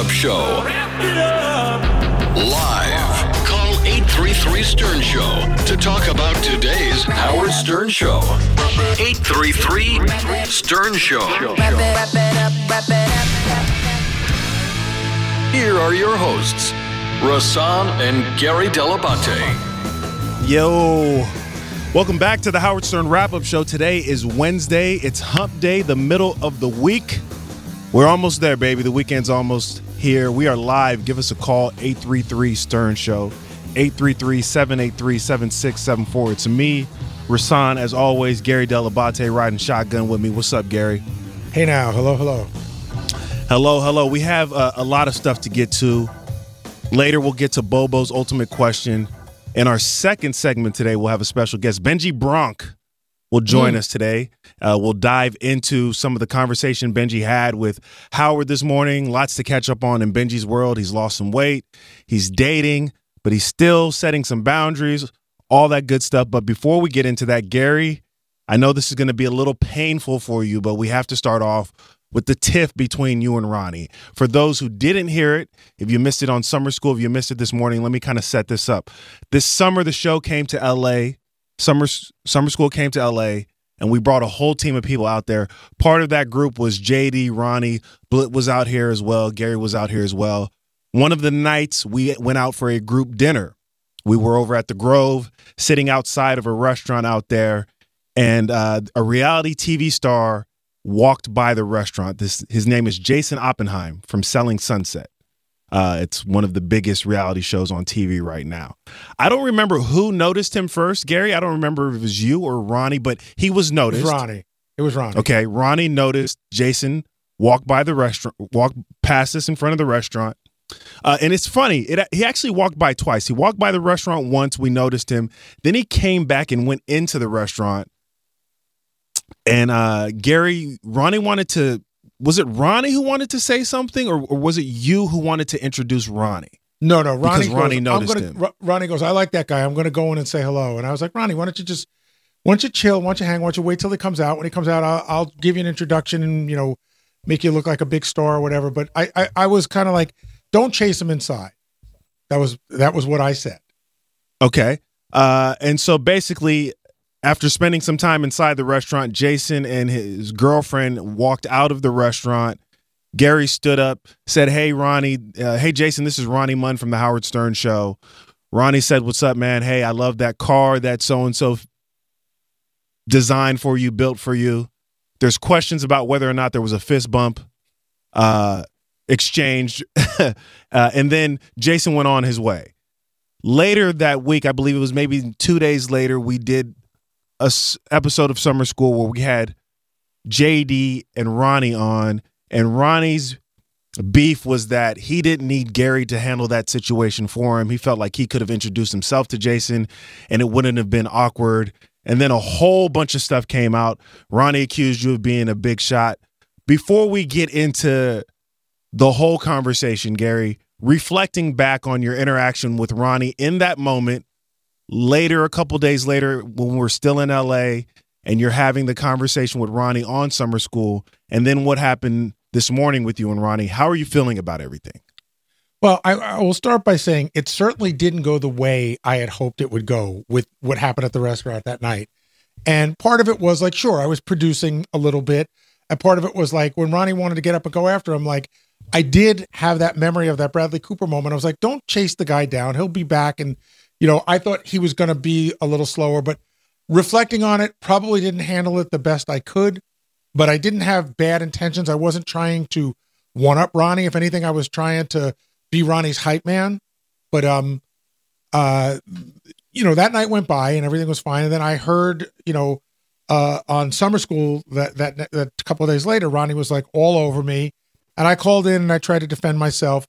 Up Show. Live. Call 833 Stern Show to talk about today's Howard Stern Show. 833 Stern Show. Up, up. Here are your hosts, Rasan and Gary Dell'Abate. Yo, welcome back to the Howard Stern wrap up show. Today is Wednesday. It's hump day, the middle of the week. We're almost there, baby. The weekend's almost here. We are live. Give us a call 833 Stern Show, 833 783 7674. It's me, Rasan, as always, Gary Dell'Abate riding shotgun with me. What's up, Gary? Hey now, hello, hello. Hello, hello. We have uh, a lot of stuff to get to. Later, we'll get to Bobo's ultimate question. In our second segment today, we'll have a special guest. Benji Bronk will join us today. Uh, we'll dive into some of the conversation Benji had with Howard this morning. Lots to catch up on in Benji's world. He's lost some weight, he's dating, but he's still setting some boundaries, all that good stuff. But before we get into that, Gary, I know this is going to be a little painful for you, but we have to start off with the tiff between you and Ronnie. For those who didn't hear it, if you missed it on summer school, if you missed it this morning, let me kind of set this up. This summer, the show came to LA. Summer summer school came to LA, and we brought a whole team of people out there. Part of that group was JD, Ronnie, Blit was out here as well. Gary was out here as well. One of the nights we went out for a group dinner. We were over at the Grove, sitting outside of a restaurant out there, and uh, a reality TV star walked by the restaurant. This his name is Jason Oppenheim from Selling Sunset. Uh, it's one of the biggest reality shows on TV right now. I don't remember who noticed him first, Gary. I don't remember if it was you or Ronnie, but he was It noticed. was Ronnie. It was Ronnie. Okay, Ronnie noticed Jason walk by the restaurant, walk past us in front of the restaurant. Uh, and it's funny. It, he actually walked by twice. He walked by the restaurant once. We noticed him. Then he came back and went into the restaurant. And uh, Gary, Ronnie wanted to. Was it Ronnie who wanted to say something, or, or was it you who wanted to introduce Ronnie? No, no, Ronnie. Because Ronnie goes, noticed I'm gonna, him. Ro- Ronnie goes, I like that guy. I'm going to go in and say hello. And I was like, Ronnie, why don't you just, why don't you chill? Why don't you hang? Why don't you wait till he comes out? When he comes out, I'll, I'll give you an introduction and, you know, make you look like a big star or whatever. But I, I, I was kind of like, don't chase him inside. That was, that was what I said. Okay. Uh, and so basically, after spending some time inside the restaurant, Jason and his girlfriend walked out of the restaurant. Gary stood up, said, Hey, Ronnie. Uh, hey, Jason, this is Ronnie Mund from the Howard Stern Show. Ronnie said, What's up, man? Hey, I love that car that so and so designed for you, built for you. There's questions about whether or not there was a fist bump uh, exchanged. uh, and then Jason went on his way later that week, I believe it was maybe two days later, we did a episode of Summer School where we had JD and Ronnie on, and Ronnie's beef was that he didn't need Gary to handle that situation for him. He felt like he could have introduced himself to Jason, and it wouldn't have been awkward. And then a whole bunch of stuff came out. Ronnie accused you of being a big shot. Before we get into the whole conversation, Gary, reflecting back on your interaction with Ronnie in that moment, later, a couple days later, when we're still in LA and you're having the conversation with Ronnie on summer school, and then what happened this morning with you and Ronnie, how are you feeling about everything? Well, I, I will start by saying it certainly didn't go the way I had hoped it would go with what happened at the restaurant that night. And part of it was like, sure, I was producing a little bit. And part of it was like when Ronnie wanted to get up and go after him, like I did have that memory of that Bradley Cooper moment. I was like, don't chase the guy down. He'll be back. And, you know, I thought he was going to be a little slower, but reflecting on it, probably didn't handle it the best I could. But I didn't have bad intentions. I wasn't trying to one up Ronnie. If anything, I was trying to be Ronnie's hype man. But um, uh, you know, that night went by and everything was fine. And then I heard, you know, uh, on summer school that, that that a couple of days later, Ronnie was like all over me, and I called in and I tried to defend myself.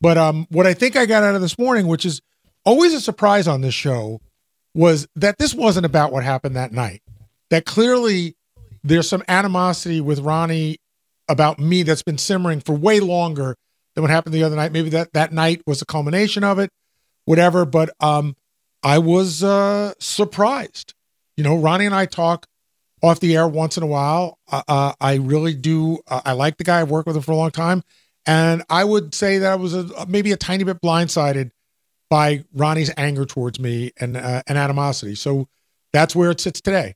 But um, what I think I got out of this morning, which is always a surprise on this show, was that this wasn't about what happened that night. That clearly there's some animosity with Ronnie about me that's been simmering for way longer than what happened the other night. Maybe that that night was a culmination of it, whatever. But um, I was uh, surprised. You know, Ronnie and I talk off the air once in a while. Uh, uh, I really do. Uh, I like the guy. I've worked with him for a long time, and I would say that I was a, maybe a tiny bit blindsided by Ronnie's anger towards me and uh, and animosity. So that's where it sits today.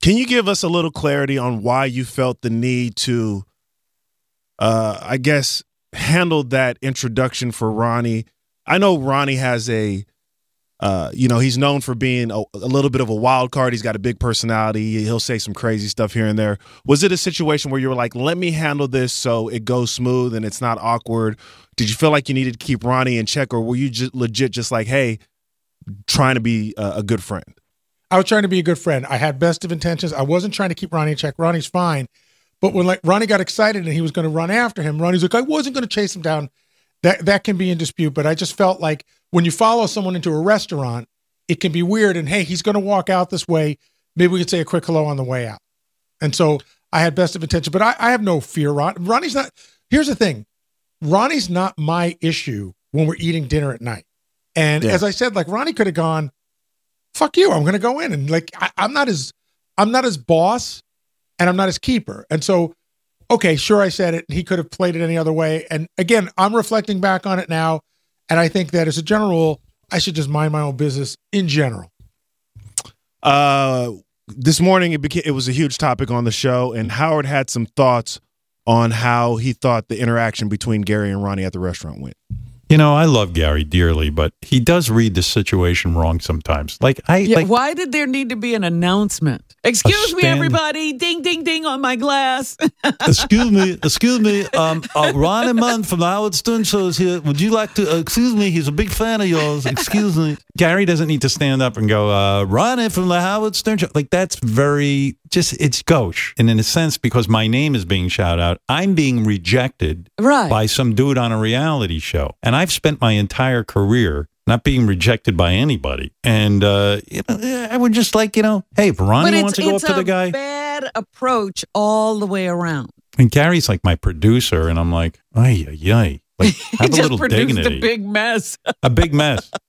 Can you give us a little clarity on why you felt the need to, uh, I guess, handle that introduction for Ronnie? I know Ronnie has a, uh, you know, he's known for being a, a, little bit of a wild card. He's got a big personality. He'll say some crazy stuff here and there. Was it a situation where you were like, let me handle this so it goes smooth and it's not awkward? Did you feel like you needed to keep Ronnie in check, or were you just legit just like, hey, trying to be a, a good friend? I was trying to be a good friend. I had best of intentions. I wasn't trying to keep Ronnie in check. Ronnie's fine. But when like Ronnie got excited and he was going to run after him, Ronnie's like, I wasn't going to chase him down. That that can be in dispute. But I just felt like when you follow someone into a restaurant, it can be weird. And hey, he's going to walk out this way. Maybe we could say a quick hello on the way out. And so I had best of intention, but I, I have no fear. Ron, Ronnie's not. Here's the thing, Ronnie's not my issue when we're eating dinner at night. And Yeah. as I said, like Ronnie could have gone, fuck you, I'm gonna go in. And like I, I'm not his I'm not his boss and I'm not his keeper. And so, okay, sure I said it. He could have played it any other way. And again, I'm reflecting back on it now. And I think that as a general rule, I should just mind my own business in general. Uh, this morning it became it was a huge topic on the show, and Howard had some thoughts on how he thought the interaction between Gary and Ronnie at the restaurant went. You know, I love Gary dearly, but he does read the situation wrong sometimes. Like I Yeah, like why did there need to be an announcement? Excuse me, everybody. Ding, ding, ding on my glass. excuse me, excuse me. Um, uh, Ronnie Mund from the Howard Stern Show is here. Would you like to? Uh, excuse me, he's a big fan of yours. Excuse me. Gary doesn't need to stand up and go, uh, Ronnie from the Howard Stern Show. Like that's very just it's gauche, and in a sense, because my name is being shouted out, I'm being rejected right. by some dude on a reality show. And I've spent my entire career not being rejected by anybody. And uh, you know, I would just like, you know, hey, if Ronnie wants to go up to the guy, bad approach all the way around. and Gary's like my producer, and I'm like, ay, ay, ay. Like, have a little dignity. a big mess. a big mess.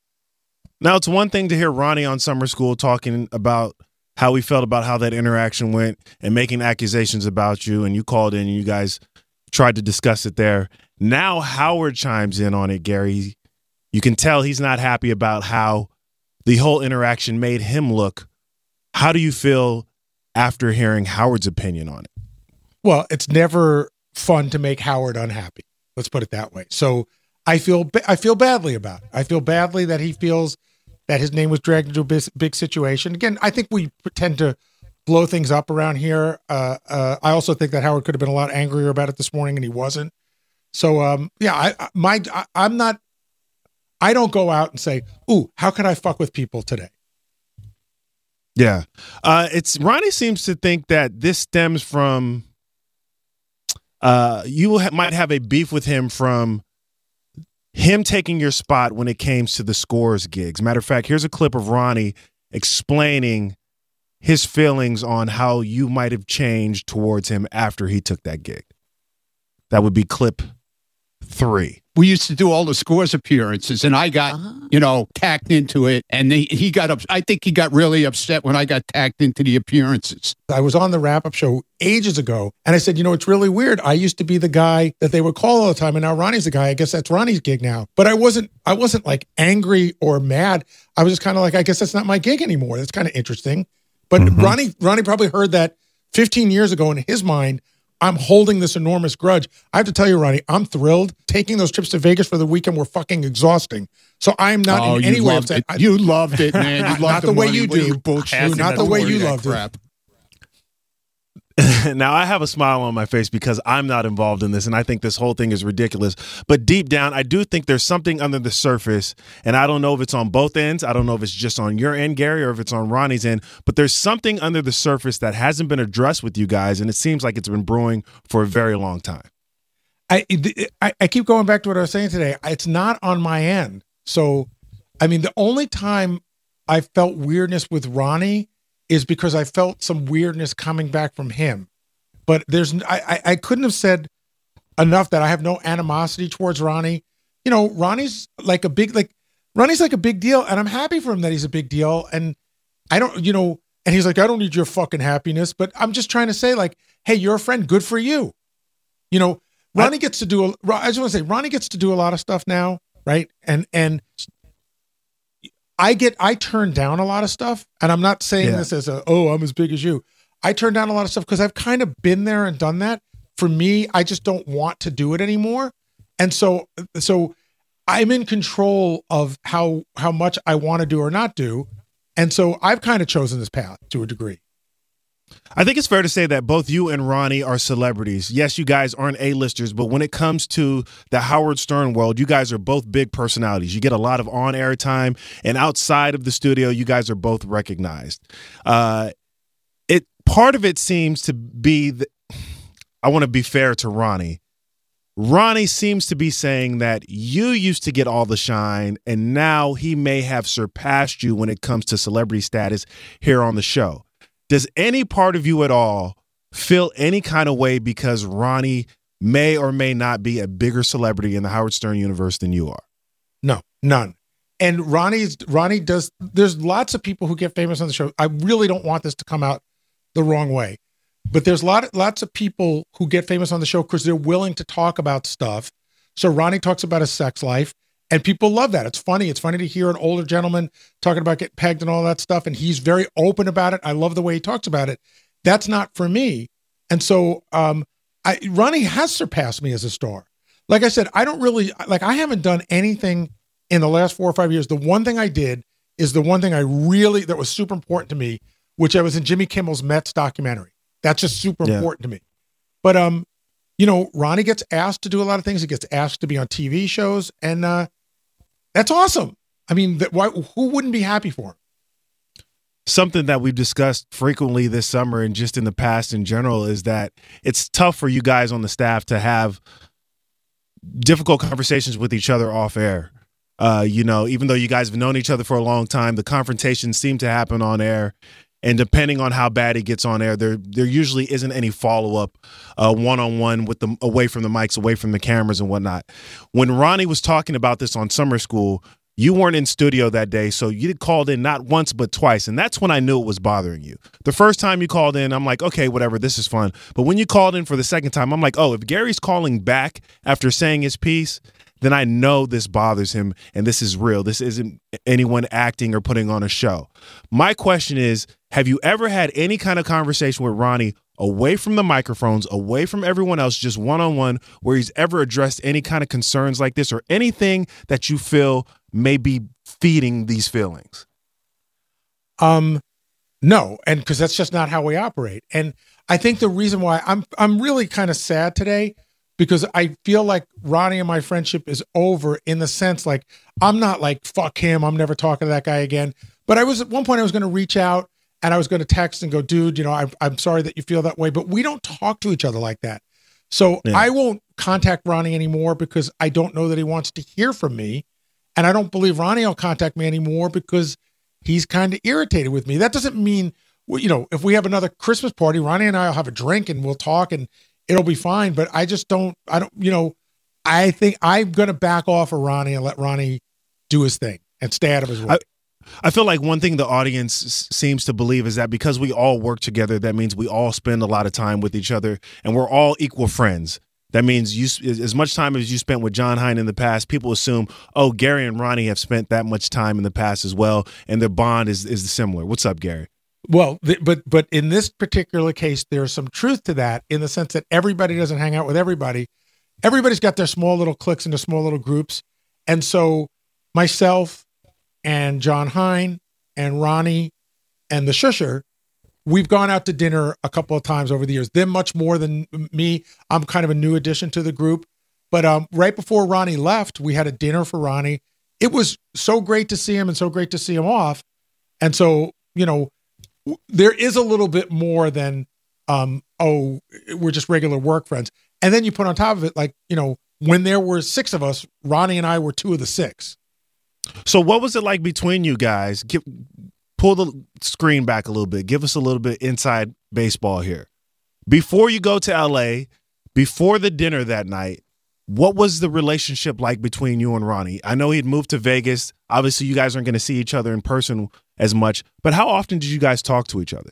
Now it's one thing to hear Ronnie on Summer School talking about how he felt about how that interaction went and making accusations about you, and you called in and you guys tried to discuss it there. Now Howard chimes in on it, Gary. You can tell he's not happy about how the whole interaction made him look. How do you feel after hearing Howard's opinion on it? Well, it's never fun to make Howard unhappy. Let's put it that way. So I feel I feel badly about it. I feel badly that he feels that his name was dragged into a bis- big situation. Again, I think we tend to blow things up around here. Uh, uh, I also think that Howard could have been a lot angrier about it this morning, and he wasn't. So, um, yeah, I, I my I, I'm not. I don't go out and say, "Ooh, how can I fuck with people today?" Yeah. Uh, it's Ronnie seems to think that this stems from uh, you ha- might have a beef with him from him taking your spot when it came to the scores gigs. Matter of fact, here's a clip of Ronnie explaining his feelings on how you might have changed towards him after he took that gig. That would be clip three. We used to do all the scores appearances and I got, Uh-huh. you know, tacked into it. And he, he got, up, I think he got really upset when I got tacked into the appearances. I was on the wrap up show ages ago, and I said, you know, it's really weird. I used to be the guy that they would call all the time, and now Ronnie's the guy. I guess that's Ronnie's gig now. But I wasn't, I wasn't like angry or mad. I was just kind of like, I guess that's not my gig anymore. That's kind of interesting. But Ronnie, Ronnie probably heard that 15 years ago in his mind. I'm holding this enormous grudge. I have to tell you, Ronnie, I'm thrilled. Taking those trips to Vegas for the weekend were fucking exhausting. So I'm not oh, in any way upset. I- you loved it, man. You loved Not the way you do. bullshitting Not the way you loved it. now I have a smile on my face because I'm not involved in this and I think this whole thing is ridiculous. But deep down, I do think there's something under the surface. And I don't know if it's on both ends. I don't know if it's just on your end, Gary, or if it's on Ronnie's end. But there's something under the surface that hasn't been addressed with you guys. And it seems like it's been brewing for a very long time. I, I I keep going back to what I was saying today. It's not on my end. So, I mean, the only time I felt weirdness with Ronnie is because I felt some weirdness coming back from him. But there's I I, I couldn't have said enough that I have no animosity towards Ronnie. You know, Ronnie's like a big like Ronnie's like a big deal, and I'm happy for him that he's a big deal. And I don't, you know, and he's like, I don't need your fucking happiness, but I'm just trying to say, like, hey, you're a friend, good for you. You know, Ronnie gets to do. A, I just want to say, Ronnie gets to do a lot of stuff now, right? And and I get I turn down a lot of stuff, and I'm not saying Yeah. this as a oh I'm as big as you. I turn down a lot of stuff because I've kind of been there and done that. For me, I just don't want to do it anymore, and so so I'm in control of how how much I want to do or not do, and so I've kind of chosen this path to a degree. I think it's fair to say that both you and Ronnie are celebrities. Yes, you guys aren't A-listers, but when it comes to the Howard Stern world, you guys are both big personalities. You get a lot of on-air time, and outside of the studio, you guys are both recognized. Uh, it part of it seems to be I want to be fair to Ronnie. Ronnie seems to be saying that you used to get all the shine, and now he may have surpassed you when it comes to celebrity status here on the show. Does any part of you at all feel any kind of way because Ronnie may or may not be a bigger celebrity in the Howard Stern universe than you are? No, none. And Ronnie's Ronnie does. There's lots of people who get famous on the show. I really don't want this to come out the wrong way, but there's lot lots of people who get famous on the show because they're willing to talk about stuff. So Ronnie talks about his sex life, and people love that. It's funny. It's funny to hear an older gentleman talking about getting pegged and all that stuff, and he's very open about it. I love the way he talks about it. That's not for me, and so um, I Ronnie has surpassed me as a star. Like I said, I don't really like. I haven't done anything in the last four or five years. The one thing I did is the one thing I really that was super important to me, which I was in Jimmy Kimmel's Mets documentary. That's just super Yeah. important to me. But um, you know, Ronnie gets asked to do a lot of things. He gets asked to be on TV shows, and uh, that's awesome. I mean, that, why? Who wouldn't be happy for him? Something that we've discussed frequently this summer and just in the past in general is that it's tough for you guys on the staff to have difficult conversations with each other off air. Uh, you know, even though you guys have known each other for a long time, the confrontations seem to happen on air. And depending on how bad it gets on air, there there usually isn't any follow up, uh, one on one with them away from the mics, away from the cameras and whatnot. When Ronnie was talking about this on Summer School, you weren't in studio that day, so you called in not once but twice, and that's when I knew it was bothering you. The first time you called in, I'm like, okay, whatever, this is fun. But when you called in for the second time, I'm like, oh, if Gary's calling back after saying his piece, then I know this bothers him and this is real. This isn't anyone acting or putting on a show. My question is Have you ever had any kind of conversation with Ronnie away from the microphones, away from everyone else, just one on one, where he's ever addressed any kind of concerns like this or anything that you feel may be feeding these feelings? Um, no, and because that's just not how we operate. And I think the reason why I'm I'm really kind of sad today because I feel like Ronnie and my friendship is over in the sense like I'm not like fuck him, I'm never talking to that guy again. But I was at one point I was going to reach out and I was going to text and go, dude, you know, I'm I'm sorry that you feel that way, but we don't talk to each other like that. So Yeah. I won't contact Ronnie anymore because I don't know that he wants to hear from me. And I don't believe Ronnie will contact me anymore because he's kind of irritated with me. That doesn't mean, you know, if we have another Christmas party, Ronnie and I will have a drink and we'll talk and it'll be fine. But I just don't, I don't, you know, I think I'm going to back off of Ronnie and let Ronnie do his thing and stay out of his way. I feel like one thing the audience seems to believe is that because we all work together, that means we all spend a lot of time with each other and we're all equal friends. That means you as much time as you spent with Jon Hein in the past, people assume, oh, Gary and Ronnie have spent that much time in the past as well, and their bond is is similar. What's up, Gary? Well, th- but but in this particular case, there's some truth to that in the sense that everybody doesn't hang out with everybody. Everybody's got their small little cliques and their small little groups, and so myself and Jon Hein and Ronnie and the Shusher we've gone out to dinner a couple of times over the years. Them much more than me. I'm kind of a new addition to the group. But um, right before Ronnie left, we had a dinner for Ronnie. It was so great to see him and so great to see him off. And so, you know, there is a little bit more than, um, oh, we're just regular work friends. And then you put on top of it, like, you know, when there were six of us, Ronnie and I were two of the six. So, what was it like between you guys? Give, pull the screen back a little bit. Give us a little bit inside baseball here. Before you go to LA, before the dinner that night, what was the relationship like between you and Ronnie? I know he'd moved to Vegas. Obviously, you guys aren't going to see each other in person as much, but how often did you guys talk to each other?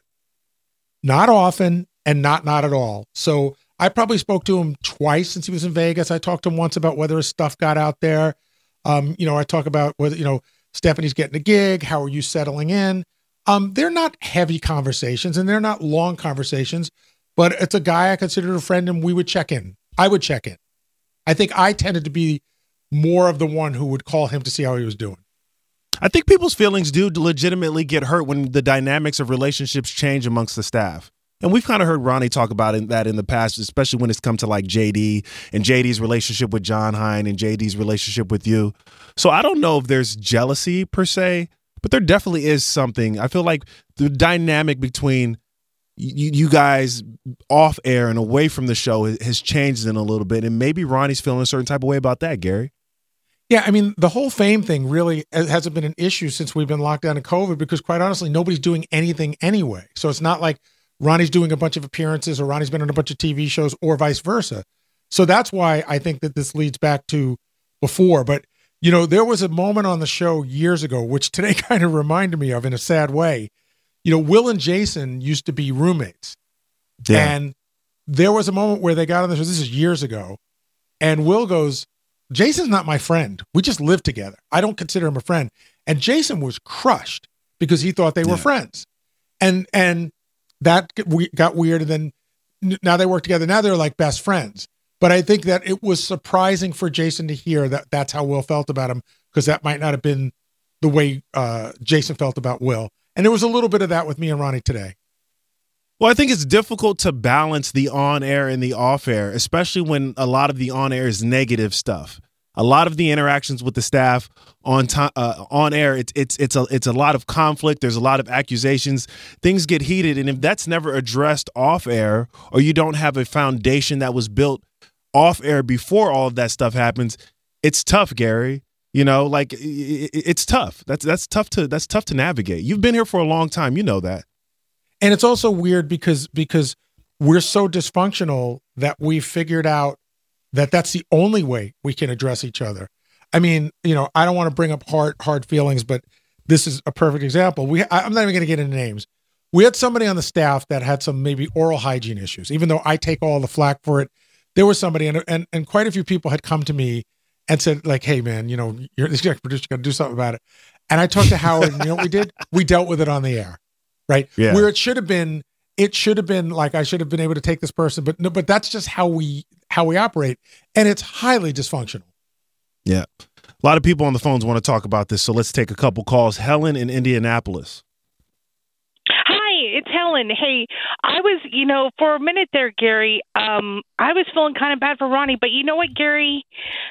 not often and not not at all. So I probably spoke to him twice since he was in Vegas. I talked to him once about whether his stuff got out there. Um, you know, I talk about whether you know Stephanie's getting a gig. How are you settling in? Um, they're not heavy conversations and they're not long conversations, but it's a guy I considered a friend, and we would check in. I would check in. I think I tended to be more of the one who would call him to see how he was doing. I think people's feelings do legitimately get hurt when the dynamics of relationships change amongst the staff. And we've kind of heard Ronnie talk about it, that in the past, especially when it's come to like JD and JD's relationship with Jon Hein and JD's relationship with you. So I don't know if there's jealousy per se, but there definitely is something. I feel like the dynamic between you, you guys off air and away from the show has changed in a little bit. And maybe Ronnie's feeling a certain type of way about that, Gary. Yeah, I mean, the whole fame thing really hasn't been an issue since we've been locked down in COVID because, quite honestly, nobody's doing anything anyway. So it's not like Ronnie's doing a bunch of appearances or Ronnie's been on a bunch of TV shows or vice versa. So that's why I think that this leads back to before. But, you know, there was a moment on the show years ago, which today kind of reminded me of in a sad way. You know, Will and Jason used to be roommates. And there was a moment where they got on the show. This is years ago. And Will goes, Jason's not my friend. We just live together. I don't consider him a friend. And Jason was crushed because he thought they were Yeah. friends. And and that we- got weird. And then now they work together. Now they're like best friends. But I think that it was surprising for Jason to hear that that's how Will felt about him because that might not have been the way uh, Jason felt about Will. And there was a little bit of that with me and Ronnie today. Well, I think it's difficult to balance the on air and the off air, especially when a lot of the on air is negative stuff. A lot of the interactions with the staff on time uh, on air, it's it's it's a it's a lot of conflict. There's a lot of accusations. Things get heated, and if that's never addressed off air, or you don't have a foundation that was built off air before all of that stuff happens, it's tough, Gary. You know, like it's tough. That's that's tough to that's tough to navigate. You've been here for a long time. You know that. and it's also weird because because we're so dysfunctional that we figured out that that's the only way we can address each other. I mean you know i don't want to bring up hard hard feelings but this is a perfect example. We I- i'm not even going to get into names. We had somebody on the staff that had some maybe oral hygiene issues. Even though i take all the flack for it there was somebody and and, and quite a few people had come to me and said like hey man you know you're this executive producer got to do something about it. And i talked to howard and you know what we did? We dealt with it on the air right? Yeah. Where it should have been, it should have been like I should have been able to take this person, but no, but that's just how we how we operate, and it's highly dysfunctional. Yeah. A lot of people on the phones want to talk about this, so let's take a couple calls. Helen in Indianapolis. Hi, it's Helen. Hey, I was, you know, for a minute there, Gary, um, I was feeling kind of bad for Ronnie, but you know what, Gary?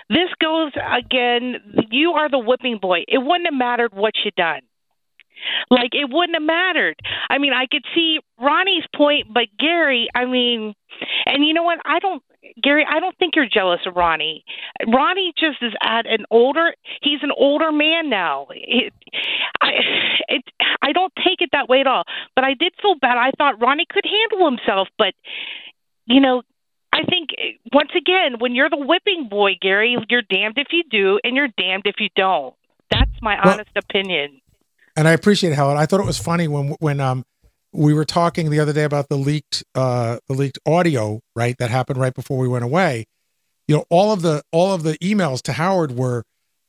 This goes again. You are the whipping boy. It wouldn't have mattered what you done. Like it wouldn't have mattered. I mean, I could see Ronnie's point, but Gary, I mean, and you know what? I don't, Gary, I don't think you're jealous of Ronnie. Ronnie just is at an older. He's an older man now. It, I, it, I don't take it that way at all. But I did feel bad. I thought Ronnie could handle himself, but you know, I think once again, when you're the whipping boy, Gary, you're damned if you do, and you're damned if you don't. That's my Well- honest opinion. And I appreciate it, Helen. I thought it was funny when when um we were talking the other day about the leaked uh the leaked audio right that happened right before we went away. You know, all of the all of the emails to Howard were,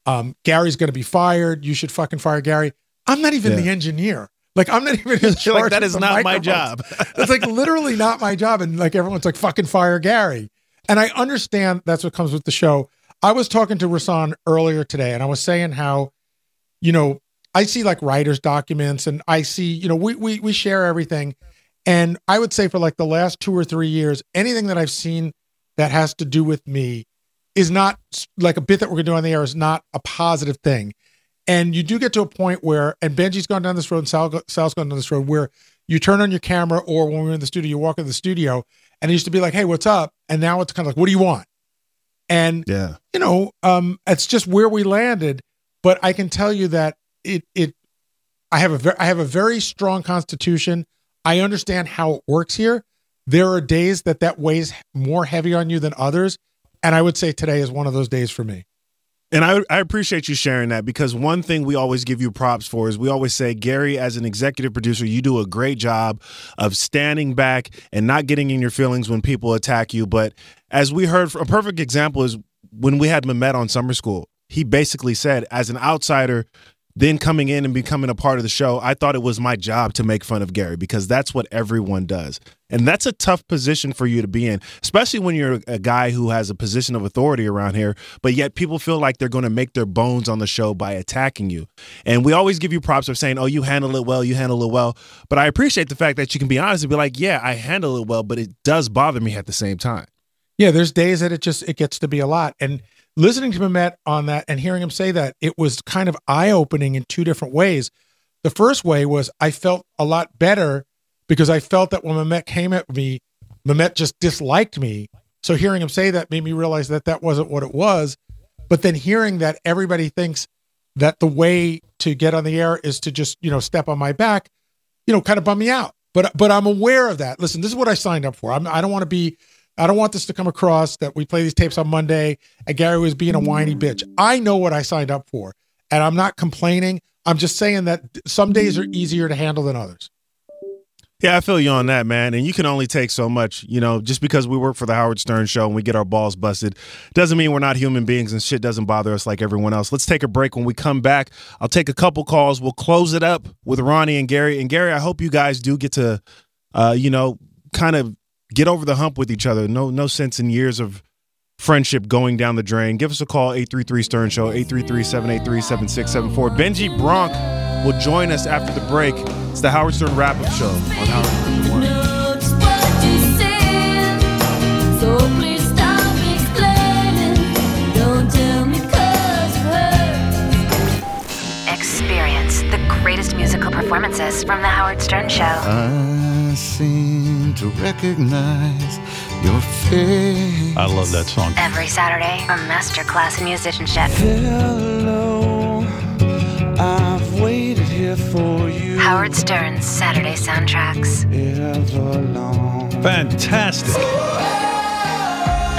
um, Gary's going to be fired. You should fucking fire Gary. I'm not even Yeah. the engineer. Like I'm not even in charge. like, that the not my job. it's like literally not my job. And like everyone's like, fucking fire Gary. And I understand that's what comes with the show. I was talking to Rasan earlier today and I was saying how, you know, I see like writers' documents and I see, you know, we we we share everything. And I would say for like the last two or three years, anything that I've seen that has to do with me is not like a bit that we're going to do on the air is not a positive thing. And you do get to a point where, and Benji's gone down this road, and Sal, Sal's gone down this road, where you turn on your camera, or when we're in the studio, you walk in the studio, and it used to be like, "Hey, what's up?" And now it's kind of like, "What do you want?" And Yeah. you know, um, it's just where we landed. But I can tell you that it it I have a ver- I have a very strong constitution. I understand how it works here. There are days that that weighs more heavy on you than others, and I would say today is one of those days for me. And I, I appreciate you sharing that because one thing we always give you props for is we always say, Gary, as an executive producer, you do a great job of standing back and not getting in your feelings when people attack you. But as we heard, a perfect example is when we had Mehmet on Summer School. He basically said, as an outsider, then coming in and becoming a part of the show, I thought it was my job to make fun of Gary because that's what everyone does. And that's a tough position for you to be in, especially when you're a guy who has a position of authority around here, but yet people feel like they're going to make their bones on the show by attacking you. And we always give you props of saying, oh, you handle it well, you handle it well. But I appreciate the fact that you can be honest and be like, yeah, I handle it well, but it does bother me at the same time. Yeah, there's days that it just it gets to be a lot. And listening to Mehmet on that and hearing him say that, it was kind of eye opening in two different ways. The first way was I felt a lot better because I felt that when Mehmet came at me, Mehmet just disliked me. So hearing him say that made me realize that that wasn't what it was. But then hearing that everybody thinks that the way to get on the air is to just you know step on my back, you know, kind of bum me out. But but I'm aware of that. Listen, this is what I signed up for. I'm, I don't want to be. I don't want this to come across that we play these tapes on Monday and Gary was being a whiny bitch. I know what I signed up for, and I'm not complaining. I'm just saying that some days are easier to handle than others. Yeah, I feel you on that, man. And you can only take so much, you know, just because we work for the Howard Stern show and we get our balls busted doesn't mean we're not human beings and shit doesn't bother us like everyone else. Let's take a break. When we come back, I'll take a couple calls. We'll close it up with Ronnie and Gary. And Gary, I hope you guys do get to, uh, you know, kind of get over the hump with each other. No, no sense in years of friendship going down the drain. Give us a call, 833 Stern Show, 833 783 7674. Benji Bronk will join us after the break. It's the Howard Stern Wrap Up Show on Howard Stern One. Notice what you said, so please stop explaining. Don't tell me 'cause it hurts. Experience the greatest musical performances from The Howard Stern Show. I seem to recognize your face. I love that song. Every Saturday, a masterclass in musicianship. Hello, I've waited here for you. Howard Stern's Saturday soundtracks. ever long. Fantastic.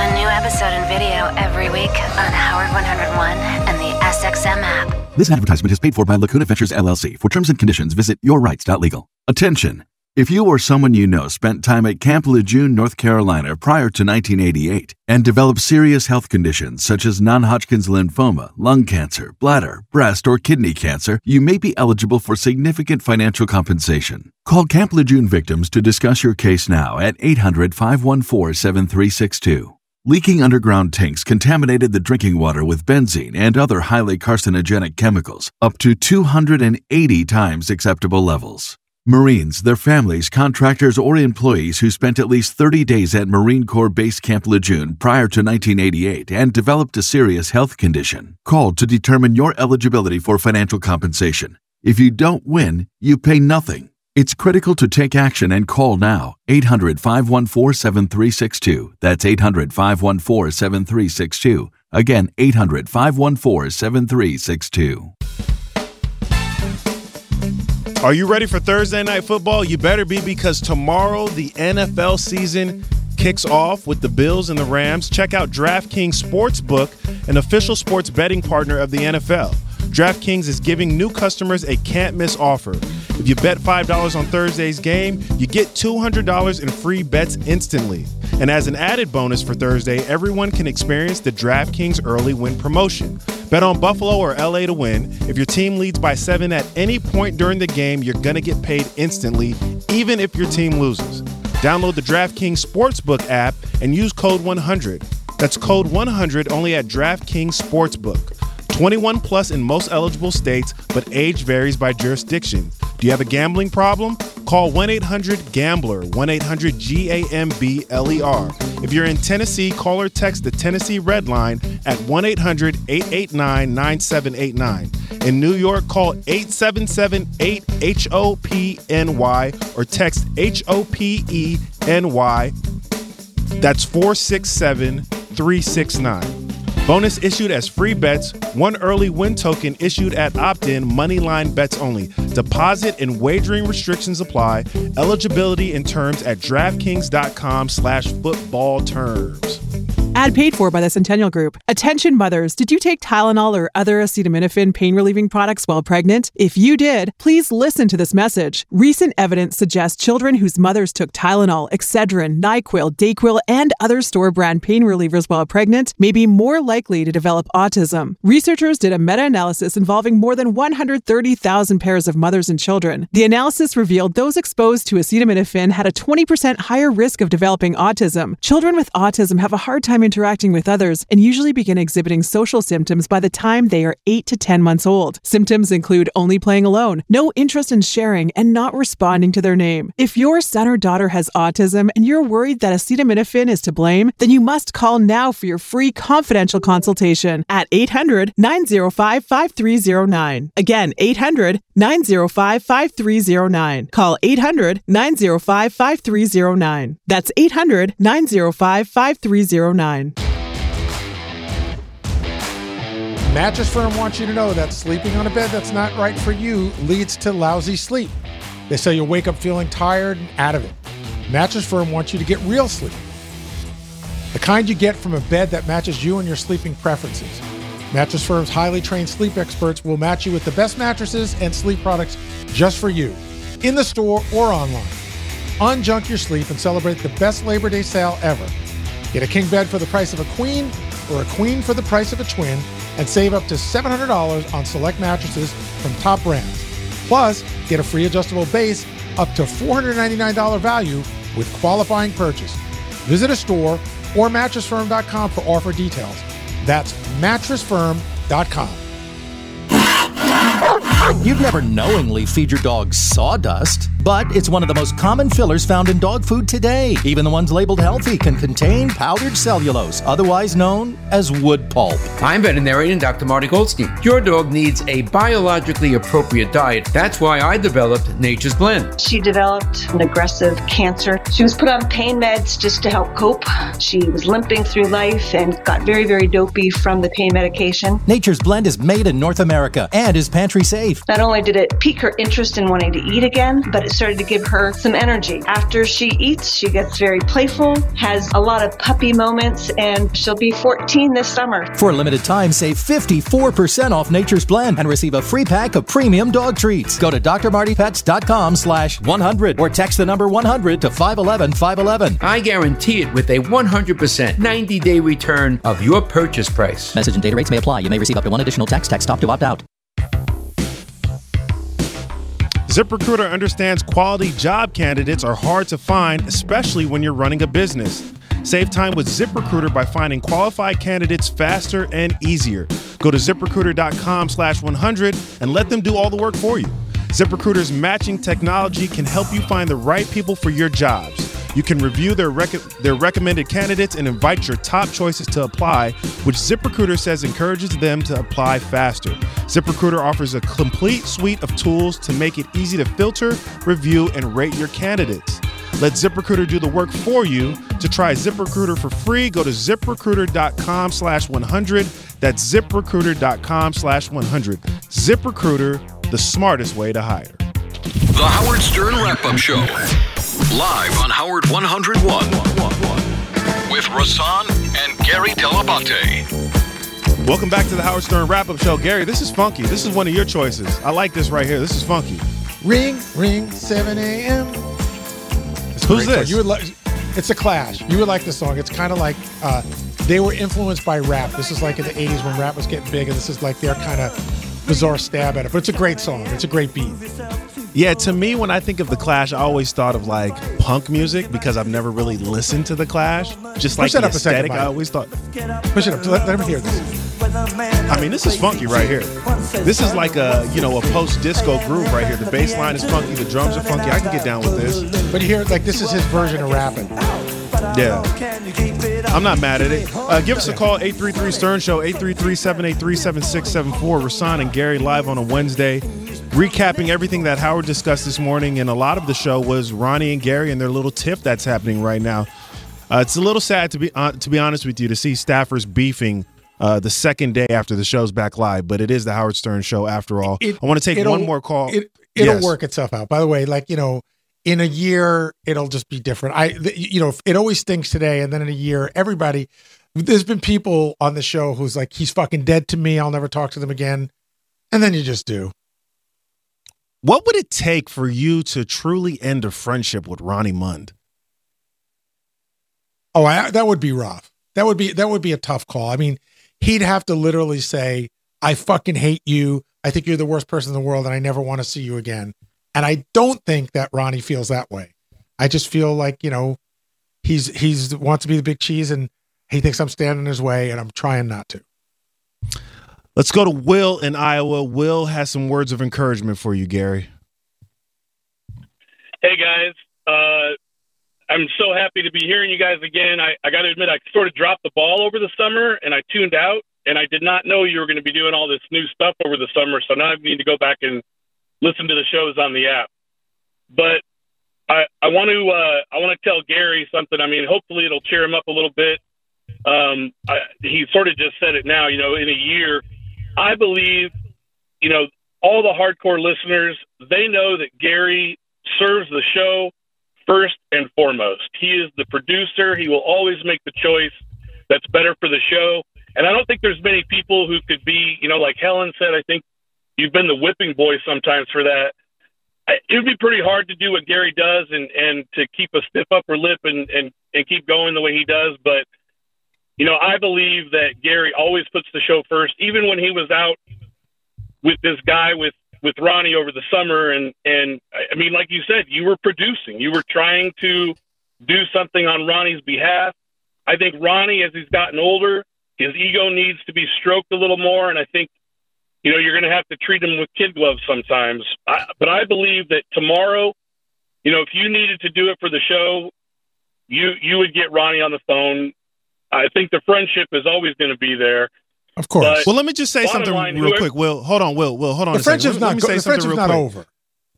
A new episode in video every week on Howard 101 and the SXM app. This advertisement is paid for by Lacuna Ventures LLC. For terms and conditions, visit yourrights.legal. Attention! If you or someone you know spent time at Camp Lejeune, North Carolina prior to 1988 and developed serious health conditions such as non-Hodgkin's lymphoma, lung cancer, bladder, breast, or kidney cancer, you may be eligible for significant financial compensation. Call Camp Lejeune victims to discuss your case now at 800-514-7362. Leaking underground tanks contaminated the drinking water with benzene and other highly carcinogenic chemicals up to 280 times acceptable levels. Marines, their families, contractors, or employees who spent at least 30 days at Marine Corps Base Camp Lejeune prior to 1988 and developed a serious health condition, called to determine your eligibility for financial compensation. If you don't win, you pay nothing. It's critical to take action and call now 800 514 7362. That's 800 514 7362. Again, 800 514 7362. Are you ready for Thursday night football? You better be because tomorrow the NFL season kicks off with the Bills and the Rams. Check out DraftKings Sportsbook, an official sports betting partner of the NFL. DraftKings is giving new customers a can't miss offer. If you bet $5 on Thursday's game, you get $200 in free bets instantly. And as an added bonus for Thursday, everyone can experience the DraftKings early win promotion. Bet on Buffalo or LA to win. If your team leads by seven at any point during the game, you're going to get paid instantly, even if your team loses. Download the DraftKings Sportsbook app and use code 100. That's code 100 only at DraftKings Sportsbook. 21 plus in most eligible states, but age varies by jurisdiction. Do you have a gambling problem? Call 1 800 Gambler, 1 800 G A M B L E R. If you're in Tennessee, call or text the Tennessee Red Line at 1 800 889 9789. In New York, call 877 8 H O P N Y or text H O P E N Y. That's 467 369. Bonus issued as free bets, one early win token issued at opt in, moneyline bets only. Deposit and wagering restrictions apply. Eligibility and terms at DraftKings.com slash football terms. Ad paid for by the Centennial Group. Attention mothers, did you take Tylenol or other acetaminophen pain relieving products while pregnant? If you did, please listen to this message. Recent evidence suggests children whose mothers took Tylenol, Excedrin, NyQuil, Dayquil, and other store brand pain relievers while pregnant may be more likely to develop autism. Researchers did a meta analysis involving more than 130,000 pairs of mothers and children. The analysis revealed those exposed to acetaminophen had a 20% higher risk of developing autism. Children with autism have a hard time interacting with others and usually begin exhibiting social symptoms by the time they are 8 to 10 months old. Symptoms include only playing alone, no interest in sharing, and not responding to their name. If your son or daughter has autism and you're worried that acetaminophen is to blame, then you must call now for your free confidential consultation at 800 905 5309. Again, 800 905 5309. Call 800 905 5309. That's 800 905 5309. Mattress Firm wants you to know that sleeping on a bed that's not right for you leads to lousy sleep. They say you'll wake up feeling tired and out of it. Mattress Firm wants you to get real sleep. The kind you get from a bed that matches you and your sleeping preferences. Mattress Firm's highly trained sleep experts will match you with the best mattresses and sleep products just for you, in the store or online. Unjunk your sleep and celebrate the best Labor Day sale ever. Get a king bed for the price of a queen or a queen for the price of a twin and save up to $700 on select mattresses from top brands. Plus, get a free adjustable base up to $499 value with qualifying purchase. Visit a store or mattressfirm.com for offer details. That's mattressfirm.com. You'd never knowingly feed your dog sawdust, but it's one of the most common fillers found in dog food today. Even the ones labeled healthy can contain powdered cellulose, otherwise known as wood pulp. I'm veterinarian Dr. Marty Goldstein. Your dog needs a biologically appropriate diet. That's why I developed Nature's Blend. She developed an aggressive cancer. She was put on pain meds just to help cope. She was limping through life and got very, very dopey from the pain medication. Nature's Blend is made in North America and is pantry safe. Not only did it pique her interest in wanting to eat again, but it started to give her some energy. After she eats, she gets very playful, has a lot of puppy moments, and she'll be 14 this summer. For a limited time, save 54% off Nature's Blend and receive a free pack of premium dog treats. Go to drmartypets.com slash 100 or text the number 100 to 511 511. I guarantee it with a 100% 90 day return of your purchase price. Message and data rates may apply. You may receive up to one additional text. Text stop to opt out. ZipRecruiter understands quality job candidates are hard to find, especially when you're running a business. Save time with ZipRecruiter by finding qualified candidates faster and easier. Go to ziprecruiter.com slash 100 and let them do all the work for you. ZipRecruiter's matching technology can help you find the right people for your jobs. You can review their, rec- their recommended candidates and invite your top choices to apply, which ZipRecruiter says encourages them to apply faster. ZipRecruiter offers a complete suite of tools to make it easy to filter, review, and rate your candidates. Let ZipRecruiter do the work for you. To try ZipRecruiter for free, go to ziprecruiter.com slash 100. That's ziprecruiter.com slash 100. ZipRecruiter, the smartest way to hire. The Howard Stern Wrap Up Show. Live on Howard 101. With Rasan and Gary Dell'Abate. Welcome back to the Howard Stern Wrap Up Show. Gary, this is funky. This is one of your choices. I like this right here. This is funky. Ring, ring, 7 a.m. Who's this? You would like. It's a Clash. You would like this song. It's kind of like uh, they were influenced by rap. This is like in the '80s when rap was getting big, and this is like their kind of bizarre stab at it. But it's a great song. It's a great beat. Yeah, to me, when I think of The Clash, I always thought of like punk music because I've never really listened to The Clash. Just like that the up a second, aesthetic, I always thought. Push it up. Let, let me hear this. I mean, this is funky right here. This is like a you know a post disco groove right here. The bass line is funky, the drums are funky. I can get down with this. But here, like this is his version of rapping. Yeah. I'm not mad at it. Uh, give us a call, 833 Stern Show, 833 783 7674. Rasan and Gary live on a Wednesday, recapping everything that Howard discussed this morning. And a lot of the show was Ronnie and Gary and their little tiff that's happening right now. Uh, it's a little sad to be uh, to be honest with you to see staffers beefing uh, the second day after the show's back live, but it is the Howard Stern show after all. I want to take one more call. It, it'll Yes. work itself out. By the way, like you know, in a year it'll just be different. I, th- you know, it always stinks today, and then in a year, everybody. There's been people on the show who's like, he's fucking dead to me. I'll never talk to them again, and then you just do. What would it take for you to truly end a friendship with Ronnie Mund? Oh, I, that would be rough. That would be that would be a tough call. I mean, he'd have to literally say, "I fucking hate you. I think you're the worst person in the world, and I never want to see you again." And I don't think that Ronnie feels that way. I just feel like you know, he's he's wants to be the big cheese, and he thinks I'm standing in his way, and I'm trying not to. Let's go to Will in Iowa. Will has some words of encouragement for you, Gary. Hey guys, uh, I'm so happy to be hearing you guys again. I, I got to admit, I sort of dropped the ball over the summer and I tuned out, and I did not know you were going to be doing all this new stuff over the summer. So now I need to go back and listen to the shows on the app. But I, I want to uh, I want to tell Gary something. I mean, hopefully it'll cheer him up a little bit. Um, I, he sort of just said it now. You know, in a year, I believe, you know, all the hardcore listeners they know that Gary serves the show first and foremost. He is the producer. He will always make the choice that's better for the show. And I don't think there's many people who could be, you know, like Helen said. I think you've been the whipping boy sometimes for that. It would be pretty hard to do what Gary does and and to keep a stiff upper lip and and and keep going the way he does. But you know, I believe that Gary always puts the show first, even when he was out with this guy with with Ronnie over the summer. And and I mean, like you said, you were producing, you were trying to do something on Ronnie's behalf. I think Ronnie, as he's gotten older, his ego needs to be stroked a little more, and I think you know you're going to have to treat him with kid gloves sometimes. I, but I believe that tomorrow, you know, if you needed to do it for the show, you you would get Ronnie on the phone. I think the friendship is always going to be there. Of course. well, let me just say something line, real quick. Will, hold on, Will, Will, hold on. The a second. friendship's Let me- let not me say the friendship's real not quick. over.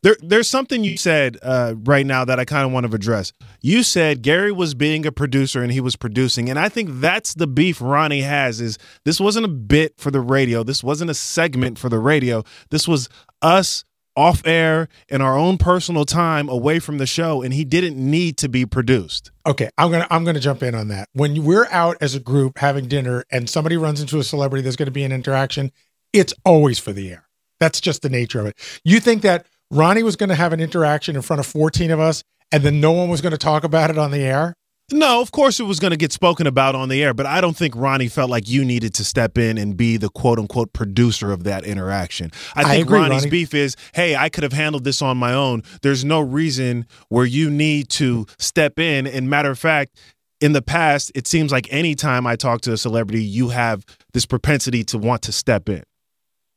There, there's something you said uh, right now that I kind of want to address. You said Gary was being a producer and he was producing, and I think that's the beef Ronnie has. Is this wasn't a bit for the radio? This wasn't a segment for the radio. This was us off air in our own personal time away from the show, and he didn't need to be produced. Okay, I'm gonna I'm gonna jump in on that. When we're out as a group having dinner and somebody runs into a celebrity, there's going to be an interaction. It's always for the air. That's just the nature of it. You think that Ronnie was going to have an interaction in front of 14 of us, and then no one was going to talk about it on the air? No, of course it was going to get spoken about on the air, but I don't think Ronnie felt like you needed to step in and be the quote unquote producer of that interaction. I I think agree, Ronnie's Ronnie. beef is, hey, I could have handled this on my own. There's no reason where you need to step in. And matter of fact, in the past, it seems like anytime I talk to a celebrity, you have this propensity to want to step in.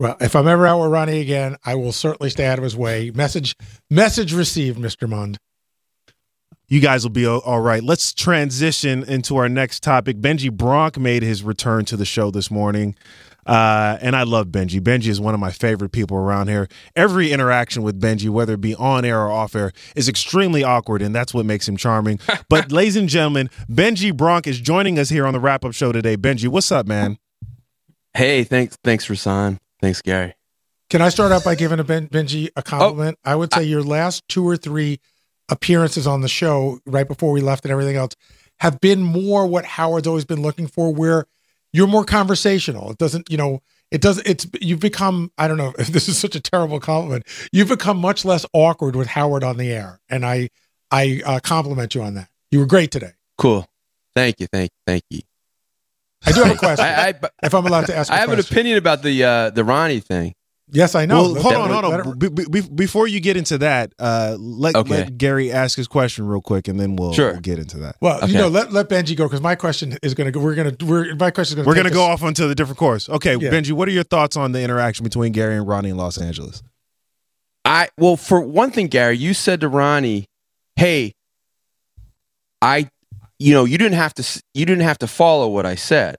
Well, if I'm ever out with Ronnie again, I will certainly stay out of his way. Message message received, Mr. Mund. You guys will be all right. Let's transition into our next topic. Benji Bronk made his return to the show this morning. Uh, and I love Benji. Benji is one of my favorite people around here. Every interaction with Benji, whether it be on air or off air, is extremely awkward, and that's what makes him charming. but, ladies and gentlemen, Benji Bronk is joining us here on the wrap up show today. Benji, what's up, man? Hey, thanks, thanks, Rasan. Thanks, Gary. Can I start out by giving a ben, Benji a compliment? I would say your last two or three appearances on the show, right before we left and everything else, have been more what Howard's always been looking for, where you're more conversational. It doesn't, you know, it does. It's you've become. I don't know. This is such a terrible compliment. You've become much less awkward with Howard on the air, and I, I uh, compliment you on that. You were great today. Cool. Thank you, thank you, thank you. I do have a question. I, I, if I'm allowed to ask, a I have an opinion about the uh, the Ronnie thing. Yes, I know. Well, hold let- on, hold on. Be- be- be- before you get into that, uh, let, Okay. let Gary ask his question real quick, and then we'll, Sure. we'll get into that. Well, you know, let let Benji go because my question is going to go. We're going to. We're my question is going. We're gonna go off onto the different course. Okay, Yeah. Benji, what are your thoughts on the interaction between Gary and Ronnie in Los Angeles? I well, for one thing, Gary, you said to Ronnie, "Hey, I, you know, you didn't have to, you didn't have to follow what I said.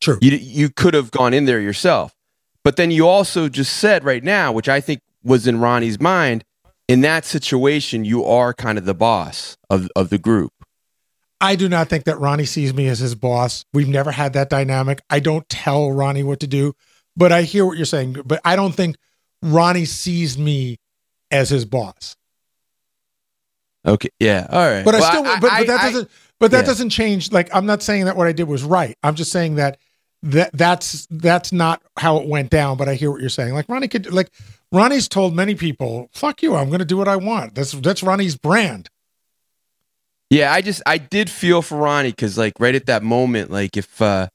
True. You you could have gone in there yourself, but then you also just said right now, which I think was in Ronnie's mind, in that situation, you are kind of the boss of of the group. I do not think that Ronnie sees me as his boss. We've never had that dynamic. I don't tell Ronnie what to do, but I hear what you're saying. But I don't think Ronnie sees me as his boss. Okay, yeah, all right. But I Well, still, but, but that I- doesn't, but that yeah. doesn't change. Like I'm not saying that what I did was right. I'm just saying that that that's that's not how it went down. But I hear what you're saying. Like Ronnie could, like Ronnie's told many people, "Fuck you, I'm going to do what I want." That's that's Ronnie's brand. Yeah, I just I did feel for Ronnie because like right at that moment, like if uh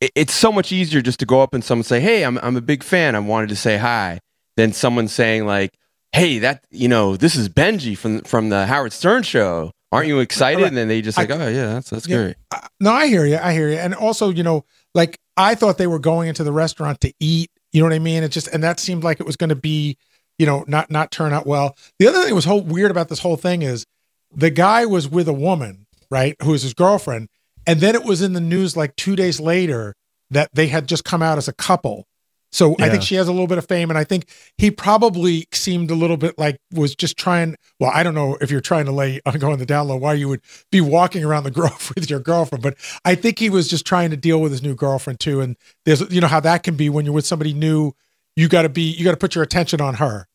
it, it's so much easier just to go up and someone say, "Hey, I'm I'm a big fan. I wanted to say hi," than someone saying like, "Hey, that you know this is Benji from from the Howard Stern show. Aren't you excited?" And then they just like, "Oh yeah, that's that's Yeah. great." Uh, No, I hear you. I hear you. And also, you know, like I thought they were going into the restaurant to eat. You know what I mean? It just and that seemed like it was going to be, you know, not not turn out well. The other thing that was whole weird about this whole thing is the guy was with a woman, right, who was his girlfriend, and then it was in the news like two days later that they had just come out as a couple. So I think she has a little bit of fame, and I think he probably seemed a little bit like was just trying. Well, I don't know if you're trying to lay on go on the down low why you would be walking around the grove with your girlfriend, but I think he was just trying to deal with his new girlfriend too. And there's you know how that can be when you're with somebody new. You got to be you got to put your attention on her.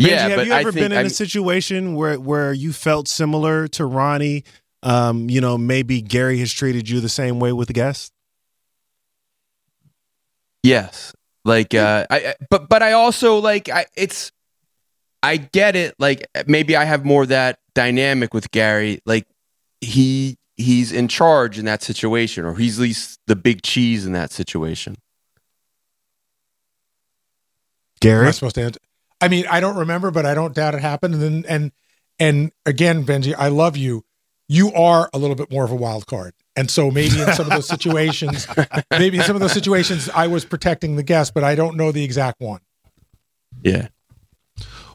Benji, Yeah, have but you ever think- been in I'm- a situation where where you felt similar to Ronnie? Um, you know, maybe Gary has treated you the same way with the guests. Yes. Like uh I I- but but I also like I it's I get it like maybe I have more of that dynamic with Gary like he he's in charge in that situation or he's at least the big cheese in that situation. Am Gary, I supposed to answer? I mean, I don't remember, but I don't doubt it happened. And then, and and again, Benji, I love you. You are a little bit more of a wild card, and so maybe in some of those situations, maybe in some of those situations, I was protecting the guest, but I don't know the exact one. Yeah.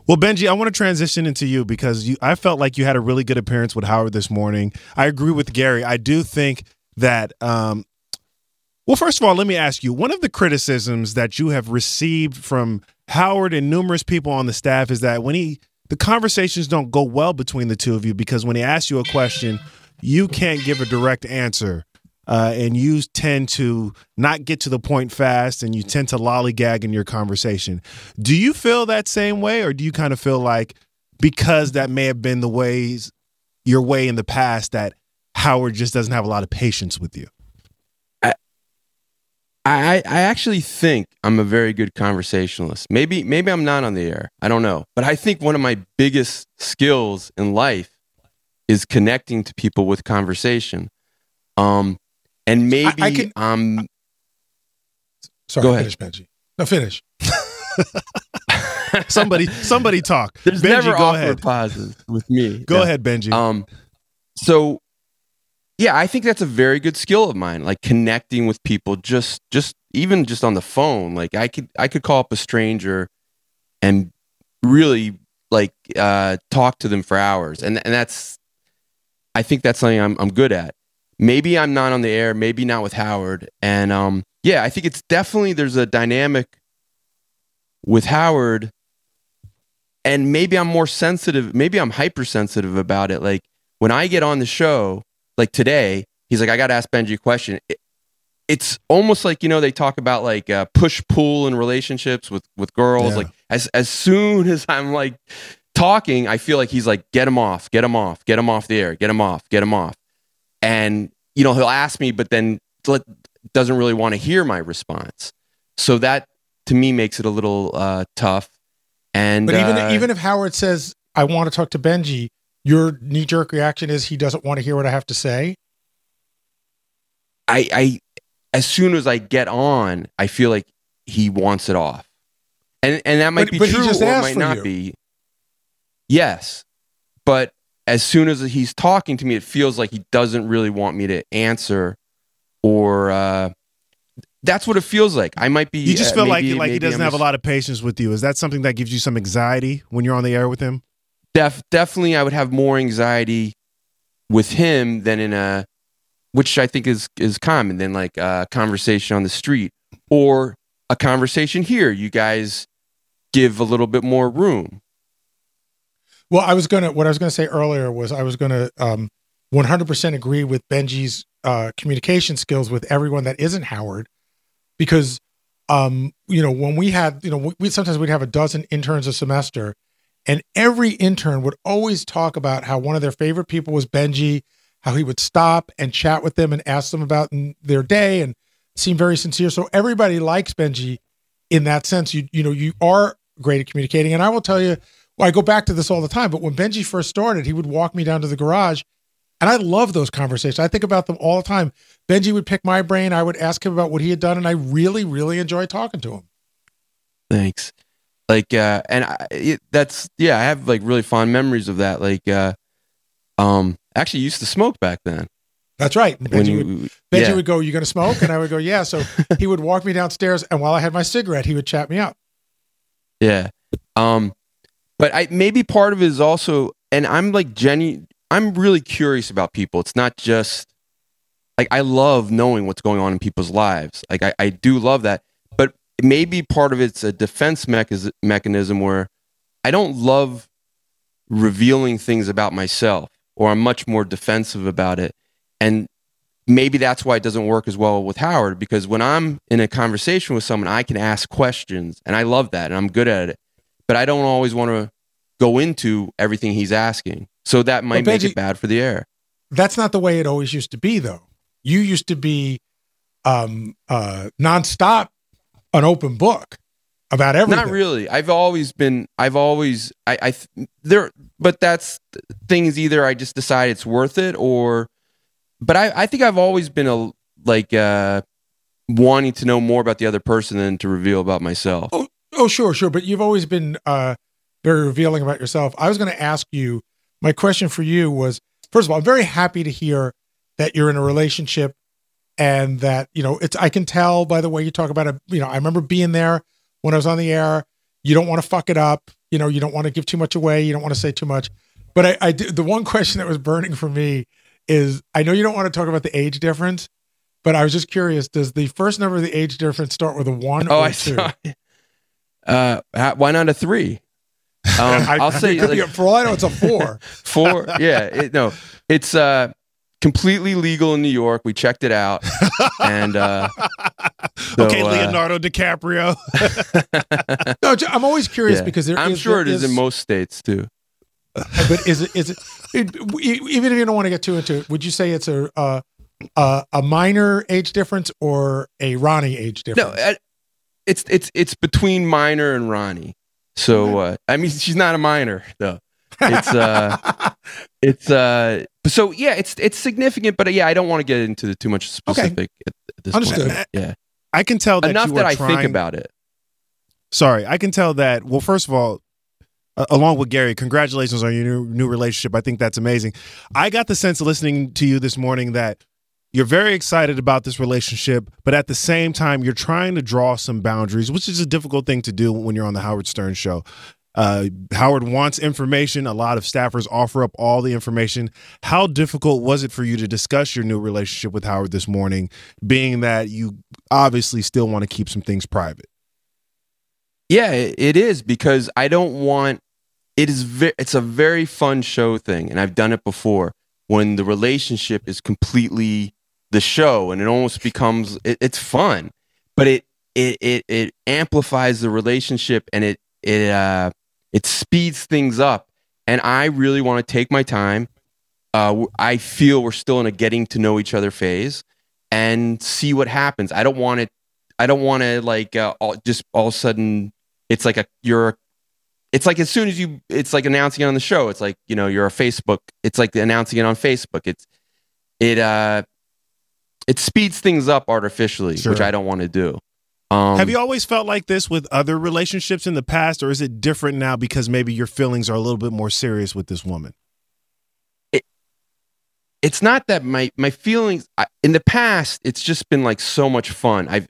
Well, Benji, I want to transition into you because you, I felt like you had a really good appearance with Howard this morning. I agree with Gary. I do think that. Um, well, first of all, let me ask you: one of the criticisms that you have received from Howard and numerous people on the staff is that when he the conversations don't go well between the two of you because when he asks you a question, you can't give a direct answer. Uh, and you tend to not get to the point fast and you tend to lollygag in your conversation. Do you feel that same way, or do you kind of feel like because that may have been the ways your way in the past that Howard just doesn't have a lot of patience with you? I, I actually think I'm a very good conversationalist. Maybe maybe I'm not on the air. I don't know. But I think one of my biggest skills in life is connecting to people with conversation. Um and maybe I can- um Sorry, Go ahead. finish, Benji. No, finish. somebody somebody talk. There's Benji, never go awkward ahead. pauses with me. Go Yeah. ahead, Benji. Um, so yeah, I think that's a very good skill of mine, like connecting with people just just even just on the phone. Like I could I could call up a stranger and really like uh talk to them for hours. And and that's I think that's something I'm I'm good at. Maybe I'm not on the air, maybe not with Howard. And um yeah, I think it's definitely there's a dynamic with Howard and maybe I'm more sensitive, maybe I'm hypersensitive about it. Like when I get on the show, like today, he's like, I got to ask Benji a question. It- it's almost like you know they talk about like uh, push pull in relationships with with girls. Yeah. Like as as soon as I'm like talking, I feel like he's like, get him off, get him off, get him off the air, get him off, get him off. And you know he'll ask me, but then doesn't really want to hear my response. So that to me makes it a little uh, tough. And But even uh, even if Howard says, "I want to talk to Benji," your knee jerk reaction is he doesn't want to hear what I have to say. I, I, as soon as I get on, I feel like he wants it off, and and that might But- be but true or it might not you. be. Yes, but as soon as he's talking to me, it feels like he doesn't really want me to answer, or uh, that's what it feels like. I might be. You just uh, feel like maybe- like he doesn't I'm have a lot of patience with you. Is that something that gives you some anxiety when you're on the air with him? Def, definitely, I would have more anxiety with him than in a, which I think is is common than like a conversation on the street or a conversation here. You guys give a little bit more room. Well, I was gonna. What I was gonna say earlier was I was gonna um, 100% agree with Benji's uh, communication skills with everyone that isn't Howard, because um, you know when we had you know we sometimes we'd have a dozen interns a semester, and every intern would always talk about how one of their favorite people was Benji, how he would stop and chat with them and ask them about their day and seem very sincere. So everybody likes Benji in that sense. You you know you are great at communicating, and I will tell you. Well, I go back to this all the time, but when Benji first started, he would walk me down to the garage, and I love those conversations. I think about them all the time. Benji would pick my brain. I would ask him about what he had done, and I really, really enjoy talking to him. Thanks. Like, uh, and I, it, that's yeah, I have like really fond memories of that. Like, uh, um, actually used to smoke back then. That's right. Benji, you- would, Benji yeah. would go, "You going to smoke?" And I would go, "Yeah." So he would walk me downstairs, and while I had my cigarette, he would chat me up. Yeah. Um, but I maybe part of it is also, and I'm like Jenny. I'm really curious about people. It's not just like I love knowing what's going on in people's lives. Like I, I do love that. But maybe part of it's a defense mechas- mechanism where I don't love revealing things about myself, or I'm much more defensive about it. And maybe that's why it doesn't work as well with Howard because when I'm in a conversation with someone, I can ask questions and I love that and I'm good at it. But I don't always want to go into everything he's asking. So that might Well, make it bad for the air. That's not the way it always used to be, though. You used to be um, uh, nonstop, an open book about everything. Not really. I've always been. I've always. I. I there. But that's things. Either I just decide it's worth it, or. But I. I think I've always been a like uh wanting to know more about the other person than to reveal about myself. Oh, oh, sure, sure. But you've always been uh, very revealing about yourself. I was going to ask you. My question for you was: first of all, I'm very happy to hear that you're in a relationship, and that you know it's. I can tell by the way you talk about it. You know, I remember being there when I was on the air. You don't want to fuck it up. You know, you don't want to give too much away. You don't want to say too much. But I, I do- the one question that was burning for me is: I know you don't want to talk about the age difference, but I was just curious. Does the first number of the age difference start with a one Oh, or I two? saw. Uh, ha- why not a three? Um, I- I'll say it could be like- a- for all I know, it's a four. four. Yeah, it, no, it's uh completely legal in New York. We checked it out, and uh, so, okay, uh, Leonardo DiCaprio. No, j- I'm always curious yeah. because there I'm is- sure it is there is in most states too. But is it is it, it e- even if you don't want to get too into it? Would you say it's a uh, a, a minor age difference or a Ronnie age difference? No, difference? It's it's it's between minor and Ronnie. So uh, I mean, she's not a minor though. It's uh, it's uh, so yeah, it's it's significant, but uh, yeah, I don't want to get into too much specific at, at this Understood. point. Yeah, I can tell that enough you that I think about it. Sorry, I can tell that. Well, first of all, uh, along with Gary, congratulations on your new, new relationship. I think that's amazing. I got the sense listening to you this morning that you're very excited about this relationship, but at the same time, you're trying to draw some boundaries, which is a difficult thing to do when you're on the Howard Stern show. Uh, Howard wants information. A lot of staffers offer up all the information. How difficult was it for you to discuss your new relationship with Howard this morning, being that you obviously still want to keep some things private? Yeah, it is because I don't want it is ve- it's a very fun show thing and I've done it before when the relationship is completely the show and it almost becomes it, it's fun but it, it it it amplifies the relationship and it it uh it speeds things up and I really want to take my time. Uh I feel we're still in a getting to know each other phase and see what happens. I don't want it I don't want to like uh, all, just all of a sudden it's like a you're it's like as soon as you it's like announcing it on the show. It's like you know you're a Facebook it's like announcing it on Facebook. It's it uh it speeds things up artificially Sure. which I don't want to do. Um, Have you always felt like this with other relationships in the past, or is it different now because maybe your feelings are a little bit more serious with this woman? it's not that my my feelings I, in the past it's just been like so much fun. I've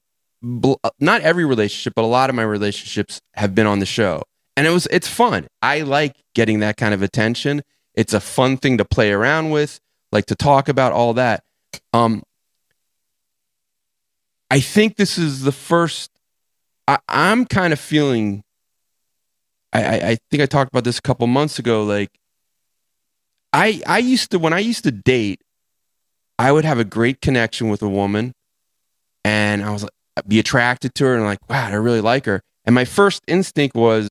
not every relationship but a lot of my relationships have been on the show. And it was it's fun. I like getting that kind of attention. It's a fun thing to play around with like to talk about all that. Um i think this is the first I, i'm kind of feeling I, I i think i talked about this a couple months ago like I I used to when I used to date, I would have a great connection with a woman, and I was like, be attracted to her and like, wow, I really like her. And my first instinct was,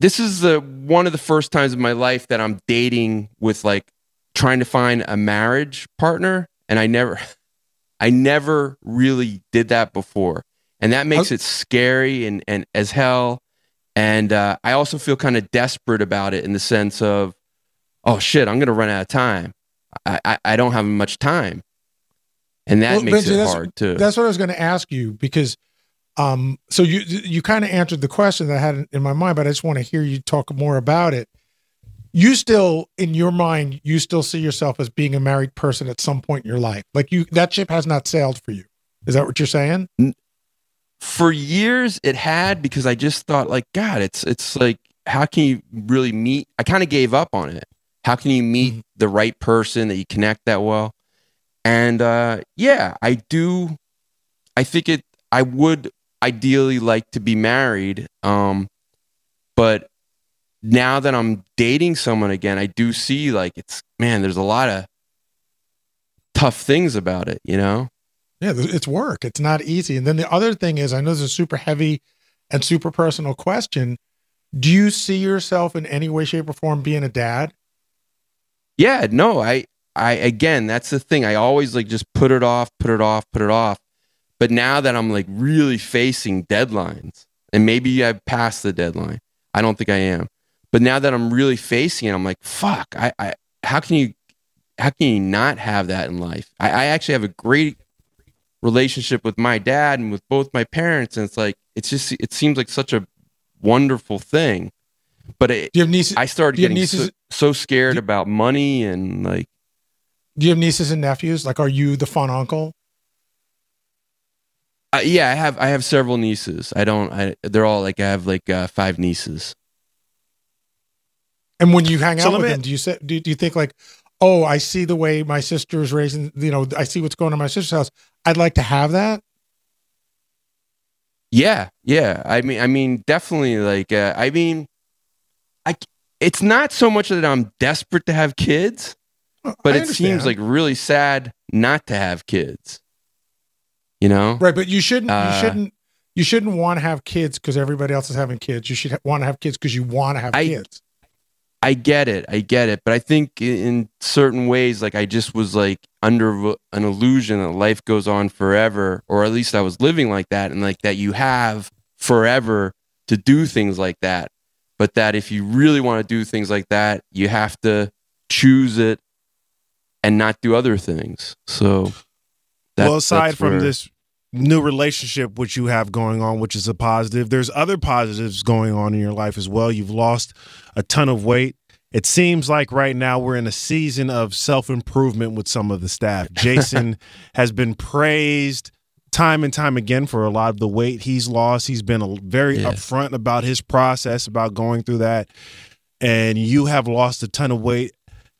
this is the one of the first times in my life that I'm dating with like trying to find a marriage partner, and I never, I never really did that before, and that makes it scary and and as hell. And uh, I also feel kind of desperate about it in the sense of oh shit, I'm gonna run out of time. I I, I don't have much time, and that Well, makes Benji, it that's- hard too. That's what I was going to ask you because, um, so you you kind of answered the question that I had in my mind, but I just want to hear you talk more about it. You still, in your mind, you still see yourself as being a married person at some point in your life. Like you, that ship has not sailed for you. Is that what you're saying? For years, it had because I just thought like, God, it's it's like, how can you really meet? I kind of gave up on it. How can you meet the right person that you connect that well? And uh, yeah, I do. I think it. I would ideally like to be married, um, but now that I'm dating someone again, I do see like it's man. There's a lot of tough things about it, you know. Yeah, it's work. It's not easy. And then the other thing is, I know this is a super heavy and super personal question. Do you see yourself in any way, shape, or form being a dad? Yeah, no, I I again, that's the thing. I always like just put it off, put it off, put it off. But now that I'm like really facing deadlines, and maybe I've passed the deadline. I don't think I am. But now that I'm really facing it, I'm like, fuck, I, I how can you how can you not have that in life? I, I actually have a great relationship with my dad and with both my parents, and it's like it's just it seems like such a wonderful thing. But it, Do you have nieces? I started do you have getting so, nieces- so scared about money and like Do you have nieces and nephews? Like, are you the fun uncle? Uh, yeah, I have I have several nieces. I don't. I they're all like I have like uh, five nieces. And when you hang So out with me- them, do you say, do, do you think like, oh, I see the way my sister is raising, you know, I see what's going on in my sister's house. I'd like to have that. Yeah, yeah. I mean, I mean, definitely. Like, uh, I mean, I. c- It's not so much that I'm desperate to have kids, but it seems like really sad not to have kids. You know, Right. But you shouldn't, Uh, you shouldn't, you shouldn't want to have kids because everybody else is having kids. You should ha- want to have kids because you want to have I- kids. I get it. I get it. But I think in certain ways, like I just was like under an illusion that life goes on forever, or at least I was living like that, and like that you have forever to do things like that. But that if you really want to do things like that, you have to choose it and not do other things. So, that- well, aside from where- this new relationship which you have going on, which is a positive, there's other positives going on in your life as well. You've lost a ton of weight. It seems like right now we're in a season of self improvement with some of the staff. Jason has been praised time and time again for a lot of the weight he's lost. He's been a, very upfront about his process, about going through that. And you have lost a ton of weight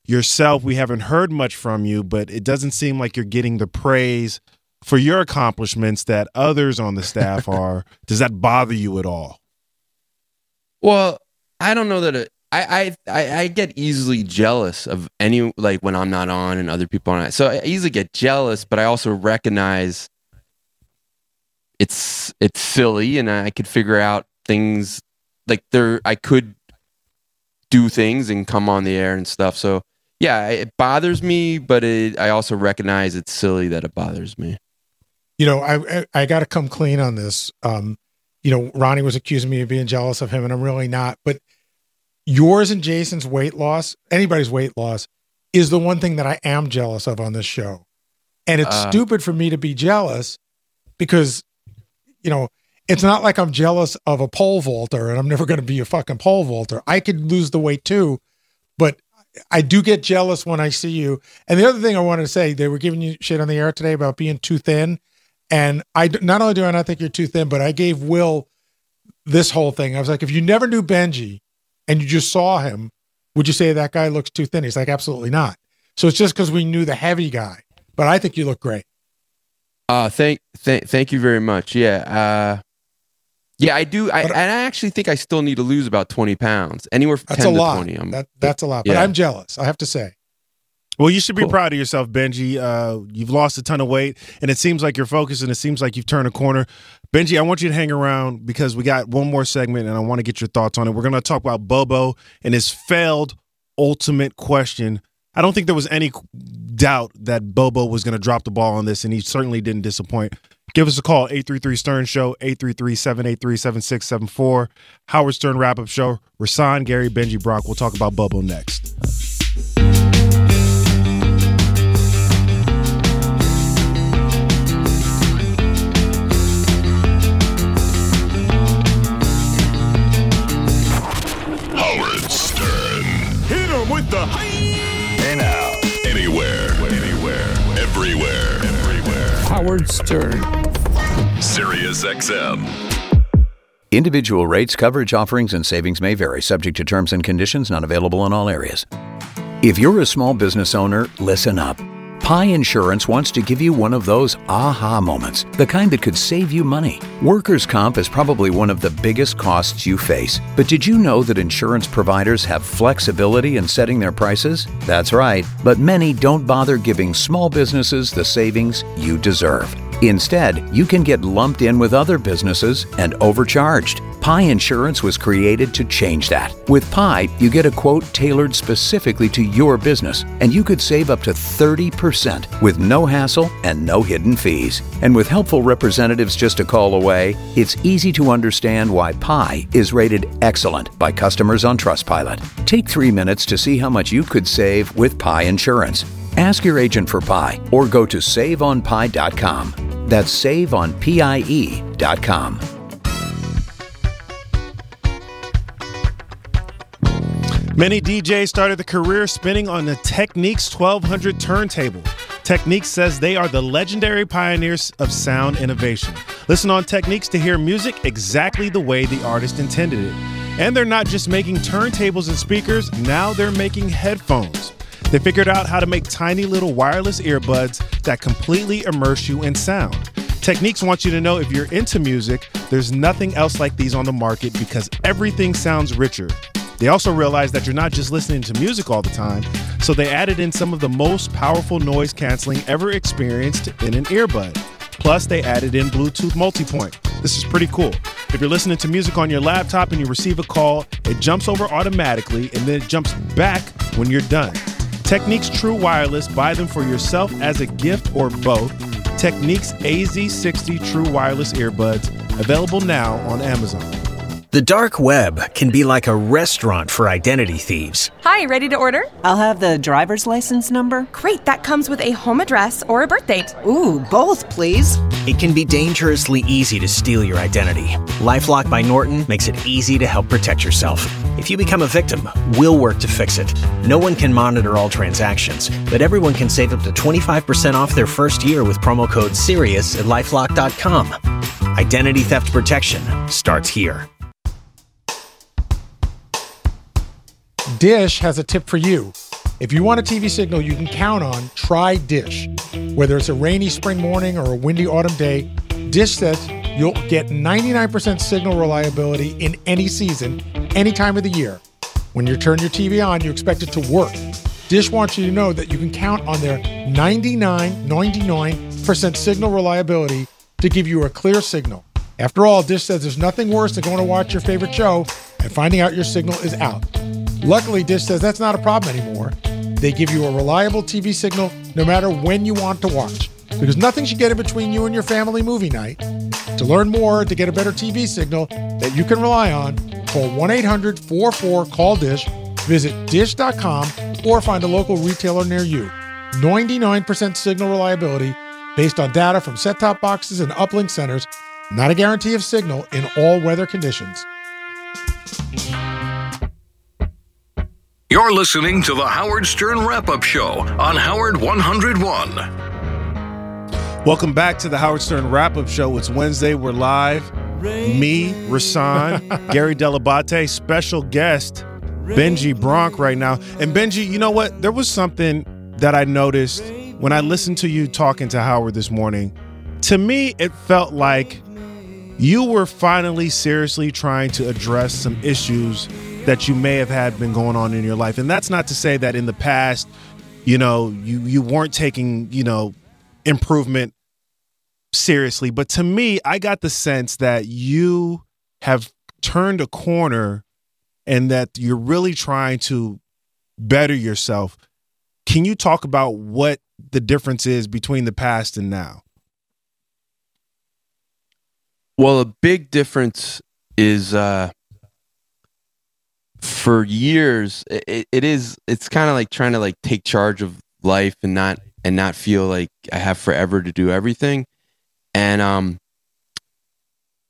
yourself. We haven't heard much from you, but it doesn't seem like you're getting the praise for your accomplishments that others on the staff are. Does that bother you at all? Well, I don't know that it, I, I I get easily jealous of any like when I'm not on and other people are on. So I easily get jealous, but I also recognize it's it's silly, and I could figure out things like there. I could do things and come on the air and stuff. So yeah, it bothers me, but it, I also recognize it's silly that it bothers me. you know, I I, I got to come clean on this. Um, you know, Ronnie was accusing me of being jealous of him, and I'm really not. But yours and Jason's weight loss, anybody's weight loss, is the one thing that I am jealous of on this show. And it's Uh. stupid for me to be jealous because you know, it's not like I'm jealous of a pole vaulter and I'm never going to be a fucking pole vaulter. I could lose the weight too, but I do get jealous when I see you. And the other thing I wanted to say, they were giving you shit on the air today about being too thin. And I not only do I not think you're too thin, but I gave Will this whole thing. I was like, if you never knew Benji and you just saw him, would you say that guy looks too thin? He's like, absolutely not. So it's just because we knew the heavy guy. But I think you look great. Uh, thank, thank, thank you very much. Yeah. Uh, yeah, I do. I, and I actually think I still need to lose about 20 pounds, anywhere from That's 10 a to lot. 20. I'm, That, that's a lot. But Yeah. I'm jealous, I have to say. Well, you should be proud of yourself, Benji. Uh, you've lost a ton of weight, and it seems like you're focused, and it seems like you've turned a corner. Benji, I want you to hang around because we got one more segment, and I want to get your thoughts on it. We're going to talk about Bobo and his failed ultimate question. I don't think there was any doubt that Bobo was going to drop the ball on this, and he certainly didn't disappoint. Give us a call, 833 Stern Show, 833 783 7674. Howard Stern Wrap Up Show. Rasan, Gary, Benji, Bronk. We'll talk about Bobo next. Stern. Sirius XM. Individual rates, coverage offerings, and savings may vary, subject to terms and conditions not available in all areas. If you're a small business owner, listen up. Pie Insurance wants to give you one of those aha moments, the kind that could save you money. Workers' comp is probably one of the biggest costs you face. But did you know that insurance providers have flexibility in setting their prices? That's right, but many don't bother giving small businesses the savings you deserve. Instead, you can get lumped in with other businesses and overcharged. Pie Insurance was created to change that. With Pie, you get a quote tailored specifically to your business, and you could save up to 30% with no hassle and no hidden fees. And with helpful representatives just a call away, it's easy to understand why Pie is rated excellent by customers on Trustpilot. Take three minutes to see how much you could save with Pie Insurance. Ask your agent for Pie or go to saveonpie.com. That's saveonpie.com. Many DJs started the career spinning on the Technics 1200 turntable. Technics says they are the legendary pioneers of sound innovation. Listen on Technics to hear music exactly the way the artist intended it. And they're not just making turntables and speakers, now they're making headphones. They figured out how to make tiny little wireless earbuds that completely immerse you in sound. Technics wants you to know if you're into music, there's nothing else like these on the market because everything sounds richer. They also realized that you're not just listening to music all the time, so they added in some of the most powerful noise canceling ever experienced in an earbud. Plus, they added in Bluetooth multipoint. This is pretty cool. If you're listening to music on your laptop and you receive a call, it jumps over automatically and then it jumps back when you're done. Technics True Wireless, buy them for yourself as a gift or both. Technics AZ60 True Wireless Earbuds, available now on Amazon. The dark web can be like a restaurant for identity thieves. Hi, ready to order? I'll have the driver's license number. Great, that comes with a home address or a birth date. Ooh, both, please. It can be dangerously easy to steal your identity. Lifelock by Norton makes it easy to help protect yourself. If you become a victim, we'll work to fix it. No one can monitor all transactions, but everyone can save up to 25% off their first year with promo code SIRIUS at lifelock.com. Identity theft protection starts here. Dish has a tip for you. If you want a TV signal you can count on, try Dish. Whether it's a rainy spring morning or a windy autumn day, Dish says you'll get 99% signal reliability in any season, any time of the year. When you turn your TV on, you expect it to work. Dish wants you to know that you can count on their 99, 99% signal reliability to give you a clear signal. After all, Dish says there's nothing worse than going to watch your favorite show and finding out your signal is out. Luckily, Dish says that's not a problem anymore. They give you a reliable TV signal no matter when you want to watch, because nothing should get in between you and your family movie night. To learn more, to get a better TV signal that you can rely on, call 1 800 44 Call Dish, visit dish.com, or find a local retailer near you. 99% signal reliability based on data from set top boxes and uplink centers not a guarantee of signal in all weather conditions. You're listening to the Howard Stern Wrap Up Show on Howard 101. Welcome back to the Howard Stern Wrap Up Show. It's Wednesday. We're live. Me, Rasan, Gary Dell'Abate, special guest Benji Bronk right now. And Benji, you know what? There was something that I noticed when I listened to you talking to Howard this morning. To me, it felt like you were finally seriously trying to address some issues that you may have had been going on in your life. And that's not to say that in the past, you know, you you weren't taking, you know, improvement seriously, but to me, I got the sense that you have turned a corner and that you're really trying to better yourself. Can you talk about what the difference is between the past and now? Well, a big difference is uh, for years it, it is it's kind of like trying to like take charge of life and not and not feel like I have forever to do everything. And um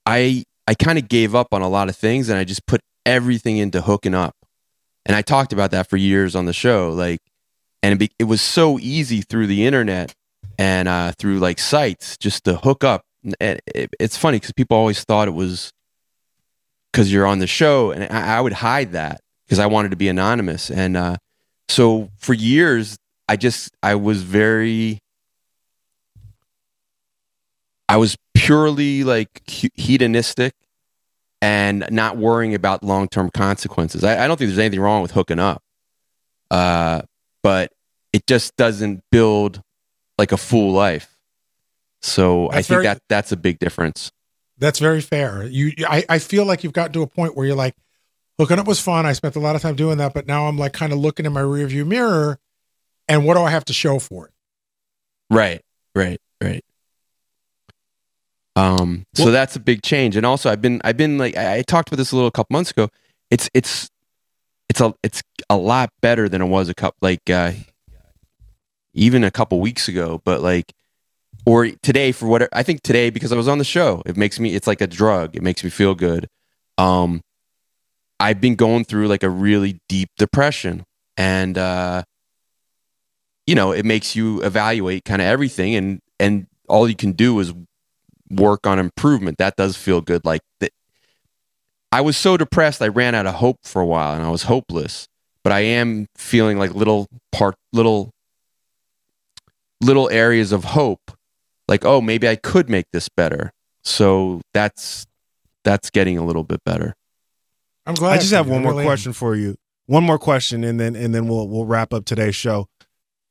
I I kind of gave up on a lot of things and I just put everything into hooking up. And I talked about that for years on the show like and it, be, it was so easy through the internet and uh, through like sites just to hook up. And it, it's funny because people always thought it was because you're on the show, and I, I would hide that because I wanted to be anonymous. And uh, so for years, I just I was very, I was purely like hedonistic and not worrying about long term consequences. I, I don't think there's anything wrong with hooking up, uh, but it just doesn't build like a full life. So I think very- that that's a big difference. That's very fair. You, I, I feel like you've gotten to a point where you're like, hooking up was fun. I spent a lot of time doing that, but now I'm like kind of looking in my rearview mirror, and what do I have to show for it? Right, right, right. Um, so that's a big change. And also, I've been, I've been like, I, I talked about this a little a couple months ago. It's, it's, it's a, it's a lot better than it was a couple, like, uh, even a couple weeks ago. But like, or today for what I think today because I was on the show, it makes me, it's like a drug. It makes me feel good. Um, I've been going through like a really deep depression, and uh, you know, it makes you evaluate kind of everything, and and all you can do is work on improvement. That does feel good. Like that, I was so depressed, I ran out of hope for a while, and I was hopeless. But I am feeling like little part, little, little areas of hope. Like, oh, maybe I could make this better. So that's that's getting a little bit better. I'm glad. I just have one more really am. question for you. One more question, and then and then we'll we'll wrap up today's show.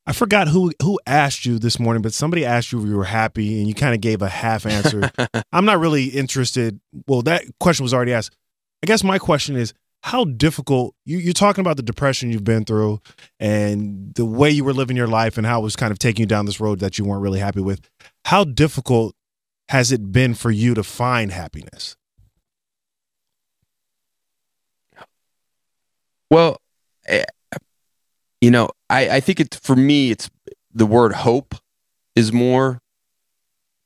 I forgot who who asked you this morning, but somebody asked you if you were happy, and you kind of gave a half answer. I'm not really interested. Well, that question was already asked. I guess my question is how difficult you, you're talking about the depression you've been through and the way you were living your life and how it was kind of taking you down this road that you weren't really happy with. How difficult has it been for you to find happiness? Well, eh, you know, I, I think it's for me, it's the word hope is more.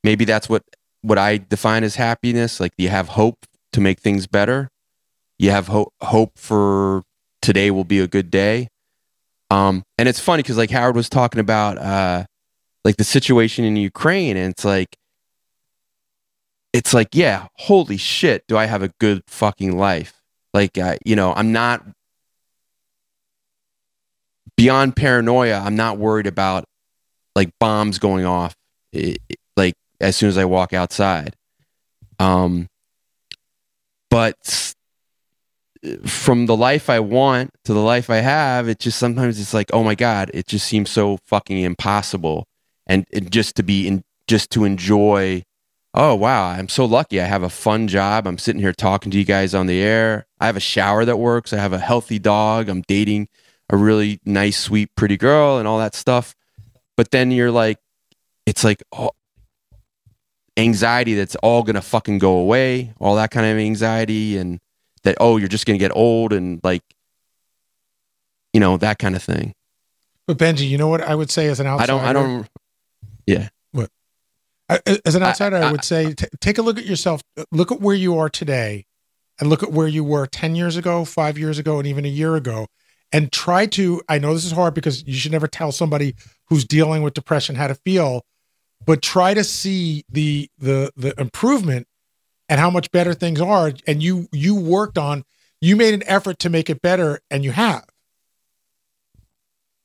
Maybe that's what what I define as happiness. Like you have hope to make things better. You have hope hope for today will be a good day. Um, and it's funny because like Howard was talking about uh, like the situation in Ukraine, and it's like it's like yeah, holy shit, do I have a good fucking life? Like uh, you know, I'm not beyond paranoia, I'm not worried about like bombs going off like as soon as I walk outside. Um, but from the life I want to the life I have, it just sometimes it's like, oh my god, it just seems so fucking impossible, and it, just to be in, just to enjoy. Oh wow, I'm so lucky. I have a fun job. I'm sitting here talking to you guys on the air. I have a shower that works. I have a healthy dog. I'm dating a really nice, sweet, pretty girl and all that stuff. But then you're like, it's like oh, anxiety that's all gonna fucking go away, all that kind of anxiety, and that oh, you're just gonna get old and like, you know, that kind of thing. But Benji, you know what I would say as an outsider? I don't, I don't, yeah. What? As an outsider, I, would say t- take a look at yourself. Look at where you are today, and look at where you were ten years ago, five years ago, and even a year ago, and try to. I know this is hard because you should never tell somebody who's dealing with depression how to feel, but try to see the the the improvement and how much better things are. And you you worked on, you made an effort to make it better, and you have.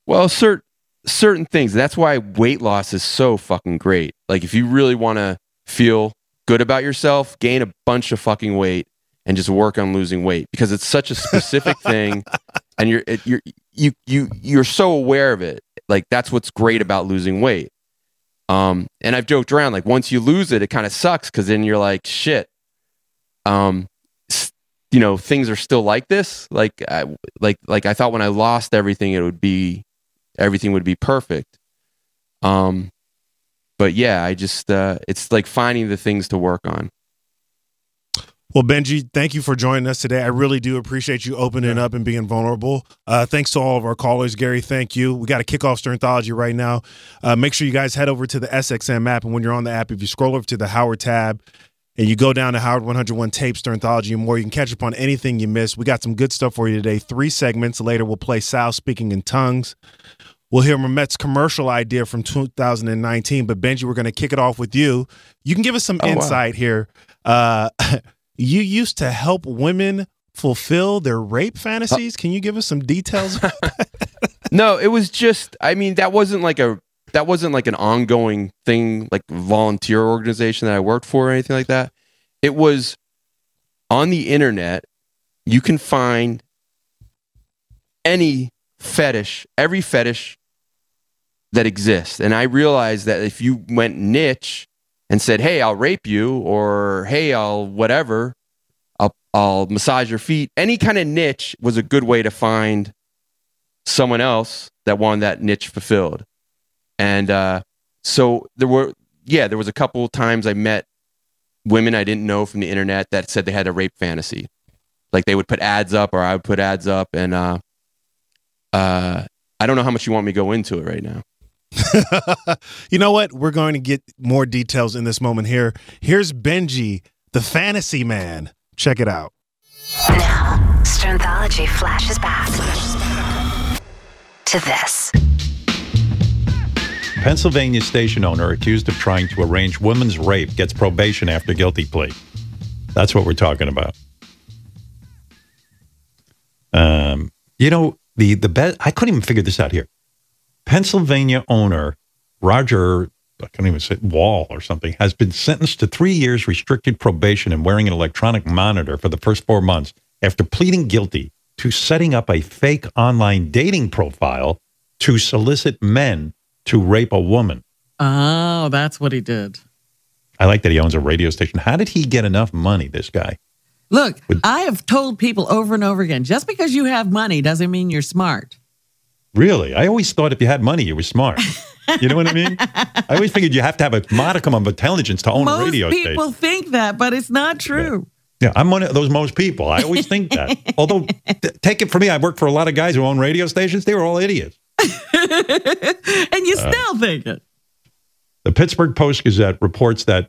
Well, certain certain things. That's why weight loss is so fucking great. Like if you really want to feel good about yourself, gain a bunch of fucking weight and just work on losing weight because it's such a specific thing and you're it, you're you you you're so aware of it. Like that's what's great about losing weight. Um and I've joked around like once you lose it it kind of sucks cuz then you're like shit. Um you know, things are still like this. Like I like like I thought when I lost everything it would be everything would be perfect. Um, but yeah, I just uh, it's like finding the things to work on. Well, Benji, thank you for joining us today. I really do appreciate you opening up and being vulnerable. Uh, thanks to all of our callers. Gary, thank you. We got a kick off Sternthology right now. Uh, make sure you guys head over to the SXM app. And when you're on the app, if you scroll over to the Howard tab and you go down to Howard 101 Tape, Sternthology, and more, you can catch up on anything you missed. We got some good stuff for you today. Three segments. Later, we'll play Sal speaking in tongues. We'll hear Mamet's commercial idea from 2019. But Benji, we're going to kick it off with you. You can give us some Oh, wow. insight here. Uh, you used to help women fulfill their rape fantasies. Can you give us some details? About that? No, it was just I mean that wasn't like a that wasn't like an ongoing thing like volunteer organization that I worked for or anything like that. It was on the internet you can find any fetish, every fetish that exists. And I realized that if you went niche and said, "Hey, I'll rape you," or "Hey, I'll whatever," I'll I'll massage your feet. Any kind of niche was a good way to find someone else that wanted that niche fulfilled. And uh, so there were, yeah, there was a couple times I met women I didn't know from the internet that said they had a rape fantasy. Like they would put ads up, or I would put ads up, and uh, uh, I don't know how much you want me to go into it right now. you know what? We're going to get more details in this moment here. Here's Benji, the fantasy man. Check it out. Now, Sternthology flashes back to this. Pennsylvania station owner accused of trying to arrange women's rape gets probation after guilty plea. That's what we're talking about. Um, you know the the best. I couldn't even figure this out here. Pennsylvania owner Roger, I can't even say Wall or something, has been sentenced to three years restricted probation and wearing an electronic monitor for the first four months after pleading guilty to setting up a fake online dating profile to solicit men to rape a woman. Oh, that's what he did. I like that he owns a radio station. How did he get enough money, this guy? Look, I have told people over and over again just because you have money doesn't mean you're smart. Really? I always thought if you had money, you were smart. You know what I mean? I always figured you have to have a modicum of intelligence to own a most radio people station. think that, but it's not true. Yeah, I'm one of those most people. I always think that. Although, take it from me, I worked for a lot of guys who own radio stations. They were all idiots. and you Uh, still think it. The Pittsburgh Post Gazette reports that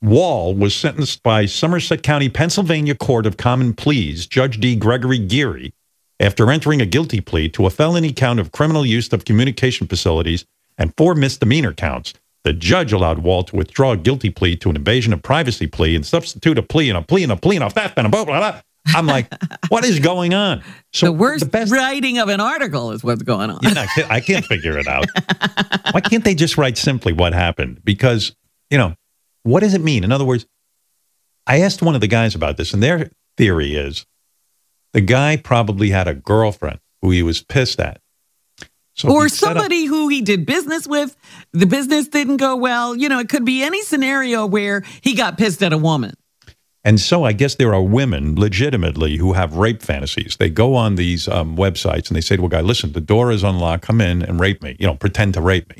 Wall was sentenced by Somerset County, Pennsylvania Court of Common Pleas, Judge D. Gregory Geary, after entering a guilty plea to a felony count of criminal use of communication facilities and four misdemeanor counts. The judge allowed Wall to withdraw a guilty plea to an invasion of privacy plea and substitute a plea and a plea and a plea and a theft and a blah, blah, blah. I'm like, what is going on? So the worst writing of an article is what's going on. yeah, I can't, I can't figure it out. Why can't they just write simply what happened? Because, you know, what does it mean? In other words, I asked one of the guys about this, and their theory is the guy probably had a girlfriend who he was pissed at. So or he set up- somebody who he did business with, the business didn't go well. You know, it could be any scenario where he got pissed at a woman. And so I guess there are women legitimately who have rape fantasies. They go on these um, websites and they say to a guy, listen, the door is unlocked. Come in and rape me. You know, pretend to rape me.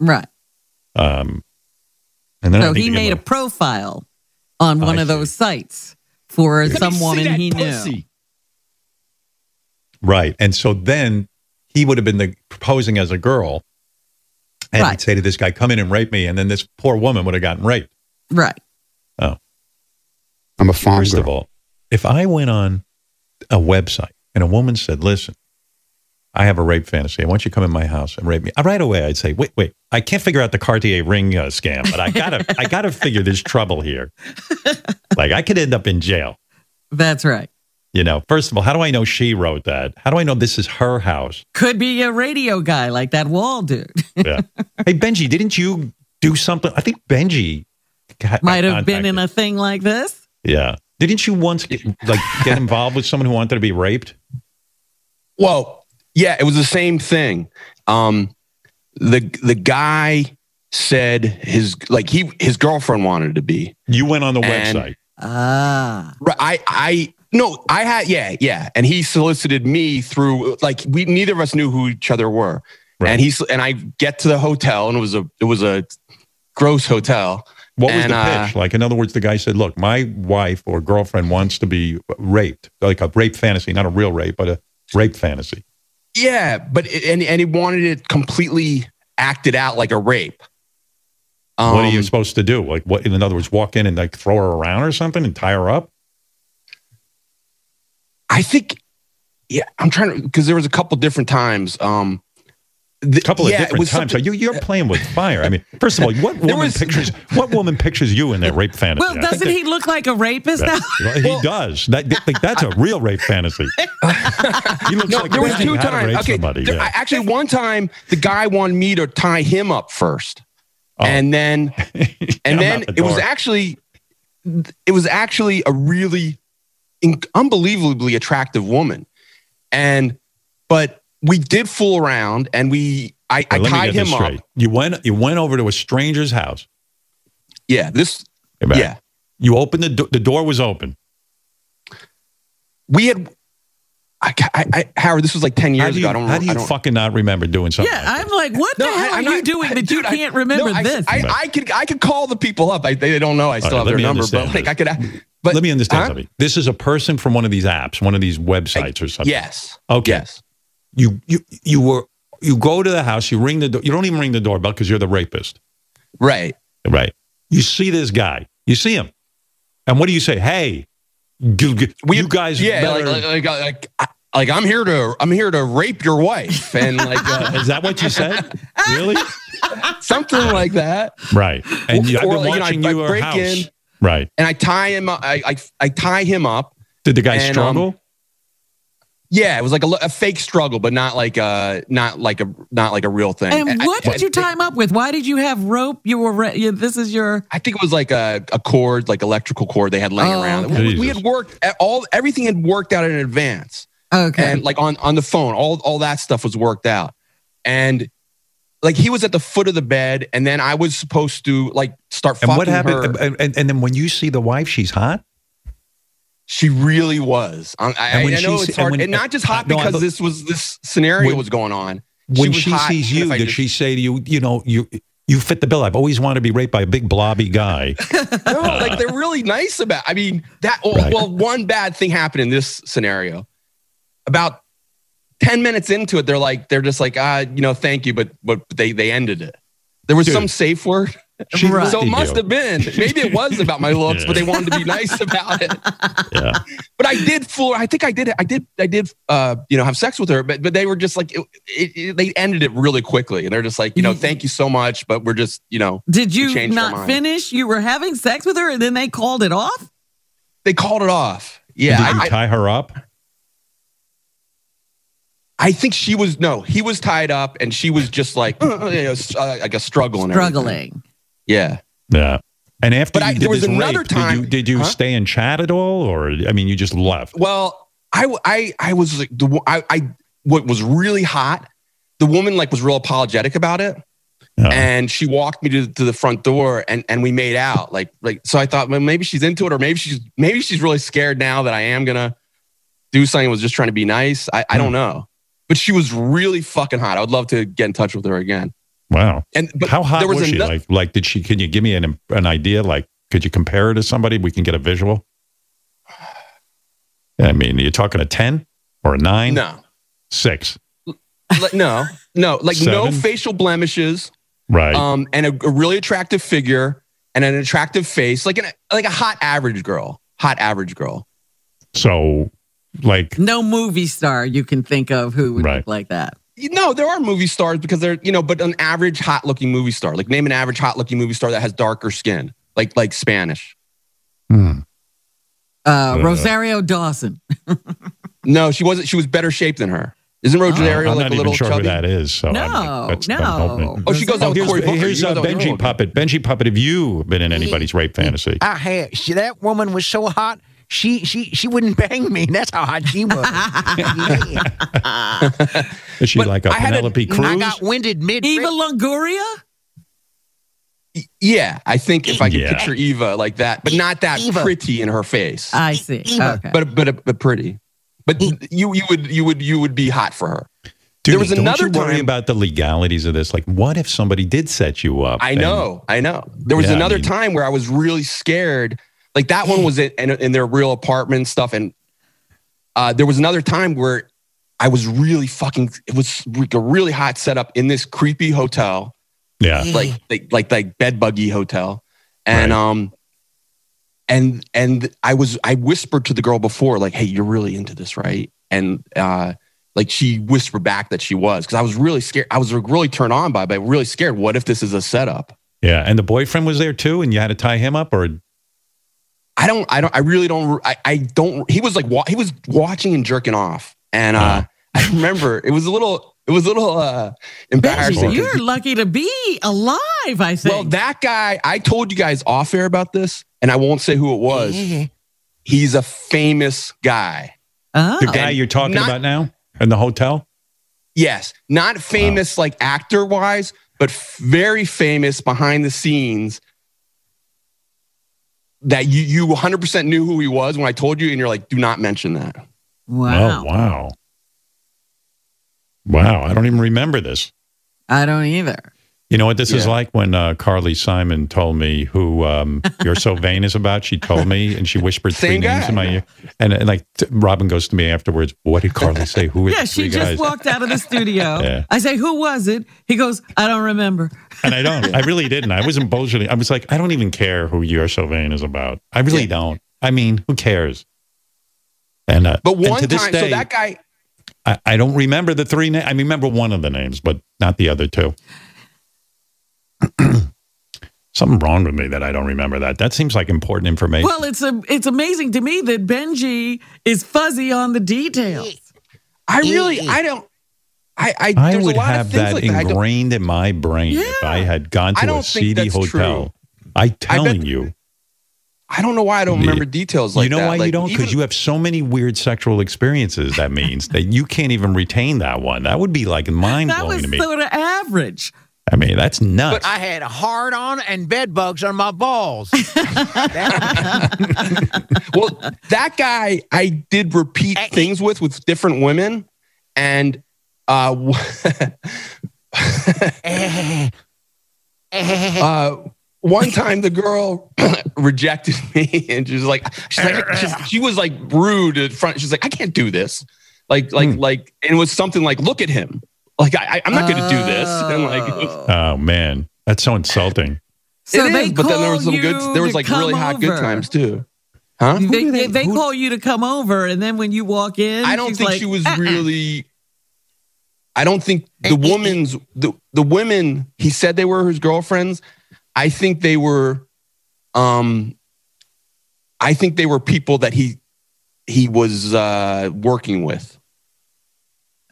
Right. Um, and then So he made a profile on one I of those sites for some woman he knew. Right. And so then he would have been the proposing as a girl. And Right. he'd say to this guy, "Come in and rape me," and then this poor woman would have gotten raped. Right. Oh, I'm a farm First of all, if I went on a website and a woman said, "Listen, I have a rape fantasy. I want you to come in my house and rape me," Uh, right away I'd say, "Wait, wait, I can't figure out the Cartier ring uh, scam, but I gotta, I gotta figure there's trouble here. Like I could end up in jail." That's right. You know, first of all, how do I know she wrote that? How do I know this is her house? Could be a radio guy like that wall dude. Yeah. hey, Benji, didn't you do something? I think Benji got- Might have been in a thing like this. Yeah. Didn't you once get, like get involved with someone who wanted to be raped? Well, yeah, it was the same thing. Um, the the guy said his like he his girlfriend wanted to be. You went on the And- website. Ah. Right, I I no, I had yeah yeah, and he solicited me through like we neither of us knew who each other were, and he's and I get to the hotel and it was a it was a gross hotel. What was And, the uh, pitch? Like, in other words, the guy said, "Look, my wife or girlfriend wants to be raped, like a rape fantasy, not a real rape, but a rape fantasy." Yeah, but it, and and he wanted it completely acted out like a rape. what are you Um, supposed to do? Like, what? In other words, walk in and like throw her around or something and tie her up? I think, yeah, I'm trying to because there was a couple different times. Um, A couple yeah, of it different times. So you, you're playing with fire. I mean, first of all, what woman was- pictures? What woman pictures you in that rape fantasy? Well, doesn't that- he look like a rapist now? Well, he does. That, like, that's a real rape fantasy. he looks no, like there was two times. Okay, somebody. there- yeah. Actually, one time the guy wanted me to tie him up first, Oh. and then and I'm then the it was actually it was actually a really in- unbelievably attractive woman, and but we did fool around, and we I, I tied him up. You went. You went over to a stranger's house. Yeah, this. Yeah, You opened the do- the door was open. we had. I, I, I, Howard, this was like ten How years do you, ago. I don't. how do I you don't, fucking not remember doing something? Yeah, I'm like, what the No, I- hell I'm are you not- doing that dude, I- can't remember no, this? I, I, could I could call the people up. I, they don't know I still All right, have their number, but understand like I could. But Let me understand Huh? something. This is a person from one of these apps, one of these websites or something. Yes. Okay. Yes. You you you were you go to the house. You ring the door. You don't even ring the doorbell because you're the rapist. Right. Right. You see this guy. You see him, and what do you say? Hey, you, you guys. Yeah, better- like, like, like, like, like I'm here to I'm here to rape your wife, and like uh, is that what you said? Really? something like that. Right. And you, I've Or, been you know, I- watching I break house. in- Right. And I tie him. up- I I, I tie him up. Did the guy and, um, struggle? Yeah, it was like a, a fake struggle, but not like a not like a not like a real thing. and I- what I- did you time him up with? Why did you have rope? You were re- you, this is your I think it was like a, a cord, like electrical cord they had laying Oh, around. okay. We, we had worked all everything had worked out in advance. Okay. And like on on the phone, all all that stuff was worked out. And like he was at the foot of the bed, and then I was supposed to like start And fucking what happened? her. And, and, and then when you see the wife, she's hot. She really was. I, I, And when I know she it's hard, and and, not just hot No, because this was this scenario When- was going on. When was she, sees you, does just- she say to you, you know, you you fit the bill? I've always wanted to be raped by a big blobby guy. no, like they're really nice about. I mean, that. Well, Right. well, one bad thing happened in this scenario. About ten minutes into it, they're like, they're just like, ah, you know, thank you, but but they they ended it. There was Dude. some safe word. She So it must you. have been. Maybe it was about my looks, but they wanted to be nice about it. Yeah. But I did fool. I think I did. I did. I did. Uh, you know, have sex with her. But but they were just like, it, it, it- they ended it really quickly, and they're just like, you know, thank you so much, but we're just, you know, Did you not finish? You were having sex with her and then they called it off? They called it off. Yeah, Did you I- I- tie her up? I think she was no, he was tied up, and she was just like, uh, you know, s- uh, like a struggle and everything. Struggling. Yeah, Yeah. And after But you I- did there was another rape, time- did you, did you Huh? stay and chat at all, or I mean, you just left? Well, I I I was like the I I what was really hot. The woman like was real apologetic about it, uh-huh. and she walked me to, to the front door, and and we made out. Like like so, I thought well, maybe she's into it, or maybe she's maybe she's really scared now that I am gonna do something. Was just trying to be nice. I I don't hmm. know, but she was really fucking hot. I would love to get in touch with her again. Wow. And but How hot was, was she? ano- Like, like, did she? Can you give me an an idea? Like, could you compare her to somebody? We can get a visual. I mean, you're talking a ten or a nine? No. six. like, no, no, like no facial blemishes. Right. Um, and a, a really attractive figure and an attractive face, like an like a hot average girl, hot average girl. So, like, No movie star you can think of who would look like that. You know, there are movie stars because they're you know, but an average hot looking movie star. Like name an average hot looking movie star that has darker skin, like like Spanish. Uh, Rosario Dawson. No, she wasn't. She was better shaped than her. Isn't Rosario I'm like not a little sure chubby? who that is. So No, I'm, no. I'm. Oh, she goes out with here's, Cory Booker. Here's She uh, goes out with Benji Puppet. Benji Puppet, have you been in anybody's rape fantasy? I had. She, that woman was so hot. She she she wouldn't bang me. That's how hot she was. Is she like a Penelope Cruz? I got winded mid. Eva Longoria. Yeah, I think if I could Yeah. picture Eva like that, but not that Eva. pretty in her face. I see. Okay. But but but pretty. But you you would you would you would be hot for her. Dude, there was don't another you worry time. about the legalities of this. Like, what if somebody did set you up? I and- know, I know. There was Yeah, I another mean- time where I was really scared. Like that one was in, in, in their real apartment and stuff. And uh, there was another time where I was really fucking. It was like a really hot setup in this creepy hotel. Yeah. like like like like bed buggy hotel, and um, and and I was I whispered to the girl before like, hey, you're really into this, right? And uh, like she whispered back that she was because I was really scared. I was really turned on by, it, but really scared. What if this is a setup? Yeah, and the boyfriend was there too, and you had to tie him up, or I don't, I don't, I really don't, I, I don't, he was like, wa- he was watching and jerking off. And uh, I remember it was a little, it was a little uh, embarrassing. 'cause You're lucky to be alive. I think. Well, that guy, I told you guys off air about this, and I won't say who it was. He's a famous guy. the guy you're talking not- about now in the hotel. Yes, not famous like actor wise, but f- very famous behind the scenes. That you you 100% knew who he was when I told you, and you're like, do not mention that. Oh wow, wow! I don't even remember this. I don't either. You know what this is like when uh, Carly Simon told me who um, "You're So Vain" is about. She told me, and she whispered three Same names guy. in my ear. And, and like t- Robin goes to me afterwards. What did Carly say? Who is Yeah, she just guys? walked out of the studio. Yeah. I say, "Who was it?" He goes, "I don't remember." And I don't. I really didn't. I wasn't bullshitting. I was like, I don't even care who "You're So Vain" is about. I really don't. I mean, who cares? And uh, But and one to this time, day, so that guy, I, I don't remember the three names. I remember one of the names, but not the other two. Something wrong with me that I don't remember that. That seems like important information. Well, it's a it's amazing to me that Benji is fuzzy on the details. I really, I don't, I, I, I would a lot have of that like that. Ingrained in my brain if I had gone to a seedy hotel. true. I telling you. I don't know why I don't remember details like that. you know that. why Like, you don't? Because you have so many weird sexual experiences. That means that you can't even retain that one. That would be like mind blowing to me. sort of average. I mean, that's nuts. But I had a hard on and bed bugs on my balls. well, that guy I did repeat things with with different women, and uh, uh, one time the girl rejected me, and she was like, she's like, she's- she was like rude in front. She's like, I can't do this, like, like, like, and it was something like, look at him, like, I, I- I'm not going to do this, and like, oh man, that's so insulting. So it they is, but then there was some good, there was like really come hot good times too, huh? They, they, they call you to come over, and then when you walk in, I don't she's think like, she was "Uh-uh." really. I don't think the woman's the the women he said they were his girlfriends. I think they were, um, I think they were people that he he was uh, working with.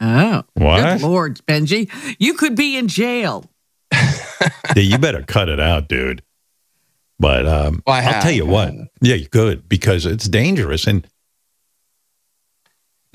Oh, What? Good Lord, Benji, you could be in jail. yeah, you better cut it out, dude. But um, I I'll tell you what. Yeah, you could because it's dangerous and.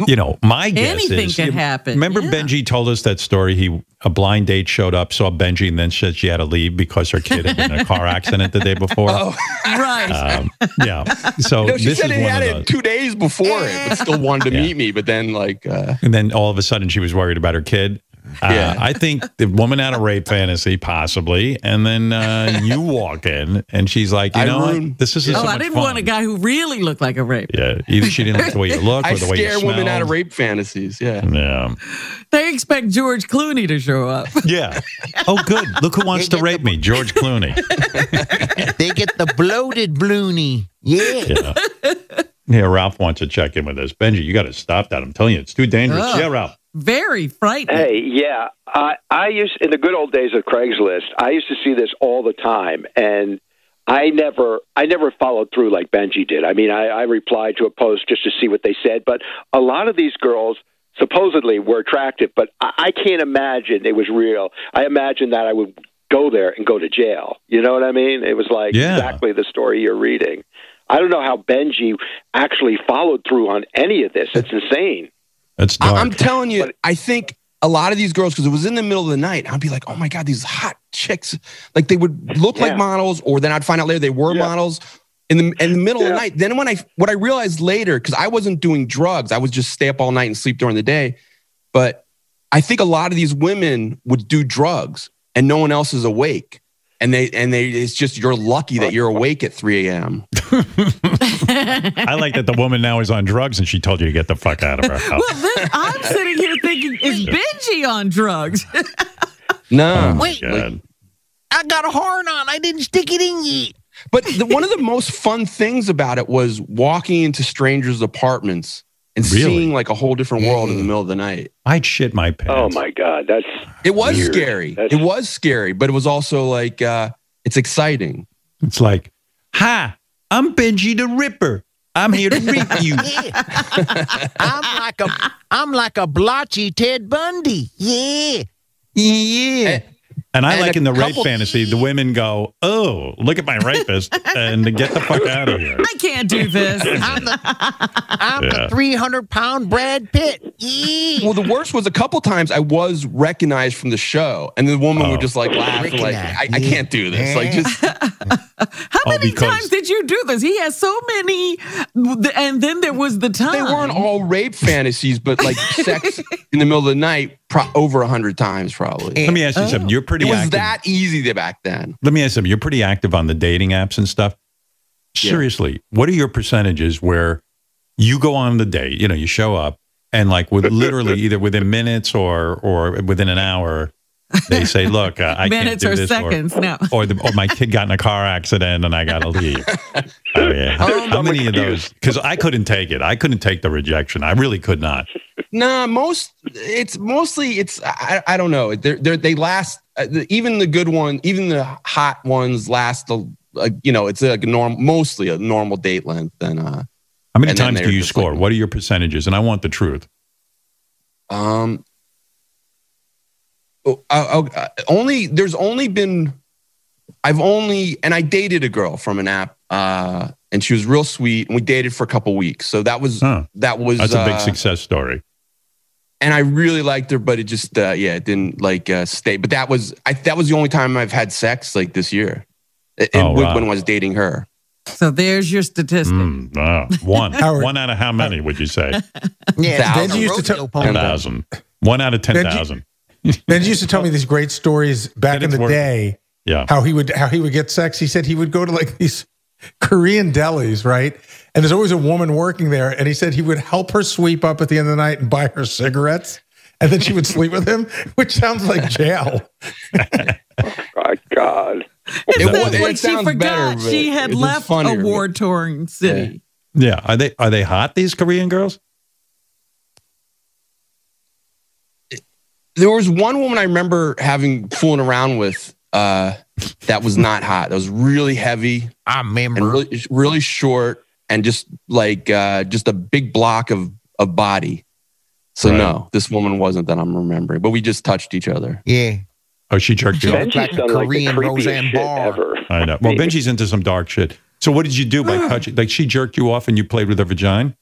You know, my guess Anything is. could happen, Remember, yeah. Benji told us that story. He a blind date showed up, saw Benji, and then said she had to leave because her kid had been in a car accident the day before. right. Um, yeah. So no, she this said is he one had it two days before it, but still wanted to Yeah. meet me. But then, like, uh, And then all of a sudden, she was worried about her kid. Uh, I think the woman had a rape fantasy, possibly, and then uh, you walk in and she's like, you I know, what? ruined- this isn't oh, so I didn't fun. want a guy who really looked like a rape. Yeah, either she didn't like the way you look or I the way you scare smell. women out of rape fantasies. Yeah. Yeah, They expect George Clooney to show up. yeah. Oh, good. Look who wants to rape me, George Clooney. They get the bloated bloony. Yeah. Yeah. Yeah, Ralph wants to check in with us. Benji, you got to stop that. I'm telling you, it's too dangerous. Ugh. Yeah, Ralph. Very frightening. Hey, yeah, I I used in the good old days of Craigslist. I used to see this all the time, and I never I never followed through like Benji did. I mean, I, I replied to a post just to see what they said, but a lot of these girls supposedly were attractive, but I, I can't imagine it was real. I imagine that I would go there and go to jail. You know what I mean? It was like Yeah. exactly the story you're reading. I don't know how Benji actually followed through on any of this. It's insane. That's I- I'm telling you, I think a lot of these girls, because it was in the middle of the night, I'd be like, oh my God, these hot chicks. Like they would look like models, or then I'd find out later they were models in the in the middle of the night. Then when I what I realized later, because I wasn't doing drugs, I would just stay up all night and sleep during the day. But I think a lot of these women would do drugs and no one else is awake. And they and they it's just you're lucky that you're awake at 3 a.m. I like that the woman now is on drugs and she told you to get the fuck out of her house. Well, then I'm sitting here thinking, is Benji on drugs? No. Oh, Wait. God. I got a horn on. I didn't stick it in yet. But the, one of the most fun things about it was walking into strangers' apartments and Really? seeing like a whole different world in the mm. middle of the night. I'd shit my pants. Oh my god, that's It was Weird. scary. That's- It was scary, but it was also like uh, it's exciting. It's like, hi, I'm Benji the Ripper. I'm here to rip you. I'm like a I'm like a blotchy Ted Bundy. Yeah. Yeah. And I And like a in the rape fantasy, the women go, "Oh, look at my rapist," and get the fuck out of here. I can't do this. I'm the I'm Yeah. the 300 pound Brad Pitt. Yeah. Well, the worst was a couple times I was recognized from the show, and the woman would oh. just like laugh, and, like I, I can't do this. Like just How Oh, many because- times did you do this? He has so many, and then there was the time. they weren't all rape fantasies, but like sex in the middle of the night, pro- over a hundred times probably. Let me ask you something. You're pretty It was active. that easy back then. Let me ask you. You're pretty active on the dating apps and stuff. Yeah. Seriously, what are your percentages where you go on the date? You know, you show up, and like with literally either within minutes or or within an hour, they say, "Look, uh, I Minutes can't do or this," seconds, no. or, the, or my kid got in a car accident and I got to leave. Oh, yeah. How, how many of those? Because I couldn't take it. I couldn't take the rejection. I really could not. Nah, most it's mostly it's I, I don't know. They're, they're they last the, even the good one, even the hot ones last a, a you know it's like a norm mostly a normal date length. And uh, How many times do you score? what are your percentages? And I want the truth. um, oh, uh, uh, only there's only been I've only and I dated a girl from an app, uh, and she was real sweet, and we dated for a couple weeks. So that was Huh. that was That's a big uh, success story. And I really liked her, but it just uh, yeah, it didn't like uh, stay. But that was I that was the only time I've had sex like this year. It, it- Oh, when- wow. when I was dating her. So there's your statistic. Mm, wow. One. Howard. One out of how many would you say? Yeah, Benji used to tell Ten 10,000. One out of 10,000. Benji used to tell me these great stories back in the worth day. Yeah. How he would how he would get sex. He said he would go to like these Korean delis, right? And there's always a woman working there. And he said he would help her sweep up at the end of the night and buy her cigarettes. And then she would sleep with him, which sounds like jail. oh, my god. It It sounds was- it like she forgot better, she had left funnier, a war torn city. Yeah. Are they are they hot, these Korean girls? There was one woman I remember having fooling around with uh, that was not hot. That was really heavy I and remember. really really short and just like uh, just a big block of of body. So Right. no, this woman wasn't that I'm remembering, but we just touched each other. Yeah. Oh, she jerked you off. Benji- like Benji's a done like the Korean Roseanne shit Barr. ever. I know. Well, Benji's into some dark shit. So what did you do by touching? Like she jerked you off and you played with her vagina?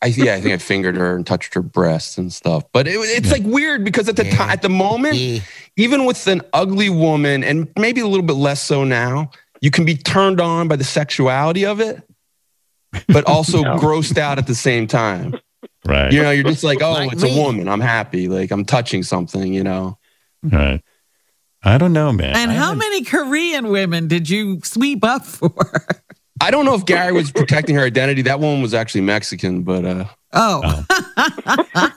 I yeah, I think I fingered her and touched her breasts and stuff. But it, it's like weird because at the time, at the moment, Yeah. even with an ugly woman, and maybe a little bit less so now, you can be turned on by the sexuality of it, but also grossed out at the same time. Right. You know, you're just like, oh, Like it's me. a woman. I'm happy. Like I'm touching something. You know. Right. I don't know, man. And I how haven't- many Korean women did you sweep up for? I don't know if Gary was protecting her identity. That woman was actually Mexican, but uh, Oh,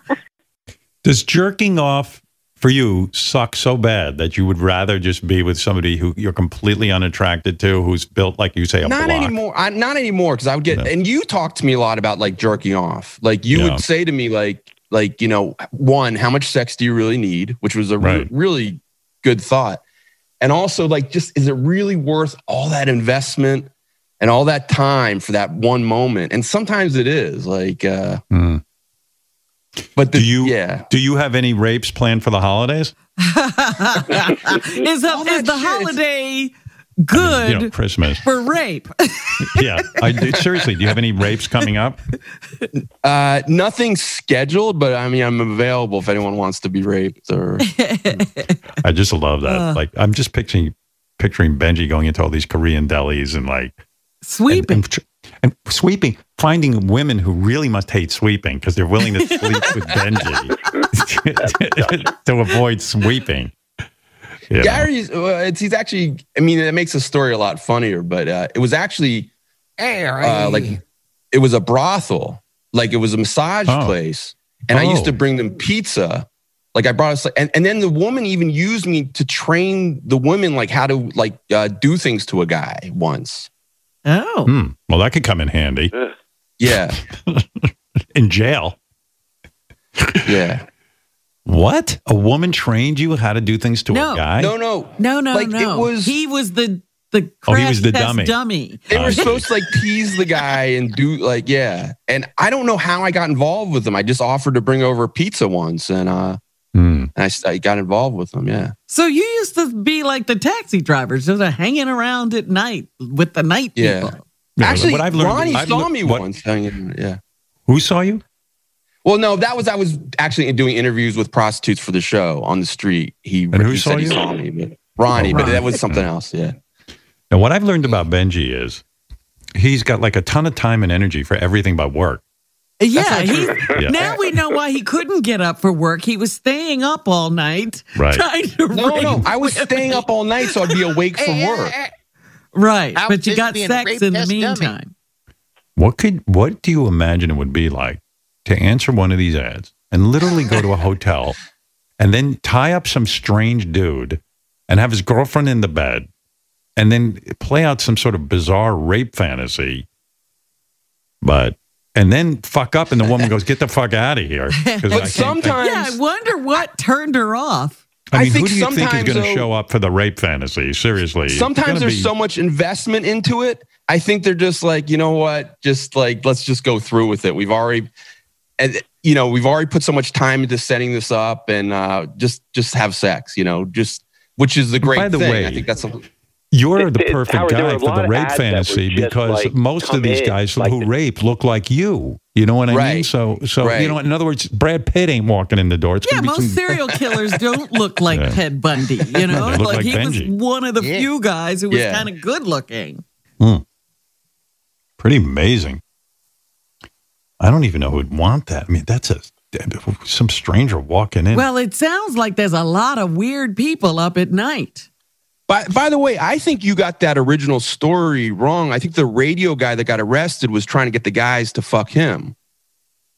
Does jerking off for you suck so bad that you would rather just be with somebody who you're completely unattracted to, who's built like you say a not block? anymore. I, not anymore because I would get. And you talked to me a lot about like jerking off. Like you Yeah. would say to me like like you know one how much sex do you really need, which was a re- really good thought, and also like just is it really worth all that investment and all that time for that one moment? And sometimes it is like. uh Hmm. But the, do you yeah. do you have any rapes planned for the holidays? is, a, is the holiday good You know, Christmas. for rape? yeah. I, seriously, do you have any rapes coming up? Uh, nothing scheduled, but I mean, I'm available if anyone wants to be raped or. I just love that. Uh. like I'm just picturing picturing Benji going into all these Korean delis and like sweeping and, and, and sweeping, finding women who really must hate sweeping because they're willing to sleep with Benji to avoid sweeping. You? Gary's, uh, it's, he's actually, I mean, it makes the story a lot funnier, but uh, it was actually uh, like, it was a brothel, like it was a massage Oh. place. And I used Oh. to bring them pizza. Like I brought us, and, and then the woman even used me to train the women like how to like uh, do things to a guy once. Oh, Hmm. Well, that could come in handy Yeah, in jail. yeah. What? A woman trained you how to do things to No. a guy? No, no, no, no, Like, it was- he was the the Oh, he was the test dummy. dummy. They were supposed to like tease the guy and do like yeah. And I don't know how I got involved with them. I just offered to bring over pizza once, and uh, Mm. And I, s- I got involved with them. Yeah, So you used to be like the taxi drivers, just uh, hanging around at night with the night yeah. people. Yeah, Actually, what I've learned- Ronnie I've saw lear- me what- once. hanging- Yeah. Who saw you? Well, no, that was I was actually doing interviews with prostitutes for the show on the street. He, And who he saw said he you? saw me, but Ronnie, Oh, but that was something else. Yeah. Now, what I've learned about Benji is he's got like a ton of time and energy for everything but work. Yeah, he, Yeah. now we know why he couldn't get up for work. He was staying up all night Right. trying to No, no, rape I was women. staying up all night, so I'd be awake for work. Right, I but you got sex in the test dummy. meantime. What could what do you imagine it would be like to answer one of these ads and literally go to a hotel and then tie up some strange dude and have his girlfriend in the bed and then play out some sort of bizarre rape fantasy, but and then fuck up and the woman goes, "Get the fuck out of here." 'Cause I But can't- sometimes Yeah, I wonder what turned her off. I I mean, think who do you think is going to show up for the rape fantasy? Seriously, sometimes there's be- so much investment into it. I think they're just like, you know what? Just like let's just go through with it. We've already and you know, we've already put so much time into setting this up and uh just just have sex, you know, just which is the great By the thing. way, I think that's a, You're It- the perfect Howard, guy for the rape ads that were fantasy because like, most of these in, guys like who the- rape look like you. You know what I mean? Right. So, so you know, in other words, Brad Pitt ain't walking in the door. It's Yeah, be most some- serial killers don't look like Yeah. Ted Bundy. You know, They look like he Benji. was one of the Yeah. few guys who was Yeah. kind of good looking. Hmm. pretty amazing. I don't even know who'd want that. I mean, that's a some stranger walking in. Well, it sounds like there's a lot of weird people up at night. By, by the way, I think you got that original story wrong. I think the radio guy that got arrested was trying to get the guys to fuck him.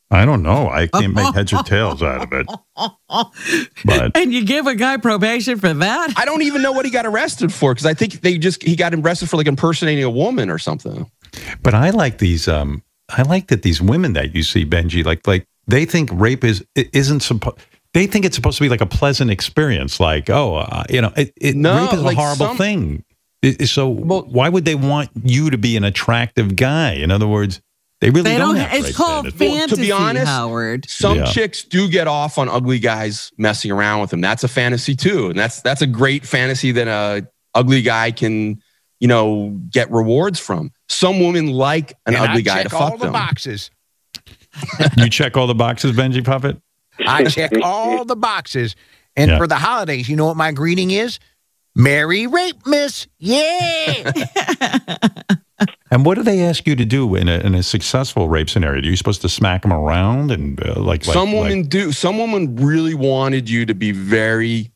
I don't know. I can't make heads or tails out of it. But And you give a guy probation for that? I don't even know what he got arrested for because I think they just he got arrested for like impersonating a woman or something. But I like these. Um, I like that these women that you see, Benji, like like they think rape is isn't supposed. They think it's supposed to be like a pleasant experience. Like, oh, uh, you know, it, it No, rape is like a horrible some- thing. It- it- so why would they want you to be an attractive guy? In other words, they really They don't. don't- have it's rape called fantasies. Well, to be honest, Howard. some Yeah. chicks do get off on ugly guys messing around with them. That's a fantasy too, and that's that's a great fantasy that a ugly guy can, you know, get rewards from. Some women like an And I ugly guy to check all fuck the them. boxes. you check all the boxes, Benji Puppet. I check all the boxes. And Yeah. for the holidays, you know what my greeting is? Merry Rape Miss. Yeah. And what do they ask you to do in a, in a successful rape scenario? Are you supposed to smack them around and uh, like, like some like- women do. Some women really wanted you to be very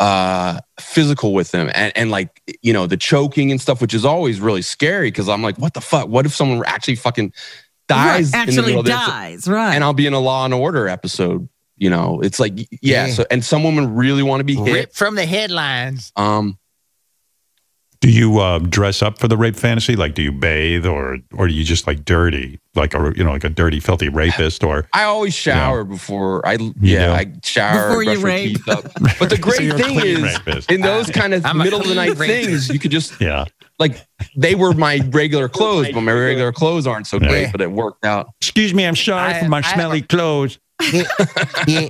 uh physical with them and and like you know the choking and stuff which is always really scary because i'm like what the fuck what if someone were actually fucking dies Right, in the actually middle of this? dies, right. and i'll be in a law and order episode you know it's like yeah, Yeah. so and some women really want to be hit Ripped from the headlines. um Do you uh, dress up for the rape fantasy? Like, do you bathe or or do you just like dirty, like a you know like a dirty, filthy rapist? Or I always shower before I yeah do? I shower Before you brush my rape. teeth up. But the great you're thing is rapist. in those kind of I'm middle of the night rapist. things you could just yeah like they were my regular clothes, but my regular clothes aren't so great. But it worked out. excuse me, I'm sorry I- for my I have smelly clothes. Yeah, yeah.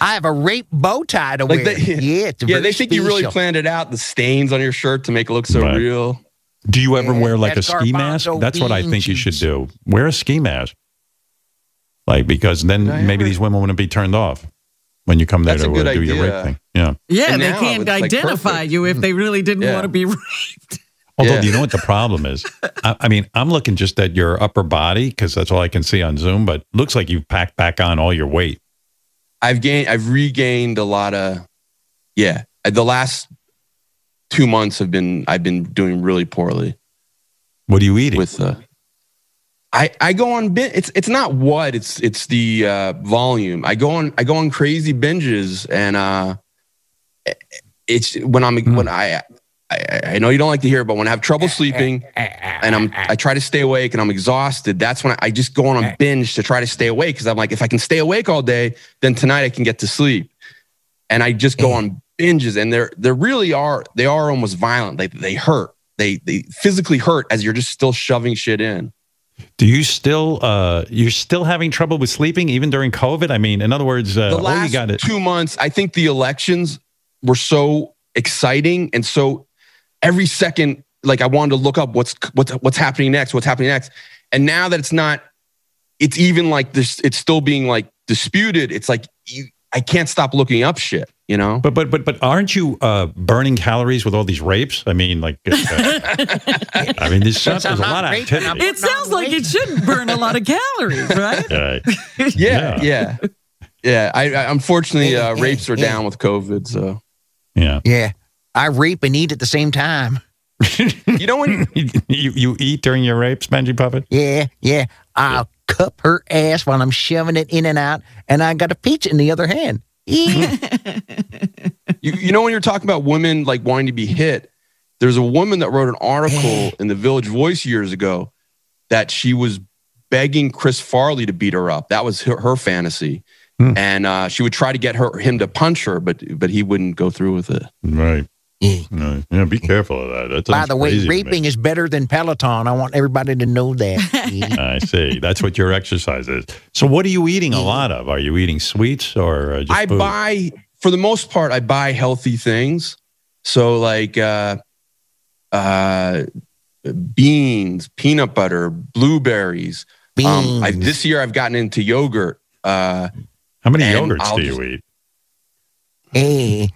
I have a rape bow tie to Like wear. they, yeah, it's yeah, they think you really planned it out. The stains on your shirt to make it look so Right. real. Do you ever Yeah, wear like a ski mask? garbanzo That's what I bean think you should do. Wear a ski mask, like because then maybe ever- these women wouldn't be turned off when you come there That's to a good uh, do your idea. rape thing. Yeah. Yeah, And they can't it's, like, identify perfect. you if they really didn't Yeah. want to be raped. Although, Yeah. do you know what the problem is? I, I mean, I'm looking just at your upper body because that's all I can see on Zoom, but looks like you've packed back on all your weight. I've gained, I've regained a lot of, yeah. The last two months have been, I've been doing really poorly What are you eating? with uh I, I go on bin- it's it's not what it's it's the uh, volume. I go on I go on crazy binges and uh it's when I'm Hmm. when I, I I know you don't like to hear it, but when I have trouble eh, eh, sleeping eh, and I'm I try to stay awake and I'm exhausted, that's when I, I just go on a binge to try to stay awake because I'm like if I can stay awake all day, then tonight I can get to sleep. And I just go on binges and they're they really are they are almost violent. They they hurt. They they physically hurt as you're just still shoving shit in. Do you still uh you're still having trouble with sleeping even during COVID? I mean, in other words, uh, the oh, all last you got it. two months, I think the elections were so exciting and so every second, like I wanted to look up what's what's what's happening next, what's happening next, and now that it's not, it's even like this. It's still being like disputed. It's like you, I can't stop looking up shit. You know. But but but but aren't you uh burning calories with all these rapes? I mean, like uh, I mean, this Since there's a I'm lot of activity. I'm- It sounds like it shouldn't burn a lot of calories, right? Right. yeah, yeah, yeah. I, I unfortunately uh, rapes are down with COVID. So Yeah. Yeah, I rape and eat at the same time. you know when you you eat during your rapes, Benji Puppet? Yeah, yeah. I'll cup her ass while I'm shoving it in and out, and I got a peach in the other hand. you, you know when you're talking about women like wanting to be hit there's a woman that wrote an article in the village voice years ago that she was begging chris farley to beat her up that was her, her fantasy Hmm. and uh, she would try to get her him to punch her but but he wouldn't go through with it Right. Right. Yeah, be careful of that. that By the way, crazy raping is better than Peloton. I want everybody to know that. I see. That's what your exercise is. So, what are you eating a lot of? Are you eating sweets or uh, just i food? buy for the most part i buy healthy things so like uh uh beans peanut butter blueberries um I, Beans. this year i've gotten into yogurt uh How many yogurts I'll do you just- eat? Hey,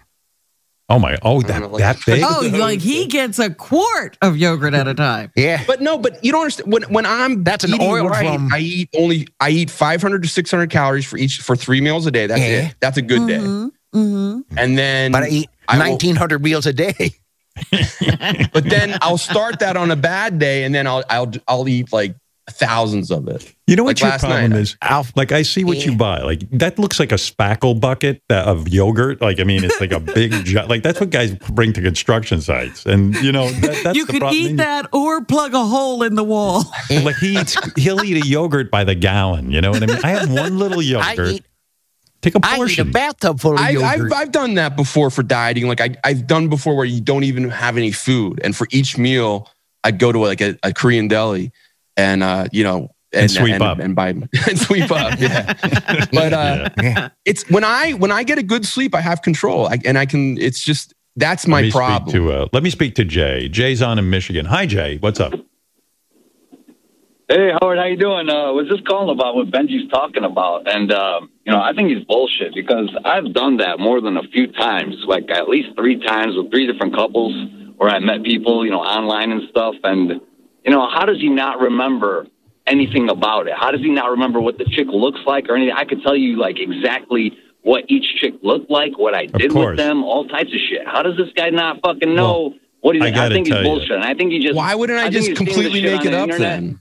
Oh my! Oh, that know, like- that big? Oh, like he gets a quart of yogurt at a time. yeah. But no, but you don't understand when when I'm That's an oil right, from- I eat only I eat 500 to 600 calories for each for three meals a day. That's Yeah. it. That's a good day. Mm-hmm. And then But I eat I will- 1,900 meals a day. but then I'll start that on a bad day, and then I'll I'll I'll eat like thousands of it. You know Like what your last problem night, is? Like I see what you buy. Like that looks like a spackle bucket uh, of yogurt. Like I mean, it's like a big jo- like that's what guys bring to construction sites. And you know that, that's you the could problem. eat that or plug a hole in the wall. Like he eats, he'll eat a yogurt by the gallon. You know what I mean? I have one little I yogurt. eat, Take a I eat a bathtub full of I, yogurt. I've I've done that before for dieting. Like I I've done before where you don't even have any food, and for each meal, I'd go to like a, a Korean deli, and uh, you know. And sweep and, up. and buy and sweep up, yeah. But uh, Yeah. it's when I when I get a good sleep, I have control, I, and I can. It's just that's Let my me problem. Speak to, uh, let me speak to Jay. Jay's on in Michigan. Hi, Jay. What's up? Hey Howard, how are you doing? Uh, I was just calling about what Benji's talking about, and um, you know, I think he's bullshit because I've done that more than a few times, like at least three times with three different couples where I met people, you know, online and stuff, and you know, how does he not remember anything about it? How does he not remember what the chick looks like or anything? I could tell you like exactly what each chick looked like, what I did with them, all types of shit. How does this guy not fucking know what he's? I I, think he's tell you. bullshit. And I think he just. Why wouldn't I, think just completely make it the up internet. then?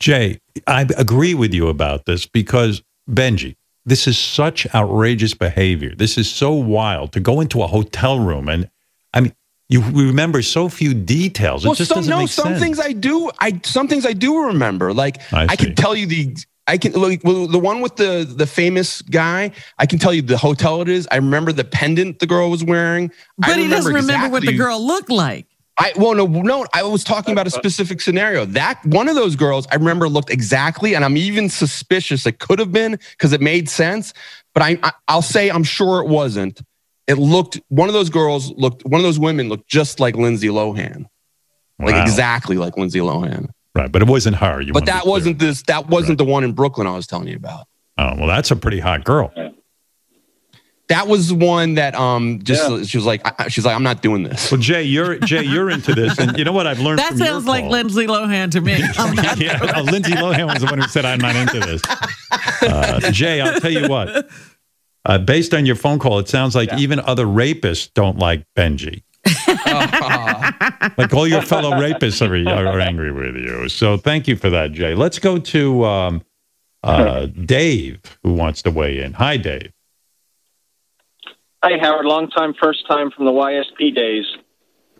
Jay, I agree with you about this because Benji, this is such outrageous behavior. This is so wild to go into a hotel room and I mean, you remember so few details. It well, just some doesn't no, make some sense. things I do. I some things I do remember. Like I I, can tell you the. I can like well, the one with the the famous guy. I can tell you the hotel it is. I remember the pendant the girl was wearing. I But he doesn't remember what the girl looked like. I well no no I was talking about a specific scenario. That one of those girls I remember looked exactly, and I'm even suspicious it could have been because it made sense. But I, I I'll say I'm sure it wasn't. It looked one of those girls looked one of those women looked just like Lindsay Lohan, like exactly like Lindsay Lohan. Right, but it wasn't her. You but that wasn't this. That wasn't the one in Brooklyn I was telling you about. Oh, well, that's a pretty hot girl. That was the one that um just she was like I- she's like I'm not doing this. Well, Jay, you're Jay, you're into this, and you know what I've learned That from your sounds like call? Lindsay Lohan to me. I'm not- yeah, uh, Lindsay Lohan was the one who said I'm not into this. Uh, Jay, I'll tell you what. Uh, based on your phone call, it sounds like even other rapists don't like Benji. like all your fellow rapists are, are angry with you. So thank you for that, Jay. Let's go to um, uh, Dave, who wants to weigh in. Hi, Dave. Hi, Howard. Long time, first time from the YSP days.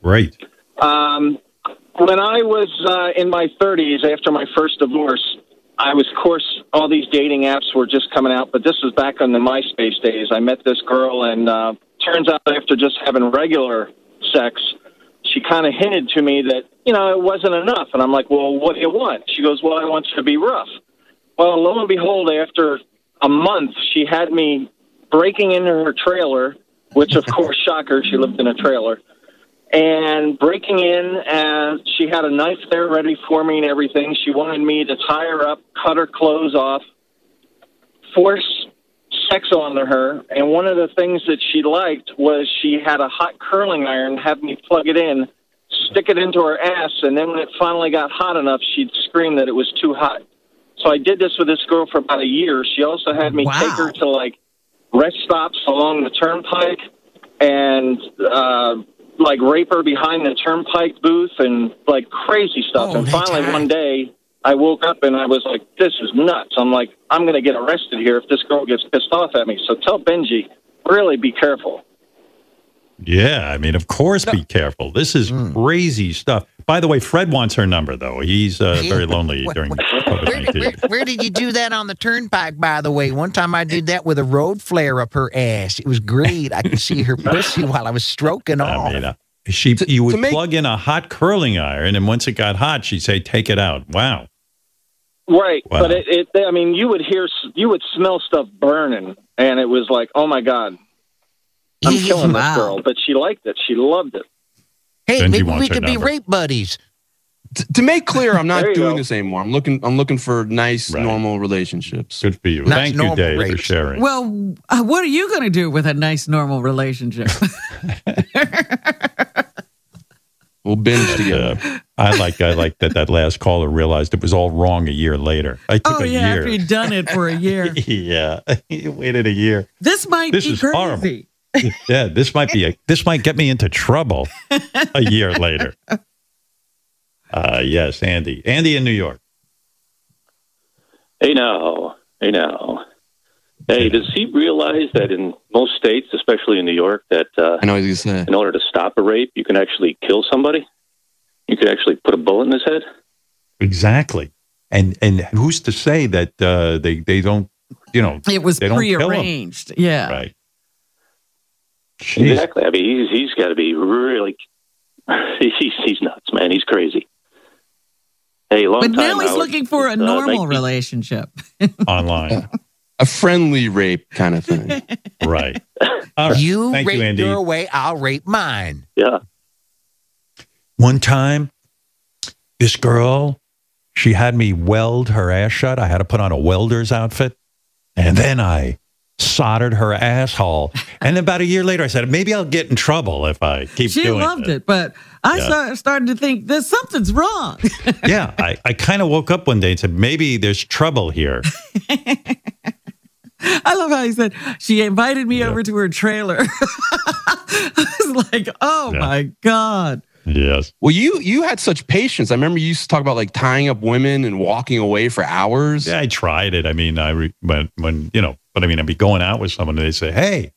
Great. Um, when I was uh, in my 30s, after my first divorce, I was, of course, all these dating apps were just coming out, but this was back on the MySpace days. I met this girl, and uh, turns out after just having regular sex, she kind of hinted to me that, you know, it wasn't enough. And I'm like, well, what do you want? She goes, well, I want you to be rough. Well, lo and behold, after a month, she had me breaking into her trailer, which, of course, shocker, she lived in a trailer, and breaking in, and she had a knife there ready for me and everything. She wanted me to tie her up, cut her clothes off, force sex onto her. And one of the things that she liked was she had a hot curling iron, have me plug it in, stick it into her ass, and then when it finally got hot enough, she'd scream that it was too hot. So I did this with this girl for about a year. She also had me take her to like rest stops along the turnpike and uh like rape her behind the turnpike booth and like crazy stuff. Oh, and finally hot. one day I woke up and I was like, This is nuts. I'm like, I'm gonna get arrested here if this girl gets pissed off at me. So tell Benji, really be careful. Yeah, I mean, of course, be careful. This is Hmm. crazy stuff. By the way, Fred wants her number, though. He's uh, very lonely during COVID Where, 19. where, where did you do that on the turnpike, by the way? One time I did that with a road flare up her ass. It was great. I could see her pussy while I was stroking off. I mean, uh, she, you would plug in a hot curling iron, and once it got hot, she'd say, "Take it out." Wow. Right, Wow. but it, it, I mean, you would hear, you would smell stuff burning, and it was like, oh my god, I'm killing Wow. this girl. But she liked it. She loved it. Hey, Benji maybe we could be number. rape buddies. T- to make clear, I'm not doing go. this anymore. I'm looking. I'm looking for nice, normal relationships. Good for you. Not Thank you, normal Dave, for sharing. Well, uh, what are you going to do with a nice, normal relationship? We'll binge together. Uh, I like I like that that last caller realized it was all wrong a year later. I took oh, a yeah, year. after you'd done it for a year. yeah, you waited a year. This might This be is crazy. horrible. Yeah, this might be a this might get me into trouble a year later. Uh, yes, Andy. Andy in New York. Hey now, hey now. Hey, does he realize that in most states, especially in New York, that uh, I know he's gonna in order to stop a rape, you can actually kill somebody? You could actually put a bullet in his head? Exactly. And and who's to say that uh, they they don't you know It was they don't kill 'em? prearranged. Yeah. Right. Jeez. Exactly. I mean, he's, he's got to be really. He's, he's nuts, man. He's crazy. Hey, long But time. now he's Howard. looking for a Uh, normal 19 relationship. online. A friendly rape kind of thing. right. All right. You Thank rape you, Andy. your way, I'll rape mine. Yeah. One time, this girl, she had me weld her ass shut. I had to put on a welder's outfit. And then I soldered her asshole. And about a year later, I said, maybe I'll get in trouble if I keep doing it. She doing loved it, but I Yeah. start, started to think there's something's wrong. yeah, I, I kind of woke up one day and said, maybe there's trouble here. I love how he said she invited me over to her trailer. I was like, oh Yeah. my god. Yes. Well, you you had such patience. I remember you used to talk about like tying up women and walking away for hours. Yeah, I tried it. I mean, I re- when when you know, but I mean, I'd be going out with someone and they say, "Hey,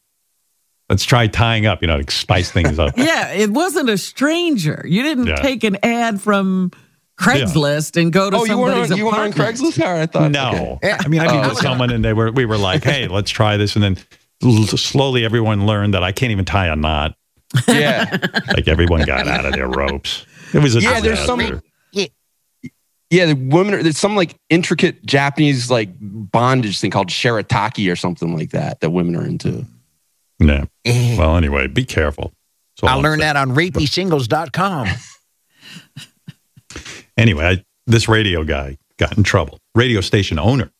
let's try tying up," you know, to spice things up. Yeah, it wasn't a stranger. You didn't Yeah. take an ad from Craigslist and go to Oh, you weren't somebody's you weren't on. Craigslist, Harry? I thought- no. okay. I mean, I mean, Oh. with someone and they were we were like, "Hey, let's try this," and then l- slowly everyone learned that I can't even tie a knot. Yeah, like everyone got out of their ropes. It was a yeah. There's some. Disaster. Yeah, the women. Are, there's some like intricate Japanese like bondage thing called shirataki or something like that that women are into. Yeah. Eh. Well, anyway, be careful. So I learned that on rapeysingles.com. Anyway, I, this radio guy got in trouble. Radio station owner.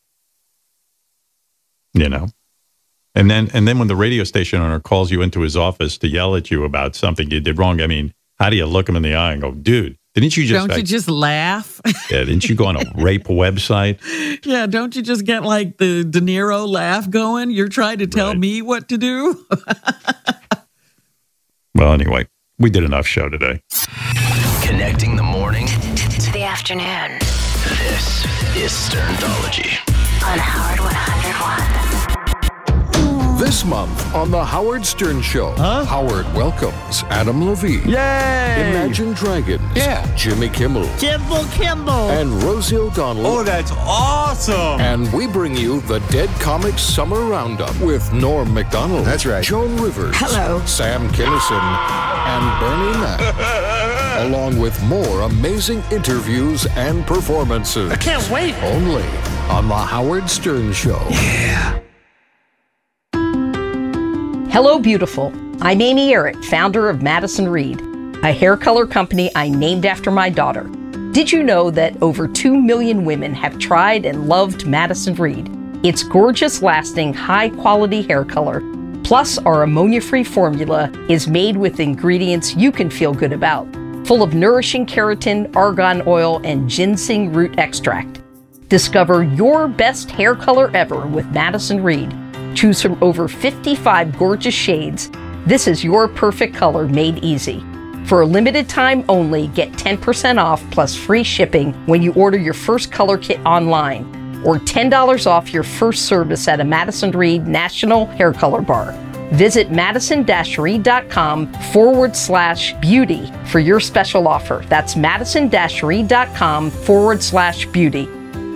You know. And then and then when the radio station owner calls you into his office to yell at you about something you did wrong, I mean, how do you look him in the eye and go, "Dude, didn't you just Don't you like, just laugh? yeah, didn't you go on a rape website?" yeah, don't you just get like the De Niro laugh going? You're trying to tell me what to do? Well, anyway, we did enough show today. Connecting the morning. To the afternoon This is Sternthology. on Howard 101. This month on The Howard Stern Show, Howard welcomes Adam Levine. Yay! Imagine Dragons. Yeah. Jimmy Kimmel. Kimball, Kimball. And Rosie O'Donnell. Oh, that's awesome. And we bring you the Dead Comics Summer Roundup with Norm MacDonald. That's right. Joan Rivers. Hello. Sam Kinison. And Bernie Mac. along with more amazing interviews and performances. I can't wait. Only on The Howard Stern Show. Yeah. Hello, beautiful. I'm Amy Errett, founder of Madison Reed, a hair color company I named after my daughter. Did you know that over 2 million women have tried and loved Madison Reed? Its gorgeous, lasting, high quality hair color, plus our ammonia free formula, is made with ingredients you can feel good about, full of nourishing keratin, argan oil, and ginseng root extract. Discover your best hair color ever with Madison Reed. Choose from over 55 gorgeous shades. This is your perfect color made easy. For a limited time only, get 10% off plus free shipping when you order your first color kit online, or $10 off your first service at a Madison Reed National Hair Color Bar. Visit madison-reed.com forward slash beauty for your special offer. That's madison-reed.com forward slash beauty.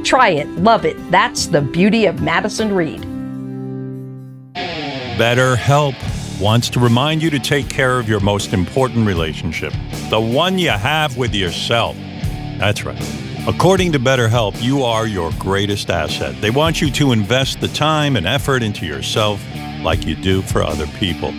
Try it, love it. That's the beauty of Madison Reed. BetterHelp wants to remind you to take care of your most important relationship, the one you have with yourself. That's right. According to BetterHelp, you are your greatest asset. They want you to invest the time and effort into yourself like you do for other people.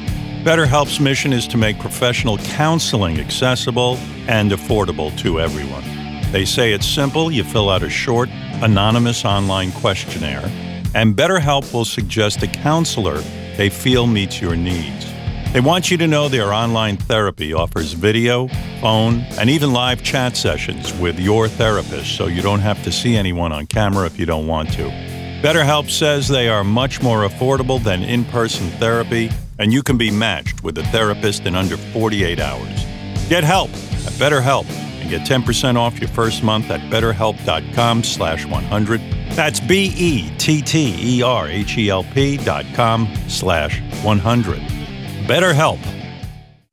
BetterHelp's mission is to make professional counseling accessible and affordable to everyone. They say it's simple. You fill out a short, anonymous online questionnaire, and BetterHelp will suggest a counselor they feel meets your needs. They want you to know their online therapy offers video, phone, and even live chat sessions with your therapist so you don't have to see anyone on camera if you don't want to. BetterHelp says they are much more affordable than in person therapy, and you can be matched with a therapist in under 48 hours. Get help at BetterHelp and get 10% off your first month at betterhelp.com slash 100. That's E B-E-T-T-E-R-H-E-L-P dot com slash 100. BetterHelp.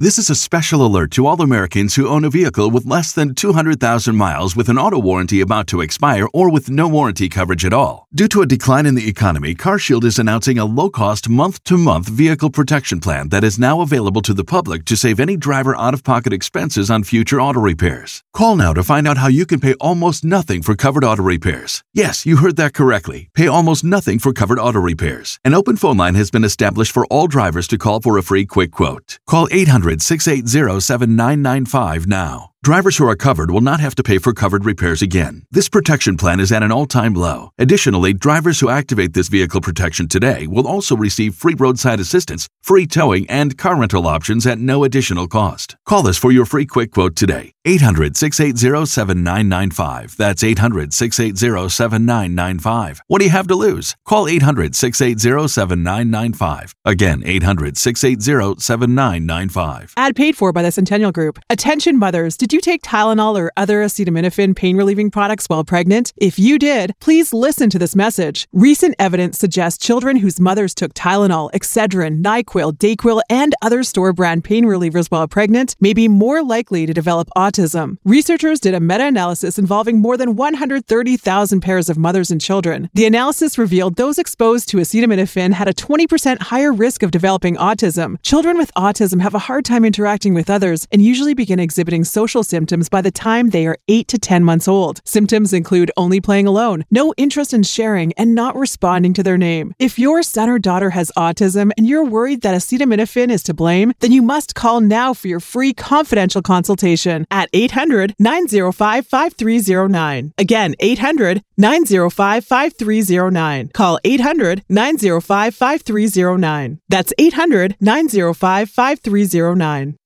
This is a special alert to all Americans who own a vehicle with less than 200,000 miles with an auto warranty about to expire or with no warranty coverage at all. Due to a decline in the economy, CarShield is announcing a low-cost month-to-month vehicle protection plan that is now available to the public to save any driver out-of-pocket expenses on future auto repairs. Call now to find out how you can pay almost nothing for covered auto repairs. Yes, you heard that correctly. Pay almost nothing for covered auto repairs. An open phone line has been established for all drivers to call for a free quick quote. Call 800 680 7995 now. Drivers who are covered will not have to pay for covered repairs again. This protection plan is at an all time low. Additionally, drivers who activate this vehicle protection today will also receive free roadside assistance, free towing, and car rental options at no additional cost. Call us for your free quick quote today. 800 680 7995. That's 800 680 7995. What do you have to lose? Call 800 680 7995. Again, 800 680 7995. Ad paid for by the Centennial Group. Attention mothers, did you take Tylenol or other acetaminophen pain relieving products while pregnant? If you did, please listen to this message. Recent evidence suggests children whose mothers took Tylenol, Excedrin, NyQuil, Dayquil, and other store brand pain relievers while pregnant may be more likely to develop autism. Researchers did a meta analysis involving more than 130,000 pairs of mothers and children. The analysis revealed those exposed to acetaminophen had a 20% higher risk of developing autism. Children with autism have a hard time interacting with others and usually begin exhibiting social symptoms by the time they are 8 to 10 months old. Symptoms include only playing alone, no interest in sharing, and not responding to their name. If your son or daughter has autism and you're worried that acetaminophen is to blame, then you must call now for your free confidential consultation at 800 905 5309. Again, 800 905 5309. Call 800 905 5309. That's 800 905 5309.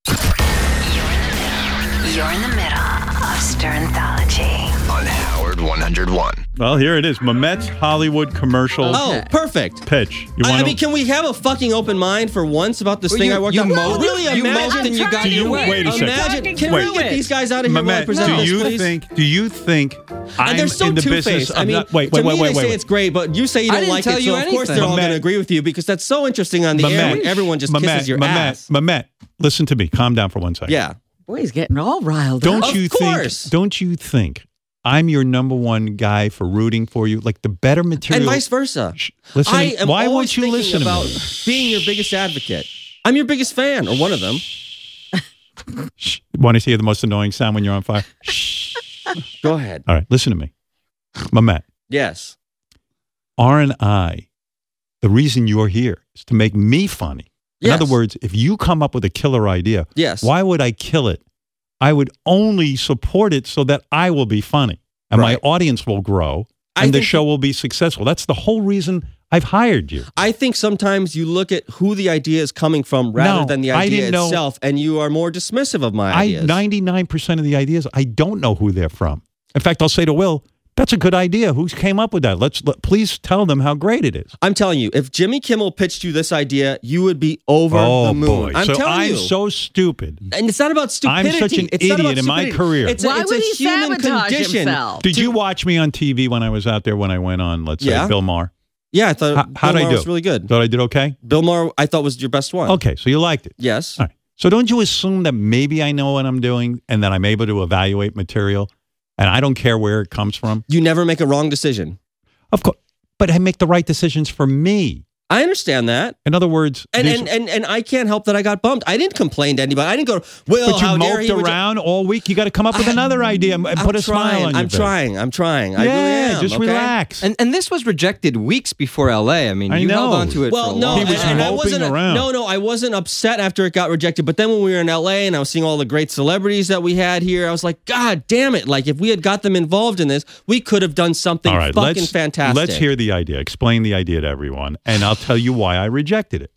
You're in the middle of Sternthology. On Howard 101. Well, here it is. Mamet's Hollywood commercial. Oh, perfect. Pitch. You I, I want mean, can we have a fucking open mind for once about this Well, thing you- I worked you on? moped- really you imagine moped and you got Do you- way. Wait a second. Imagine, can Wait. we get these guys out of here while I Mamet, present do this, you please? think? Do you think I'm and they're so in the two business faced. of I mean, not, wait, to wait, wait, me wait, they wait, say it's great, but you say you I don't didn't like tell it, you so of course they're anything. all going to agree with you because that's so interesting on the air. when Everyone just kisses your Mamet, ass. Mamet, listen to me. Calm down for one second. Yeah. Boy, he's getting all riled Don't up. you think? Don't you think? I'm your number one guy for rooting for you. Like the better material, And vice versa. Listen, I am why won't you listen to about me? being your biggest advocate. I'm your biggest fan, or one of them. Want to hear the most annoying sound when you're on fire? Go ahead. All right, listen to me, Mamet. Yes. R and I, the reason you're here is to make me funny. In Yes. other words, if you come up with a killer idea, Yes. why would I kill it? I would only support it so that I will be funny and my audience will grow and the show will be successful. That's the whole reason I've hired you. I think sometimes you look at who the idea is coming from rather No, than the idea didn't know- itself, and you are more dismissive of my I ideas. 99% of the ideas I don't know who they're from. In fact, I'll say to Will, that's a good idea. Who came up with that? Let's let, please tell them how great it is. I'm telling you, if Jimmy Kimmel pitched you this idea, you would be over oh the moon. boy. I'm so telling I'm you. so stupid. and it's not about stupidity. I'm such an It's idiot in my career. It's a, Why it's would a he human sabotage condition. himself? Did you watch me on TV when I was out there when I went on, let's say, Yeah. Bill Maher? Yeah, I thought How, Bill how'd I Maher do? was really good. Thought I did okay? Bill Maher, I thought was your best one. Okay, so you liked it. Yes. All right. So don't you assume that maybe I know what I'm doing and that I'm able to evaluate material and I don't care where it comes from? You never make a wrong decision. Of course. But I make the right decisions for me. I understand that. In other words, And, and and and I can't help that I got bumped. I didn't complain to anybody. I didn't go, well, but you how moped he reject-" around all week. You got to come up with another idea and I'm put a smile trying. on your I'm face. trying. I'm trying. I Yeah, really am. just okay? relax. And and this was rejected weeks before LA. I mean, I you held on to it Well, for a no, long and, time. and I wasn't. around. No, no, I wasn't upset after it got rejected. But then when we were in LA and I was seeing all the great celebrities that we had here, I was like, God damn it! Like if we had got them involved in this, we could have done something All right, fucking let's, fantastic. Let's hear the idea. Explain the idea to everyone, and I'll tell you why I rejected it.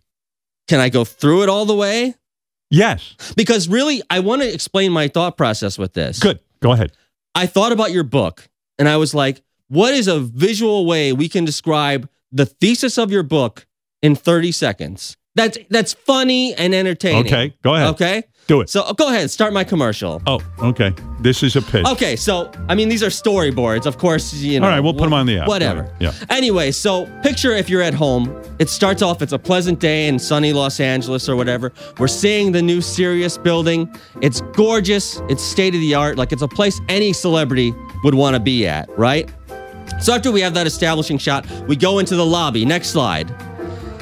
Can I go through it all the way? Yes. Because really, I want to explain my thought process with this. Good. Go ahead. I thought about your book and I was like, what is a visual way we can describe the thesis of your book in 30 seconds? That's that's funny and entertaining. Okay, go ahead. Okay? Do it. So go ahead, start my commercial. Oh, okay. This is a pitch. Okay, so I mean these are storyboards, of course, you know. All right, we'll put them on the app. Whatever. Right, Yeah. Anyway, so picture if you're at home. It starts off, it's a pleasant day in sunny Los Angeles or whatever. We're seeing the new Sirius building. It's gorgeous, it's state of the art, like it's a place any celebrity would want to be at, right? So after we have that establishing shot, we go into the lobby. Next slide.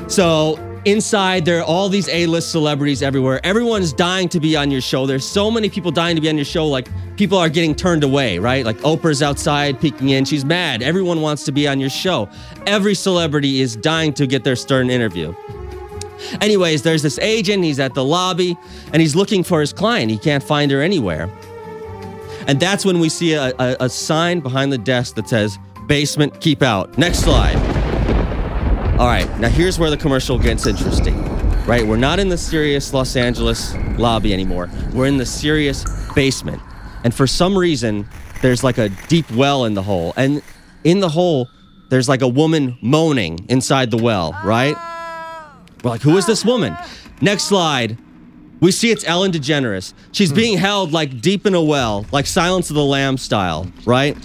So inside, there are all these A-list celebrities everywhere. Everyone's dying to be on your show. There's so many people dying to be on your show. Like people are getting turned away, right? Like Oprah's outside peeking in. She's mad. Everyone wants to be on your show. Every celebrity is dying to get their stern interview. Anyways, there's this agent. He's at the lobby and he's looking for his client. He can't find her anywhere. And that's when we see a, a, a sign behind the desk that says basement, keep out. Next slide. All right, now here's where the commercial gets interesting. Right, we're not in the serious Los Angeles lobby anymore. We're in the serious basement. And for some reason, there's like a deep well in the hole. And in the hole, there's like a woman moaning inside the well, right? We're like, who is this woman? Next slide. We see it's Ellen DeGeneres. She's being held like deep in a well, like Silence of the Lamb style, right?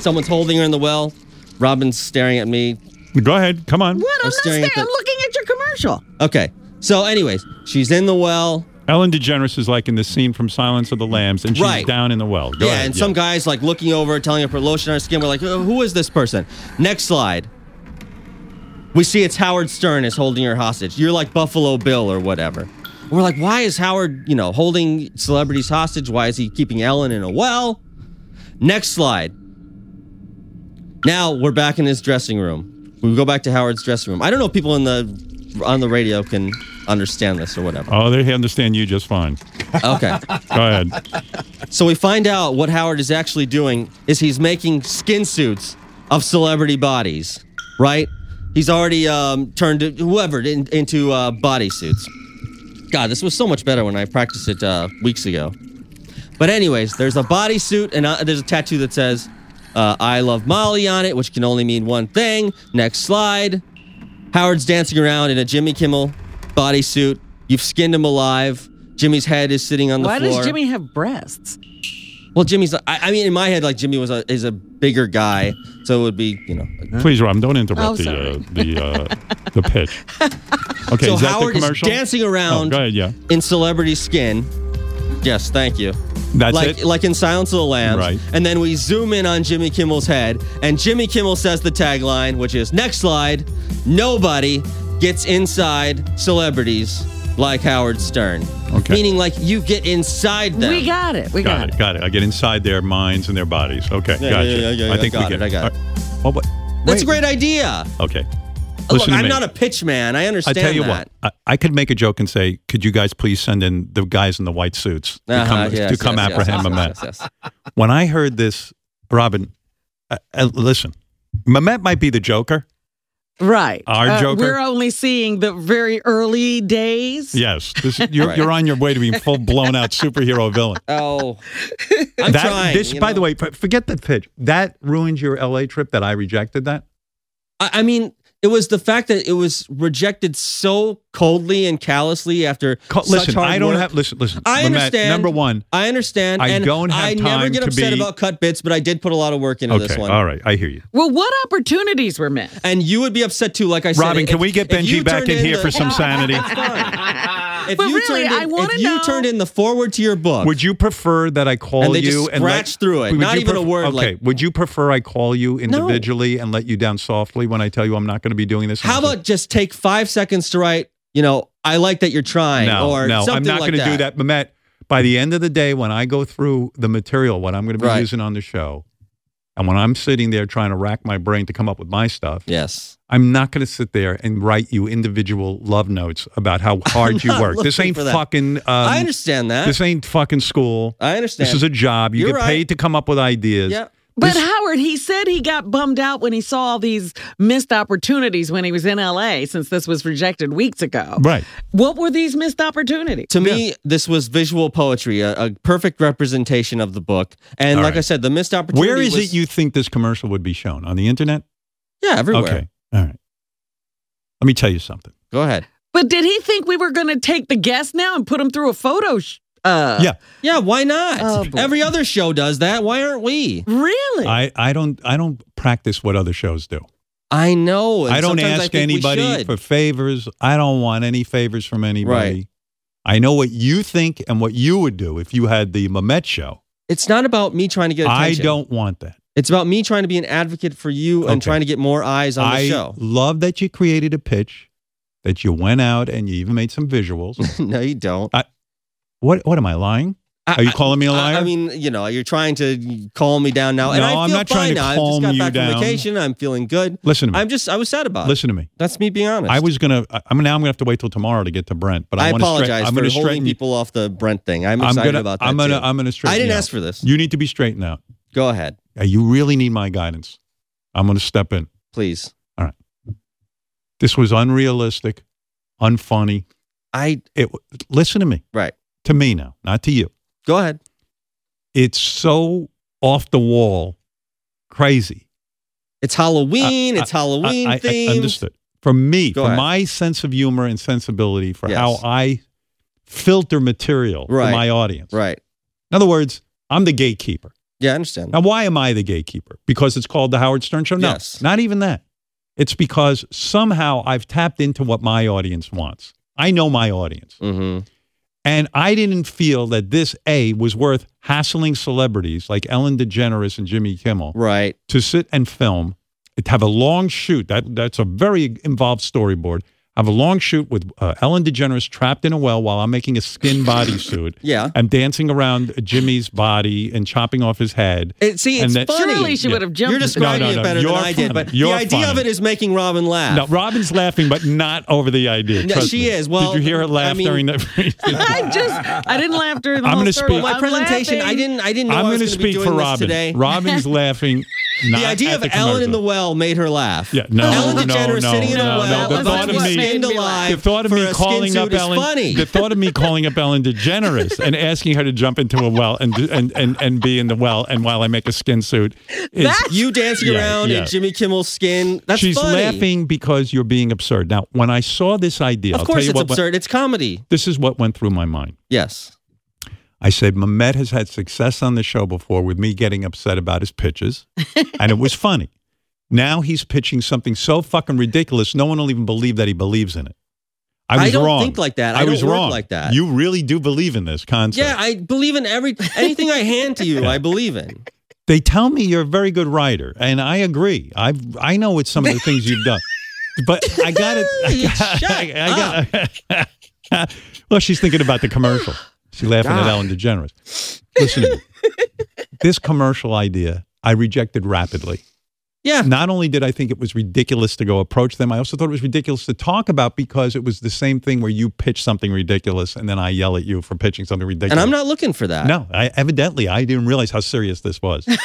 Someone's holding her in the well. Robin's staring at me. Go ahead. Come on. What? I'm, not staring staring. at the- I'm looking at your commercial. Okay. So, anyways, she's in the well. Ellen DeGeneres is like in the scene from Silence of the Lambs, and she's Right. down in the well. Go yeah, ahead. and some guy's like looking over, telling her to put lotion on her skin. We're like, "Uh, who is this person? Next slide. We see it's Howard Stern is holding her hostage. You're like Buffalo Bill or whatever. We're like, why is Howard, you know, holding celebrities hostage? Why is he keeping Ellen in a well? Next slide. Now we're back in his dressing room. We go back to Howard's dressing room. I don't know if people in the on the radio can understand this or whatever. Oh, they understand you just fine. Okay. Go ahead. So we find out what Howard is actually doing is he's making skin suits of celebrity bodies, right? He's already um, turned whoever in, into uh, body suits. God, this was so much better when I practiced it uh, weeks ago. But anyways, there's a bodysuit and uh, there's a tattoo that says uh, "I love Molly" on it, which can only mean one thing. Next slide. Howard's dancing around in a Jimmy Kimmel bodysuit. You've skinned him alive. Jimmy's head is sitting on the Why floor. does Jimmy have breasts? Well, Jimmy's. I, I mean, in my head, like Jimmy was a is a bigger guy, so it would be you know. Please, Rob, don't interrupt Oh, the uh, the uh, the pitch. Okay, so is that Howard the is dancing around Oh, go ahead, yeah. in celebrity skin. Yes, thank you. That's like, it? Like in Silence of the Lambs. Right. And then we zoom in on Jimmy Kimmel's head, and Jimmy Kimmel says the tagline, which is next slide, nobody gets inside celebrities like Howard Stern. Okay. Meaning like you get inside them. We got it. We got, got it. Got it. I get inside their minds and their bodies. Okay, Yeah, gotcha. yeah, yeah, yeah, I yeah, think got we it, get I got it. All right. Well, what- That's a great idea. Okay. Look, Listen to I'm me. not a pitch man. I understand. I understand tell you that. what, I, I could make a joke and say, "Could you guys please send in the guys in the white suits to Uh-huh, come yes, to come yes, yes, apprehend yes, Mamet?" yes, yes. When I heard this, Robin, uh, uh, listen, Mamet might be the Joker. Right. Our Uh, Joker? We're only seeing the very early days. Yes, this, you're, Right. you're on your way to being full blown out superhero villain. Oh, I'm that, trying. This, by know? the way, forget the pitch. That ruined your LA trip. That I rejected that. I, I mean, it was the fact that it was rejected so coldly and callously after Co- such listen, hard I don't work. have. Listen, listen. I Mamet, understand. Number one, I understand. I and don't have I never time get to upset be- about cut bits, but I did put a lot of work into okay, this one. all right, I hear you. Well, what opportunities were missed? And you would be upset too, like I said. Robin, can if- we get Benji back turned in here the- for some sanity? If But you really, turned I in, wanna if you know- turned in the forward to your book, Would you prefer that I call And they you just and let- scratch through it, not you even a word, Okay, like- would you prefer I call you individually and let you down softly when I tell you I'm not going to be doing this? how about just take five seconds to write? You know, I like that you're trying, no, or no, something I'm not like going to do that. Mamet, by the end of the day, when I go through the material, what I'm going to be Right. using on the show, and when I'm sitting there trying to rack my brain to come up with my stuff, Yes. I'm not going to sit there and write you individual love notes about how hard you work. This ain't for fucking. Um, I understand that. This ain't fucking school. I understand. This is a job. You You're get right. paid to come up with ideas. Yeah. But This- Howard, he said he got bummed out when he saw all these missed opportunities when he was in LA since this was rejected weeks ago. Right. What were these missed opportunities? To me, this was visual poetry, a, a perfect representation of the book. And All like right. I said, the missed opportunity. Where is was- it you think this commercial would be shown? On the internet? Yeah, everywhere. Okay. All right. Let me tell you something. Go ahead. But did he think we were going to take the guest now and put him through a photo? Sh- uh, yeah. Yeah, why not? Oh. Every other show does that. Why aren't we? Really? I, I don't I don't practice what other shows do. I know. I don't ask think we anybody for favors. I don't want any favors from anybody. Right. I know what you think and what you would do if you had the Mamet show. It's not about me trying to get I don't want that. It's about me trying to be an advocate for you and trying to get more eyes on the I show. love that you created a pitch, that you went out and you even made some visuals. no, you don't. I, what what am I lying? Are you calling me a liar? I, I mean, you know, you're trying to calm me down now, and No, I feel I'm not fine trying to now. I calm just got you back down. from vacation. I'm feeling good. Listen to me. I'm just, I was sad about it. Listen it. to me. That's me being honest. I was gonna. I I mean, now I'm gonna have to wait till tomorrow to get to Brent. But I, I apologize straighten, I'm for gonna holding straighten you- people off the Brent thing. I'm I'm excited gonna. about that. I'm gonna. too. I'm gonna straighten. I didn't ask for this. You need to be straightened out. Go ahead, You really need my guidance. I'm gonna step in. please. All right. This was unrealistic, unfunny. I. It. Listen to me. Right. To me now, not to you. Go ahead. It's so off the wall, crazy. It's Halloween. I- it's Halloween I, I, I understood. For me, Go for ahead. my sense of humor and sensibility, for Yes. how I filter material Right. for my audience. Right. In other words, I'm the gatekeeper. Yeah, I understand. Now, why am I the gatekeeper? Because it's called the Howard Stern Show? No, Yes. not even that. It's because somehow I've tapped into what my audience wants. I know my audience. Mm-hmm. And I didn't feel that this A was worth hassling celebrities like Ellen DeGeneres and Jimmy Kimmel Right. to sit and film, to have a long shoot. That that's a very involved storyboard. I have a long shoot with uh, Ellen DeGeneres trapped in a well while I'm making a skin bodysuit. Yeah. and dancing around Jimmy's body and chopping off his head. It, see, And it's then- funny. Surely she would have jumped You're describing No, no, it better You're than I did, but You're the idea funny. of it is making Robin laugh. No, Robin's laughing, but not over the idea. Yeah, Trust she me. is. Well, did you hear her laugh I mean- during the? I just, I didn't laugh during the I'm whole gonna story. speak- my I'm presentation. laughing. I didn't. I didn't know I'm I was going to going be speak doing for this Robin. today. Robin's laughing. Not the idea of the Ellen in the well made her laugh. Yeah, no, Ellen no, DeGeneres no, sitting in a no, well, no. The thought of me- alive The thought of me calling up Ellen, funny. the thought of me calling up Ellen DeGeneres and asking her to jump into a well and and and, and be in the well, and while I make a skin suit, is you dancing Yeah, around yeah. in Jimmy Kimmel's skin. That's she's funny. laughing because you're being absurd. Now, when I saw this idea, Of course, it's what absurd. It's comedy. this is what went through my mind. Yes. I said, Mehmet has had success on the show before with me getting upset about his pitches, and it was funny. Now he's pitching something so fucking ridiculous, no one will even believe that he believes in it. I I don't wrong. think like that. I was don't work wrong. like that. You really do believe in this concept. Yeah, I believe in every anything I hand to you. I believe in. They tell me you're a very good writer, and I agree. I I know it's some of the things you've done, but I got it. I, got. I got well, she's thinking about the commercial. She's laughing at Ellen DeGeneres. Listen to me. This commercial idea, I rejected rapidly. Yeah. Not only did I think it was ridiculous to go approach them, I also thought it was ridiculous to talk about because it was the same thing where you pitch something ridiculous and then I yell at you for pitching something ridiculous. And I'm not looking for that. No, I, evidently I didn't realize how serious this was.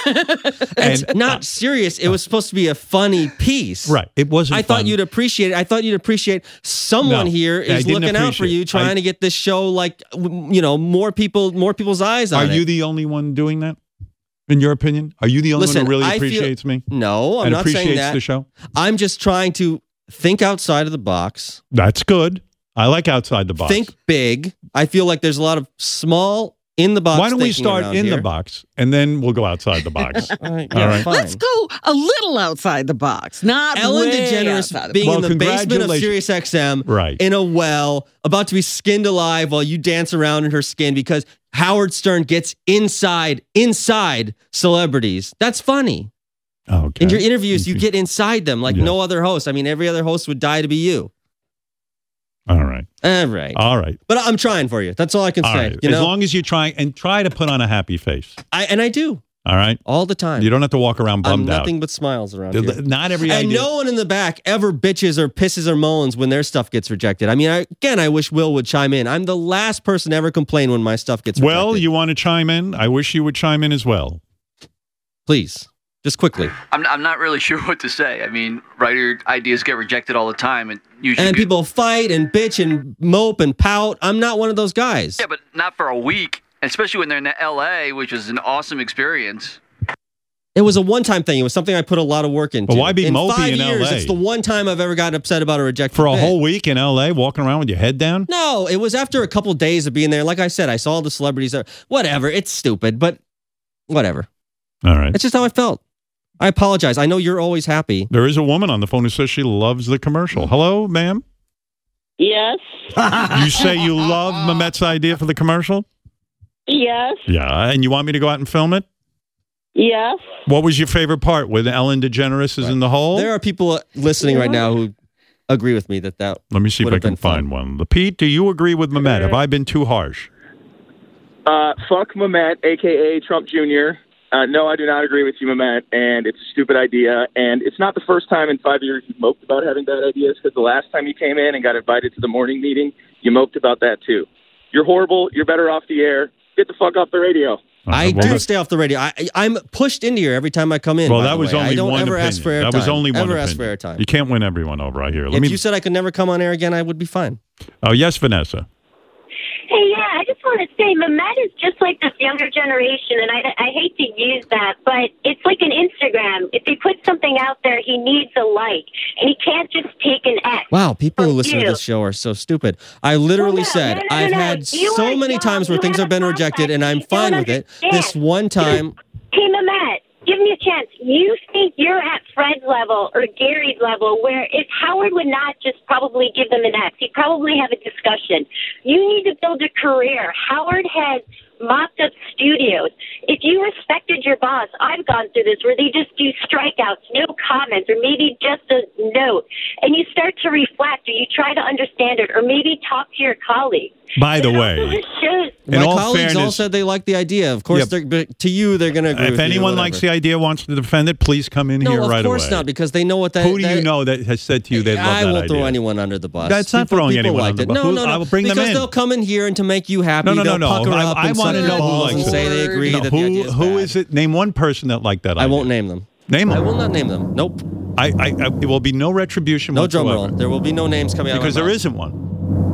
It's not serious. It was supposed to be a funny piece. Right. It wasn't. I thought you'd appreciate it. I thought you'd appreciate someone No, here is looking out for you, trying I- to get this show like you know more people, more people's eyes Are on it. you the only one doing that? In your opinion, are you the only Listen, one who really I feel- appreciates me? No, I'm and not appreciates saying that. the show. I'm just trying to think outside of the box. That's good. I like outside the box. Think big. I feel like there's a lot of small in the box. Why don't we start in here. the box and then we'll go outside the box? All right, All yeah, right. fine. Let's go a little outside the box, not Ellen way DeGeneres outside the being Well, in the basement of congratulations. Sirius XM Right. in a well, about to be skinned alive while you dance around in her skin because Howard Stern gets inside, inside celebrities. That's funny. Okay. In your interviews, you mm-hmm. get inside them like Yeah. no other host. I mean, every other host would die to be you. All right. All right. All right. But I'm trying for you. That's all I can All say. right. You as long as you try and try to put on a happy face. I and I do All right. all the time. You don't have to walk around bummed I'm bummed out. nothing but smiles around here. Not every and idea. no one in the back ever bitches or pisses or moans when their stuff gets rejected. I mean, I, again, I wish Will would chime in. I'm the last person to ever complain when my stuff gets rejected. well, you want to chime in? I wish you would chime in as well. please, just quickly. I'm, I'm not really sure what to say. I mean, writer ideas get rejected all the time, and usually And people fight and bitch and mope and pout. I'm not one of those guys. yeah, but not for a week, especially when they're in L.A., which is an awesome experience. It was a one-time thing. It was something I put a lot of work into. But why be in mopey five in years, LA? It's the one time I've ever gotten upset about a rejected For a bid. whole week in LA, walking around with your head down? No, it was after a couple days of being there. Like I said, I saw all the celebrities there. Whatever. It's stupid, but whatever. All right. It's just how I felt. I apologize. I know you're always happy. There is a woman on the phone who says she loves the commercial. Hello, ma'am. Yes. You say you love Mamet's idea for the commercial? Yes. Yeah. And you want me to go out and film it? Yes. What was your favorite part? When Ellen DeGeneres is in the hole? There are people listening right now who agree with me that that. Let me see if I can been fun. find one. Pete, do you agree with Mamet? Have I been too harsh? Uh, fuck Mamet, aka Trump Jr. Uh, no, I do not agree with you, Mamet, and it's a stupid idea. And it's not the first time in five years you've moped about having bad ideas, because the last time you came in and got invited to the morning meeting, you moped about that too. You're horrible. You're better off the air. Get the fuck off the radio. I do stay off the radio. I, I'm pushed into here every time I come in. Well, that was way. only I don't one ever opinion. ask for airtime. That was only one Ever ask for airtime. You can't win everyone over. I hear. Let If me. you said I could never come on air again, I would be fine. oh yes, Vanessa. Hey, yeah, I just want to say Mehmet is just like this younger generation, and I, I hate to use that, but it's like an Instagram. If he puts something out there, he needs a like, and he can't just take an X. Wow, people who listen to this show are so stupid. I literally said no, no, I've no. had You so many times where things have been rejected, and I'm fine with it. This one time, Hey, Mehmet, give me a chance. You think you're at Fred's level or Gary's level where if Howard would not just probably give them an X, he'd probably have a discussion. You need to build a career. Howard has mocked up studios. If you respected your boss, I've gone through this where they just do strikeouts, no comments, or maybe just a note, and you start to reflect or you try to understand it, or maybe talk to your colleagues. By the way, In my all colleagues all said they like the idea. Of course, Yeah. they're, but to you, they're going to agree. if with you anyone likes the idea, wants to defend it, please come in no, here right away. of course not, because they know what that. Who do you know that has said to you they love I that won't throw anyone under the bus. That's not People- throwing people anyone liked under it. the bus. No, Who- no, no. I will bring them because in. they'll come in here and to make you happy. No, no, no, they'll no. pucker I, up I and want to know your who balls likes and it. say they agree No, that the idea is who bad. is it? Name one person that liked that. Idea. I won't name them. Name I will not name them. Nope. I, I, I it will be no retribution. No drum roll. There will be no names coming out. because my there mouth. isn't one.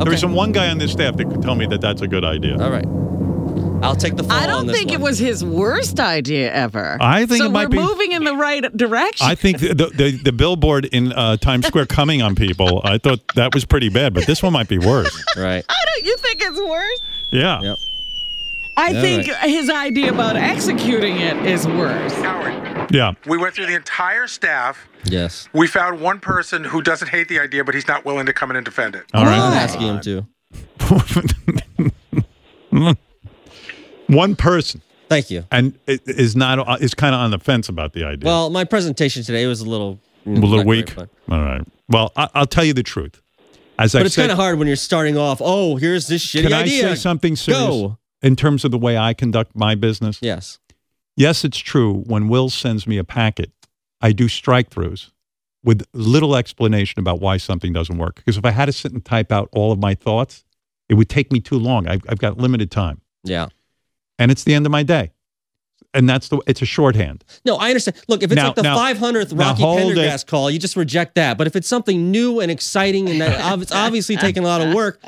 There isn't one guy on this staff that could tell me that that's a good idea. All right. I'll take the fall I don't this think one. it was his worst idea ever. I think so it might we're be- moving in the right direction. I think the, the, the billboard in uh, Times Square coming on people. I thought that was pretty bad, but this one might be worse. Right. I don't. You think it's worse? Yeah. Yep. I All think right. his idea about executing it is worse. Yeah. We went through the entire staff. Yes. We found one person who doesn't hate the idea, but he's not willing to come in and defend it. All right. I'm asking him to. One person. Thank you. And it is not is kind of on the fence about the idea. Well, my presentation today was a little, a little weak. great, All right. Well, I, I'll tell you the truth. As but I've it's kind of hard when you're starting off. Oh, here's this shitty can I idea. say something serious Go. In terms of the way I conduct my business? Yes. Yes, it's true. When Will sends me a packet, I do strike throughs with little explanation about why something doesn't work. Because if I had to sit and type out all of my thoughts, it would take me too long. I've, I've got limited time, Yeah. and it's the end of my day. And that's the it's a shorthand. No, I understand. Look, if it's Now- like the now- 500th Rocky it. Pendergast call, you just reject that. But if it's something new and exciting and that it's obviously taking a lot of work,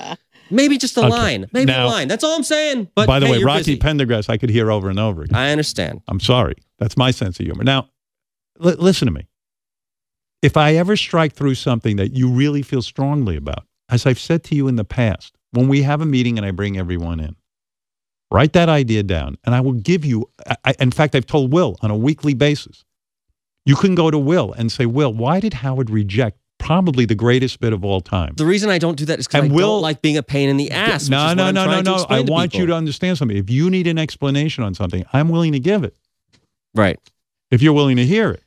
maybe just a Okay. line. Maybe Now- a line. That's all I'm saying. But By the hey, way, Rocky busy. Pendergrass, I could hear over and over again. I understand. I'm sorry. That's my sense of humor. Now, li- listen to me. If I ever strike through something that you really feel strongly about, as I've said to you in the past, when we have a meeting and I bring everyone in, write that idea down and I will give you. I- in fact, I've told Will on a weekly basis, you can go to Will and say, Will, why did Howard reject probably the greatest bit of all time? The reason I don't do that is because I Will- don't like being a pain in the ass. no, no, no, no, no. I explain to want you to understand something. If you need an explanation on something, I'm willing to give it. Right. If you're willing to hear it.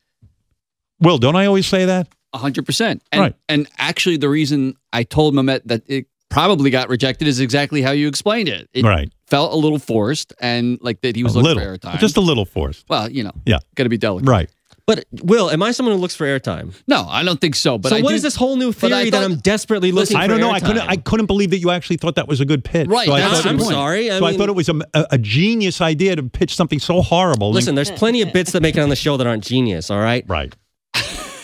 Will, don't I always say that? hundred percent. And Right. and actually the reason I told Mehmet that it probably got rejected is exactly how you explained it. It Right. felt a little forced and like that he was a looking little, for airtime. just a little forced. well, you know, Yeah. gotta be delicate. Right. But Will, am I someone who looks for airtime? No, I don't think so. But so I what do- is this whole new but I theory that I'm desperately looking I don't know. I couldn't. I couldn't believe that you actually thought that was a good pitch. Right, So I thought, I'm point. sorry. I so I thought it was a, a, a genius idea to pitch something so horrible. Listen, there's plenty of bits that make it on the show that aren't genius. All right. Right.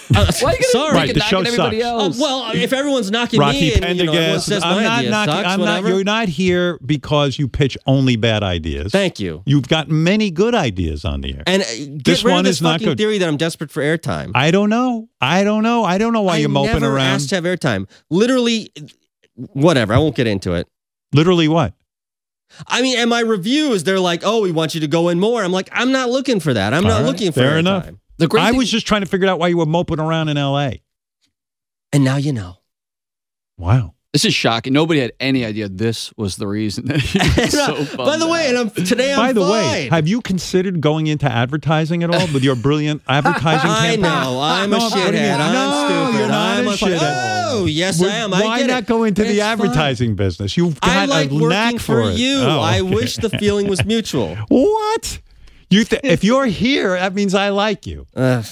Why are you gonna Sorry. Right, the show everybody sucks. else? Uh, well, if everyone's knocking Rocky me and you know, everyone Pendergast. says I'm my not idea knocking. sucks, I'm whatever. not. You're not here because you pitch only bad ideas. Thank you. You've got many good ideas on the air. And uh, get This rid one of this is not fucking good. theory that I'm desperate for airtime. I don't know. I don't know. I don't know why I you're moping never around. asked to have airtime. Literally, whatever. I won't get into it. Literally, what? I mean, and my reviews, they're like, "Oh, we want you to go in more." I'm like, I'm not looking for that. I'm All not right, looking for Fair airtime. enough. The great I was just trying to figure out why you were moping around in L.A. And now you know. Wow. This is shocking. Nobody had any idea this was the reason. That was so By the out. way, and I'm, today I'm By the fine. way, have you considered going into advertising at all with your brilliant advertising I campaign? know. I'm no, a shithead. I'm no, stupid. You're not I'm a shithead. Oh, yes, I am. I why not go into the advertising business? You've got I like a working knack for, for you. Oh, okay. I wish the feeling was mutual. what? You th- if you're here, that means I like you. Uh,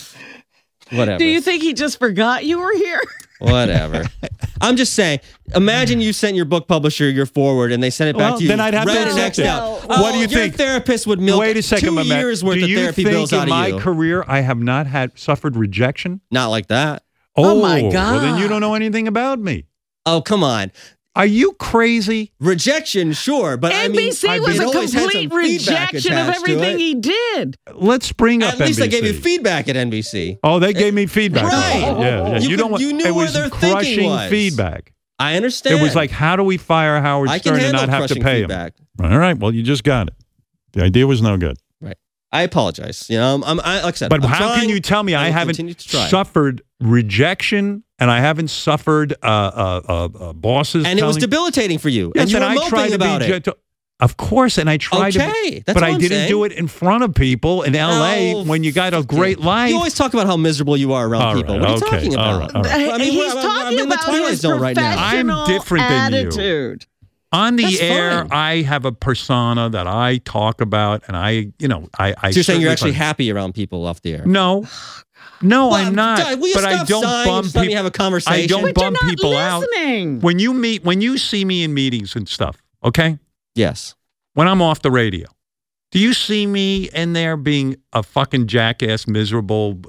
whatever. Do you think he just forgot you were here? Whatever. I'm just saying. Imagine you sent your book publisher your forward, and they sent it back well, to you. Then I'd have to next it. out. Oh, what do you oh, your think? Your therapist would milk Wait a second, two years worth of therapy bills out of you. In my career, I have not had suffered rejection. Not like that. Oh, oh my god. Well, then you don't know anything about me. Oh come on. Are you crazy? Rejection, sure, but NBC I mean, was a complete rejection of everything he did. Let's bring at up. At least NBC. they gave you feedback at NBC. Oh, they gave me feedback. Right? Oh, yeah, yeah. You, you could, don't. Want, you knew it was crushing was. feedback. I understand. It was like, how do we fire Howard Stern and not have to pay feedback. him? All right. Well, you just got it. The idea was no good. I apologize. You know, I'm, I'm I, like I said. But I'm how trying, can you tell me I, I haven't suffered rejection and I haven't suffered uh, uh, uh, uh bosses? And it was debilitating for you. Yes, and you and were I moping tried about to be, gentle. Of course, and I tried okay, to, but I didn't saying. do it in front of people in L.A. Oh, when you got a great life. You always talk about how miserable you are around all people. What are you okay, talking about? All right, all right. I mean, He's talking I mean, about his professional right now. I'm different attitude. than you on the That's air, fine. I have a persona that I talk about, and I, you know, I. I so you're saying you're actually happy around people off the air? No, no, well, I'm not. But I don't bump people. Let me have a conversation. I don't but people listening. out. When you meet, when you see me in meetings and stuff, okay? Yes. When I'm off the radio, do you see me in there being a fucking jackass, miserable,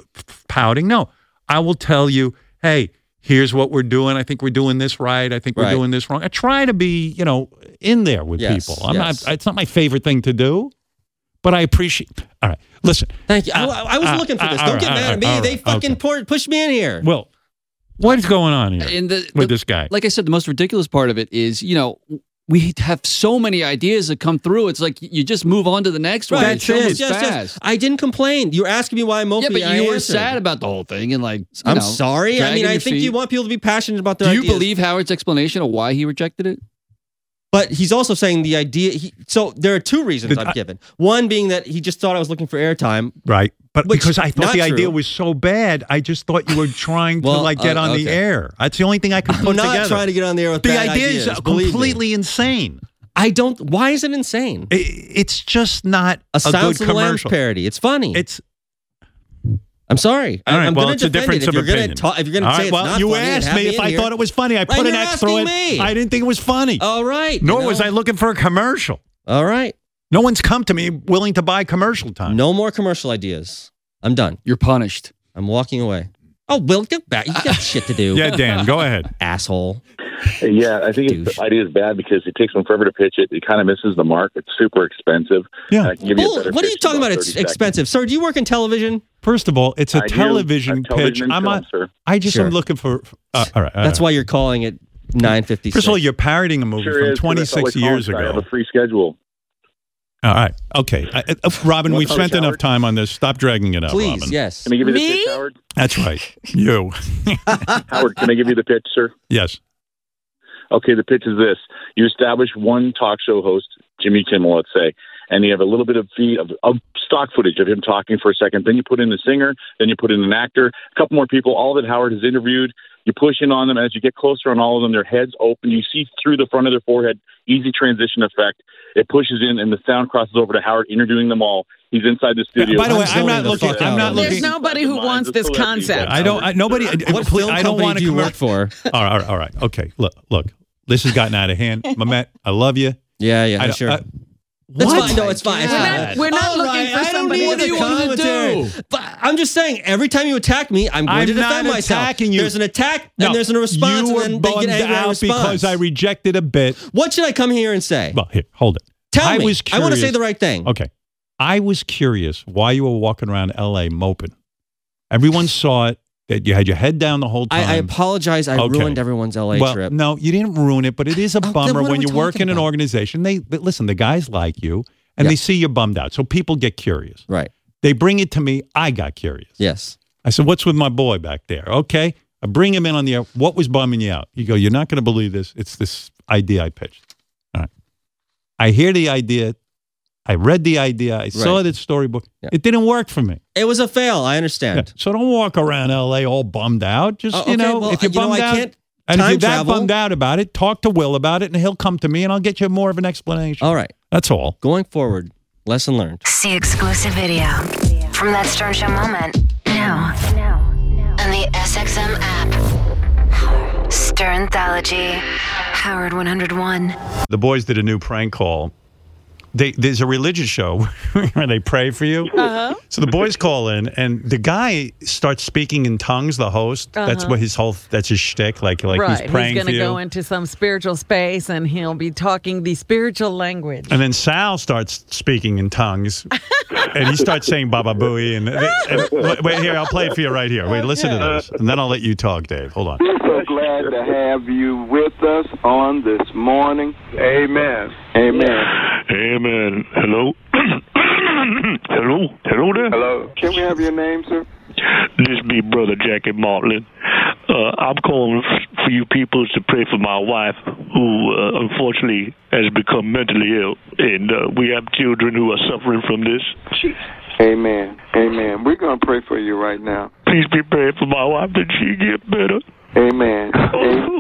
pouting? No, I will tell you, hey here's what we're doing. I think we're doing this right. I think we're right. doing this wrong. I try to be, you know, in there with yes, people. I'm yes. not. It's not my favorite thing to do, but I appreciate. All right, listen. Thank you. Uh, I, I, was uh, looking for this. Uh, Don't get mad at me. they fucking okay. pushed me in here. Well, what is going on here the, with the, this guy? Like I said, the most ridiculous part of it is, you know, we have so many ideas that come through. It's like you just move on to the next one. That's it. Fast. I didn't complain. You're asking me why I'm mopey. Yeah, but you I were answered. sad about the whole thing and like I'm know, sorry. I mean, I think feet. you want people to be passionate about their. Do you ideas. believe Howard's explanation of why he rejected it? But he's also saying the idea. He, so there are two reasons i am given. One being that he just thought I was looking for airtime. Right. But Which, because I thought the true. idea was so bad, I just thought you were trying well, to like get uh, on okay. the air. That's the only thing I could I'm not together. trying to get on the air. the idea is completely me. insane. I don't. Why is it insane? It, it's just not a, a Silence good commercial parody. It's funny. It's I'm sorry. All right, I'm well, going to defend it. If you're going to ta- if you're going to say right, well, you funny, asked me if I here. thought it was funny. I right, put an X through it. I didn't think it was funny. All right. Nor was I looking for a commercial. All right. No one's come to me willing to buy commercial time. No more commercial ideas. I'm done. You're punished. I'm walking away. Oh, Will, get back. You got shit to do. Yeah, Dan, go ahead. Asshole. Yeah, I think the idea is bad because it takes them forever to pitch it. It kind of misses the mark. It's super expensive. Yeah. Bull, what are you talking about? It's seconds. expensive. Sir, do you work in television? First of all, it's a I television, do, a television pitch. I'm not, I just sure. am looking for. Uh, all right. That's why you're calling it 950. First of all, you're parroting a movie sure from is, 26 years ago. I have a free schedule. All right. Okay. I, uh, Robin, we've spent enough time on this. Stop dragging it out, Please, Robin. yes. Can I give you the Me? pitch, Howard? That's right. You. Howard, can I give you the pitch, sir? Yes. Okay, the pitch is this. You establish one talk show host, Jimmy Kimmel, let's say, and you have a little bit of, feed of, of stock footage of him talking for a second. Then you put in a singer, then you put in an actor, a couple more people, all that Howard has interviewed, you're pushing on them. As you get closer on all of them, their heads open. You see through the front of their forehead, easy transition effect. It pushes in, and the sound crosses over to Howard interviewing them all. He's inside the studio. By the way, I'm, I'm not looking. I'm not looking. There's nobody who wants this concept. I don't. I, nobody. What please, I don't want to do work for. all, right, all right. All right. Okay. Look. Look. This has gotten out of hand. Mamet, I love you. Yeah. Yeah. I, sure. I, that's fine. No, it's fine. We're not, we're not All looking right, for I don't somebody what to- you want to do? But I'm just saying, every time you attack me, I'm going I'm to defend not myself. attacking you. There's an attack and there's a response, You were and then they get angry out because I rejected a bit. what should I come here and say? Well, here, hold it. Tell I me. was I want to say the right thing. Okay. I was curious why you were walking around LA moping. Everyone saw it that you had your head down the whole time. I, I apologize. I okay. ruined everyone's LA well, trip. No, you didn't ruin it, but it is a oh, bummer when you work in an organization. They, listen. The guys like you, and yeah. they see you bummed out, so people get curious. Right. They bring it to me. I got curious. Yes. I said, "What's with my boy back there?" Okay. I bring him in on the air. What was bumming you out? You go. You're not going to believe this. It's this idea I pitched. All right. I hear the idea I read the idea. I saw Right. the storyboard. It didn't work for me. It was a fail. I understand. Yeah. So don't walk around LA all bummed out. Just, Oh, you know, well, if you're you know, bummed I out. can't and if you're that bummed out about it, talk to Will about it and he'll come to me and I'll get you more of an explanation. All right. That's all. Going forward, lesson learned. See exclusive video from that Stern Show moment now on the SXM app. Sternthology, Howard 101. The boys did a new prank call. They, there's a religious show where they pray for you. Uh-huh. So the boys call in, and the guy starts speaking in tongues. The host, that's Uh-huh. what his whole, that's his shtick. Like, like right. he's praying going for to go into some spiritual space and he'll be talking the spiritual language. And then Sal starts speaking in tongues, and he starts saying "Baba Booey." And, and wait, here, I'll play it for you right here. Wait, listen to this, and then I'll let you talk, Dave. Hold on. We're so glad to have you with us on this morning. Amen. Amen. Amen. Hello. Hello. Hello there. Hello. Can we have your name, sir? This be Brother Jackie Martling. Uh, I'm calling for you people to pray for my wife, who uh, unfortunately has become mentally ill, and uh, we have children who are suffering from this. Amen. Amen. We're going to pray for you right now. Please be praying for my wife that she get better. Amen.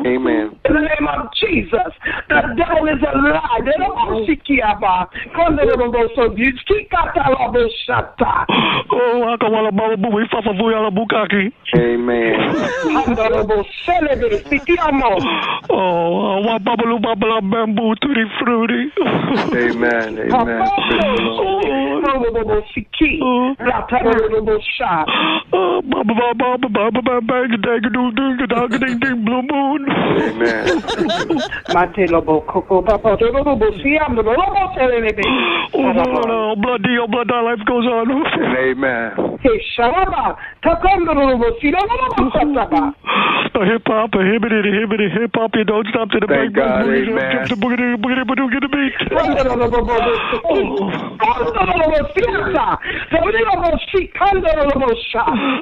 Amen. In the name of Jesus, the devil is a lie. They don't want to see Kiaba. Come to the Lord, so you speak out the Lord, shata. Oh, akawala baba bui fafa vuyala bukaki. Amen. Honorable celebrity, Sitiamo. Oh, wa babalu babala bamboo tutti fruity. Amen. Amen. Praise the Lord. Honorable Siki. Honorable Sha. Oh, ding ding blue moon. Amen. Matelobo Coco Papa, Honorable Siam, the Honorable Celebrity. Oh, no, no, no, bloody, oh, blood, our life goes on. And amen. Hey, Shababa, Takondo, Sino, Shataba. Hip hop, a hibbity, hibbity, hip hop, you don't stop to the Thank bang, bang, God, boogie, amen. jump, jump, boogity, boogity, boogity, get the beat.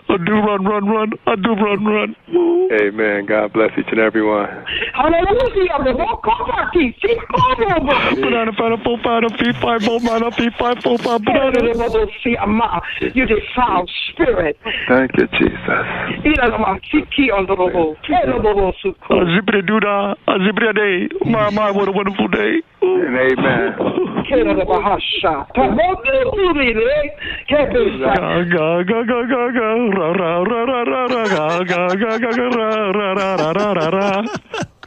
I do run, run, run. I do run, run. Amen. God bless each and every one. Banana, banana, four, five, feet, five, four, banana, feet, five, four, five, banana. You defile spirit. Thank you, Jesus. A zippity doo dah, a zippity day. My, my, what a wonderful day. And amen. Ga, ga, ga, ga, ga, ga, ra, ra, ra, ra, ra, ra, ga, ga, ga, ga, ga, ra, ra, ra, ra, ra, ra, ra.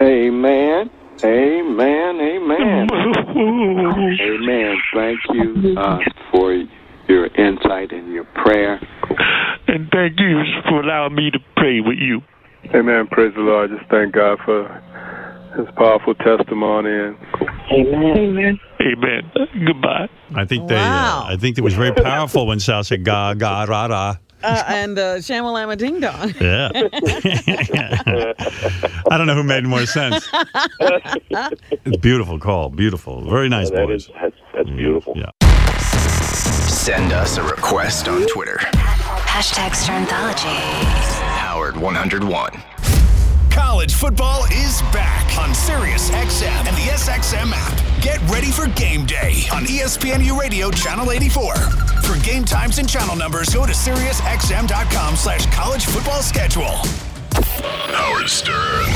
Amen. Amen. Amen. Amen. Thank you uh, for your insight and your prayer. And thank you for allowing me to pray with you. Amen. Praise the Lord. Just thank God for his powerful testimony. And Amen. Amen. Amen. Goodbye. I think they. Uh, I think it was very powerful when Sal said "ga ga ra ra." Uh, and uh, Shamalama Ding Dong. Yeah. I don't know who made more sense. Beautiful call. Beautiful. Very nice That boys. is that's, that's beautiful. Yeah. Send us a request on Twitter. Hashtag Sternthology. Howard 101. College football is back on Sirius XM and the SXM app. Get ready for game day on ESPNU Radio Channel 84. For game times and channel numbers, go to SiriusXM.com slash college football schedule. Howard Stern.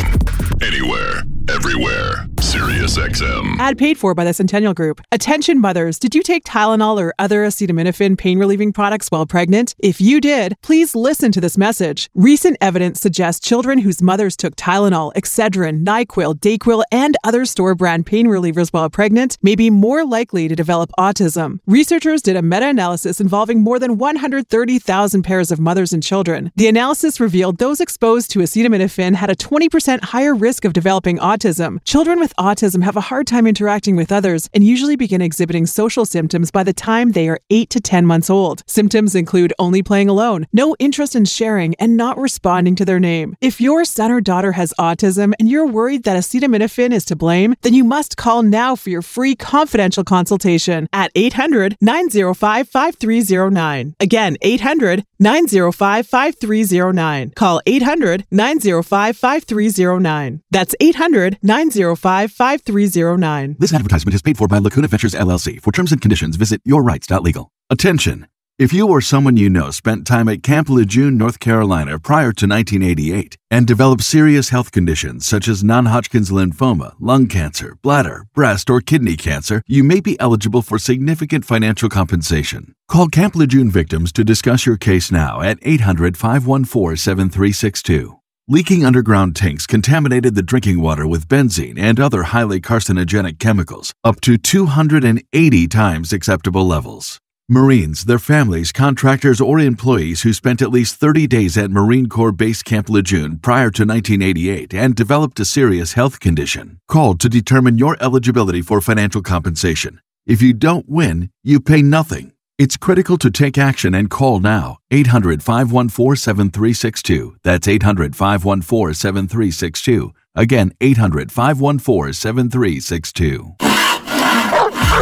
Anywhere, everywhere. Sirius XM. Ad paid for by the Centennial Group. Attention mothers, did you take Tylenol or other acetaminophen pain relieving products while pregnant? If you did, please listen to this message. Recent evidence suggests children whose mothers took Tylenol, Excedrin, NyQuil, Dayquil, and other store brand pain relievers while pregnant may be more likely to develop autism. Researchers did a meta analysis involving more than 130,000 pairs of mothers and children. The analysis revealed those exposed to acetaminophen had a 20% higher risk of developing autism. Children with autism have a hard time interacting with others and usually begin exhibiting social symptoms by the time they are 8 to 10 months old. Symptoms include only playing alone, no interest in sharing, and not responding to their name. If your son or daughter has autism and you're worried that acetaminophen is to blame, then you must call now for your free confidential consultation at 800 905 5309. Again, 800 905 5309. Call 800 905 5309. That's 800 905 5309. This advertisement is paid for by Lacuna Ventures LLC. For terms and conditions, visit yourrights.legal. Attention! If you or someone you know spent time at Camp Lejeune, North Carolina prior to 1988 and developed serious health conditions such as non Hodgkin's lymphoma, lung cancer, bladder, breast, or kidney cancer, you may be eligible for significant financial compensation. Call Camp Lejeune victims to discuss your case now at 800 514 7362. Leaking underground tanks contaminated the drinking water with benzene and other highly carcinogenic chemicals, up to 280 times acceptable levels. Marines, their families, contractors, or employees who spent at least 30 days at Marine Corps Base Camp Lejeune prior to 1988 and developed a serious health condition, called to determine your eligibility for financial compensation. If you don't win, you pay nothing. It's critical to take action and call now 800 514 7362. That's 800 514 7362. Again, 800 514 7362.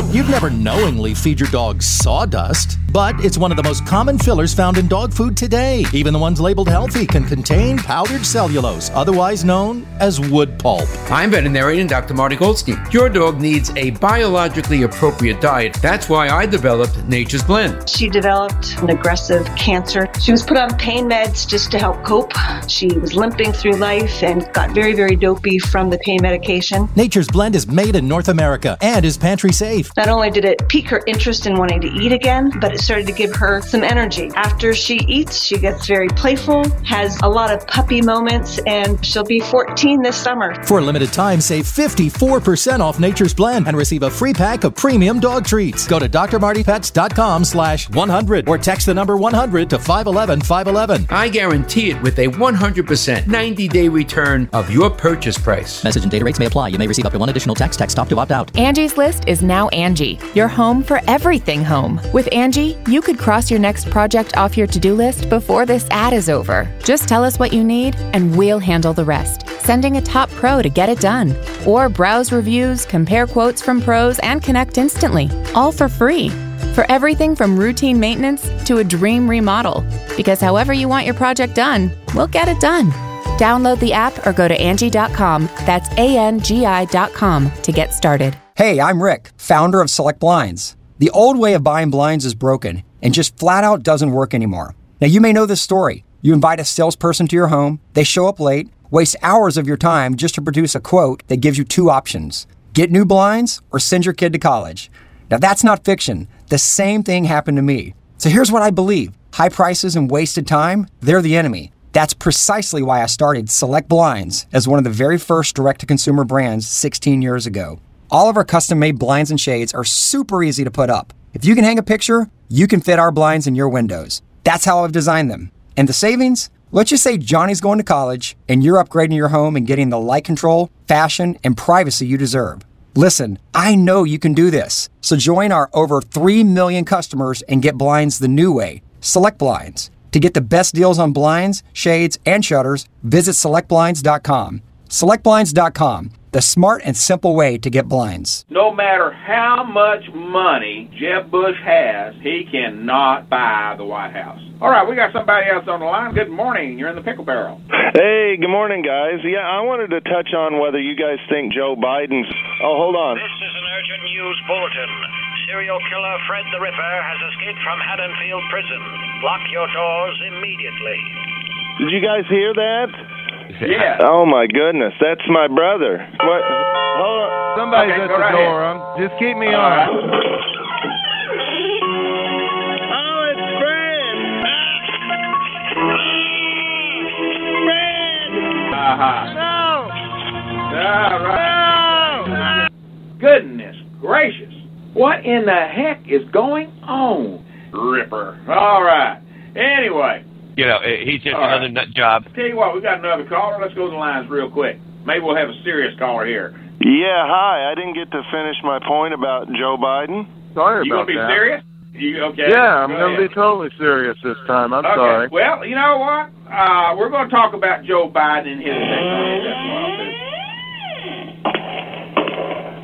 You'd never knowingly feed your dog sawdust, but it's one of the most common fillers found in dog food today. Even the ones labeled healthy can contain powdered cellulose, otherwise known as wood pulp. I'm veterinarian Dr. Marty Goldstein. Your dog needs a biologically appropriate diet. That's why I developed Nature's Blend. She developed an aggressive cancer. She was put on pain meds just to help cope. She was limping through life and got very, very dopey from the pain medication. Nature's Blend is made in North America and is pantry safe. Not only did it pique her interest in wanting to eat again, but it started to give her some energy. After she eats, she gets very playful, has a lot of puppy moments, and she'll be 14 this summer. For a limited time, save 54% off Nature's Blend and receive a free pack of premium dog treats. Go to drmartypets.com slash 100 or text the number 100 to 511 511. I guarantee it with a 100% 90 day return of your purchase price. Message and data rates may apply. You may receive up to one additional text. Text stop to opt out. Angie's List is now Angie, your home for everything home. With Angie, you could cross your next project off your to do list before this ad is over. Just tell us what you need, and we'll handle the rest, sending a top pro to get it done. Or browse reviews, compare quotes from pros, and connect instantly, all for free. For everything from routine maintenance to a dream remodel. Because however you want your project done, we'll get it done. Download the app or go to Angie.com. That's A N G I.com to get started. Hey, I'm Rick, founder of Select Blinds. The old way of buying blinds is broken and just flat out doesn't work anymore. Now, you may know this story. You invite a salesperson to your home, they show up late, waste hours of your time just to produce a quote that gives you two options get new blinds or send your kid to college. Now, that's not fiction. The same thing happened to me. So here's what I believe high prices and wasted time, they're the enemy. That's precisely why I started Select Blinds as one of the very first direct to consumer brands 16 years ago. All of our custom made blinds and shades are super easy to put up. If you can hang a picture, you can fit our blinds in your windows. That's how I've designed them. And the savings? Let's just say Johnny's going to college and you're upgrading your home and getting the light control, fashion, and privacy you deserve. Listen, I know you can do this. So join our over 3 million customers and get blinds the new way. Select Blinds. To get the best deals on blinds, shades, and shutters, visit selectblinds.com. Selectblinds.com, the smart and simple way to get blinds. No matter how much money Jeb Bush has, he cannot buy the White House. All right, we got somebody else on the line. Good morning. You're in the pickle barrel. Hey, good morning, guys. Yeah, I wanted to touch on whether you guys think Joe Biden's. Oh, hold on. This is an urgent news bulletin. Serial killer Fred the Ripper has escaped from Haddonfield Prison. Lock your doors immediately. Did you guys hear that? Yeah. Oh my goodness, that's my brother. What? Hold on. Somebody's Okay, at the right door. ahead. Just keep me All on. right. Oh, it's Fred. Uh-huh. No. All right. Goodness gracious. What in the heck is going on, Ripper? All right. Anyway, You know, eh, he's just All right. another nut job. tell you what, we got another caller. Let's go to the lines real quick. Maybe we'll have a serious caller here. Yeah, hi. I didn't get to finish my point about Joe Biden. Sorry You about that. You gonna be that. serious? You okay? Yeah, I'm Go going to ahead. be totally serious this time. I'm okay. sorry. Well, you know what? Uh, we're going to talk about Joe Biden and his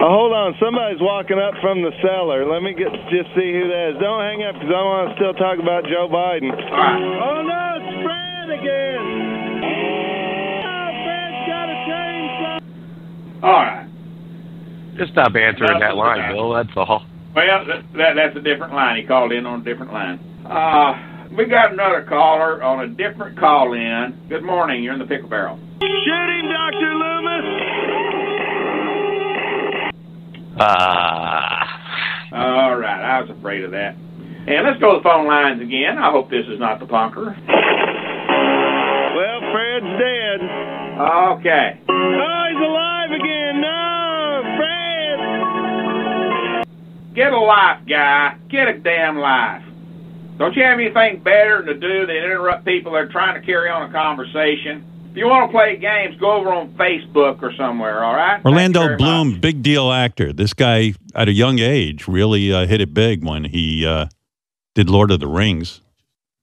Oh, hold on. Somebody's walking up from the cellar. Let me get just see who that is. Don't hang up because I want to still talk about Joe Biden. All right. Oh, no, it's Fred again. Oh, Fred's got to change something. All right. Just stop answering that line, Bill. That's all. Well, that, that that's a different line. He called in on a different line. Uh, we got another caller on a different call in. Good morning. You're in the pickle barrel. Shoot him, Dr. Loomis. Ah. All right. I was afraid of that. And let's go to the phone lines again. I hope this is not the punker. Well, Fred's dead. Okay. Oh, he's alive again. No, Fred. Get a life, guy. Get a damn life. Don't you have anything better to do than interrupt people that are trying to carry on a conversation? If you want to play games, go over on Facebook or somewhere, all right? Orlando Bloom, big deal actor. This guy, at a young age, really uh, hit it big when he uh, did Lord of the Rings.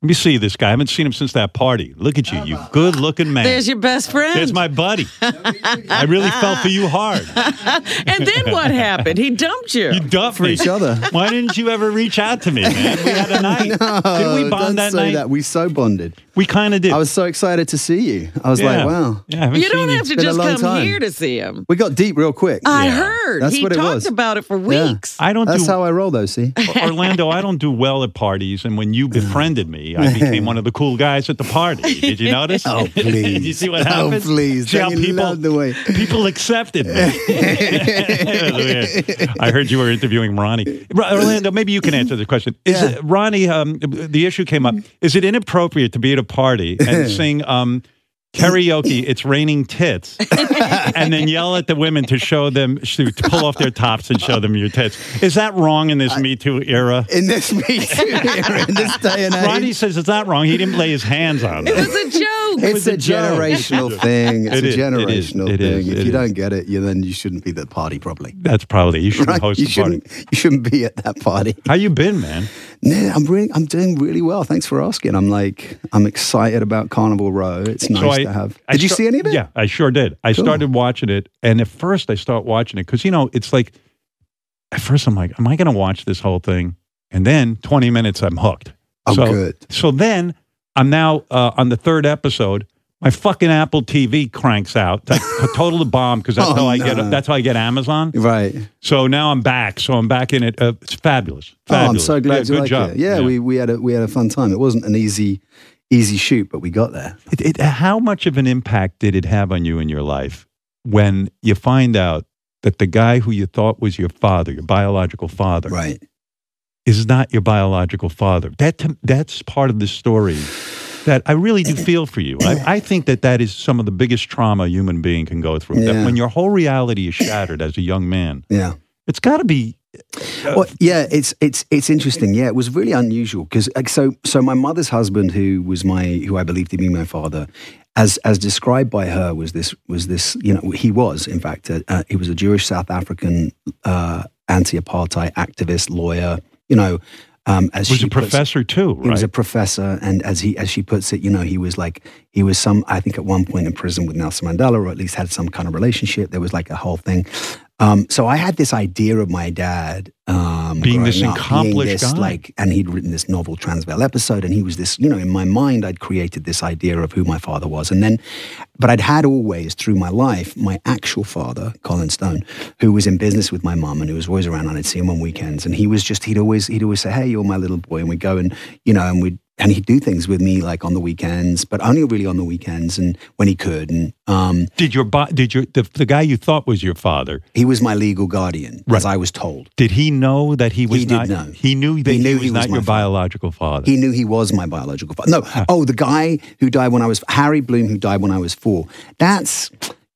Let me see this guy. I haven't seen him since that party. Look at you, you good looking man. There's your best friend. There's my buddy. I really felt for you hard. and then what happened? He dumped you. You dumped For me. each other. Why didn't you ever reach out to me, man? We had a night. No, Did we bond don't that night? that. We so bonded. We kind of did. I was so excited to see you. I was Yeah. like, wow. Yeah, You don't seen have to It's been a just come time. here to see him. We got deep real quick. I Yeah. heard. That's he what it talked was. about it for Yeah. weeks. I don't That's do how I roll, though. See, Orlando, I don't do well at parties, and when you befriended me, I became one of the cool guys at the party. Did you notice? Oh, please. Did you see what happened? Oh, happened? please. See Don't people love the way- people accepted me. I heard you were interviewing Ronnie. Orlando, maybe you can answer the question. Is it, Ronnie? Um, the issue came up. Is it inappropriate to be at a party and sing? Um, Karaoke, it's raining tits, and then yell at the women to show them, to pull off their tops and show them your tits. Is that wrong in this Me Too era? in this Me Too era, in this day and age, Ronnie says it's not wrong. He didn't lay his hands on It them. was a joke. it's was a a joke. generational thing. It's It a is, it is, generational it thing. is, if it you is. don't get it, you then you shouldn't be at the party. Probably. That's probably you shouldn't Right? host You a party. shouldn't. You shouldn't be at that party. How you been, man? Yeah, I'm really, I'm doing really well. Thanks for asking. I'm like, I'm excited about Carnival Row. It's nice So I- to have. I Did you sta- see any of it? Yeah, I sure did. I Cool. started watching it, and at first I start watching it because you know it's like, at first I'm like, am I going to watch this whole thing? And then 20 minutes, I'm hooked. Oh, so, good. So then I'm now uh, on the third episode. My fucking Apple TV cranks out, That's a total bomb because that's Oh, how I no. get. That's how I get Amazon. Right. So now I'm back. So I'm back in it. Uh, it's fabulous. Oh, I'm so glad Yeah, you good like job. it. Yeah, we we had a we had a fun time. It wasn't an easy easy shoot, but we got there. It, it, how much of an impact did it have on you in your life when you find out that the guy who you thought was your father, your biological father, Right. is not your biological father? That that's part of the story that I really do feel for you. I, I think that that is some of the biggest trauma a human being can go through. Yeah. That when your whole reality is shattered as a young man, Yeah. it's got to be. Well, yeah, it's it's it's interesting. Yeah, it was really unusual because like, so so my mother's husband, who was my who I believe to be my father, as as described by her, was this was this you know he was in fact a, uh, he was a Jewish South African uh, anti-apartheid activist lawyer. You know, um, as Was a puts- professor too, He was a professor, and as he as she puts it, you know, he was like he was some I think at one point in prison with Nelson Mandela, or at least had some kind of relationship. There was like a whole thing. Um, so I had this idea of my dad um, Being this up, accomplished being this, guy. like, and he'd written this novel Transvaal episode, and he was this, you know, in my mind, I'd created this idea of who my father was, and then, but I'd had always through my life my actual father, Colin Stone, who was in business with my mum and who was always around, and I'd see him on weekends, and he was just, he'd always, he'd always say, "Hey, you're my little boy," and we'd go and, you know, and we'd and he'd do things with me like on the weekends, but only really on the weekends and when he could. And um, Did your did your the, the guy you thought was your father? he was my legal guardian, as I was told. Did he know that he was He did not? know. He knew that He he, knew was he was not your father. biological father. He knew he was my biological father. No, oh, the guy who died when I was Harry Bloom, who died when I was four. That's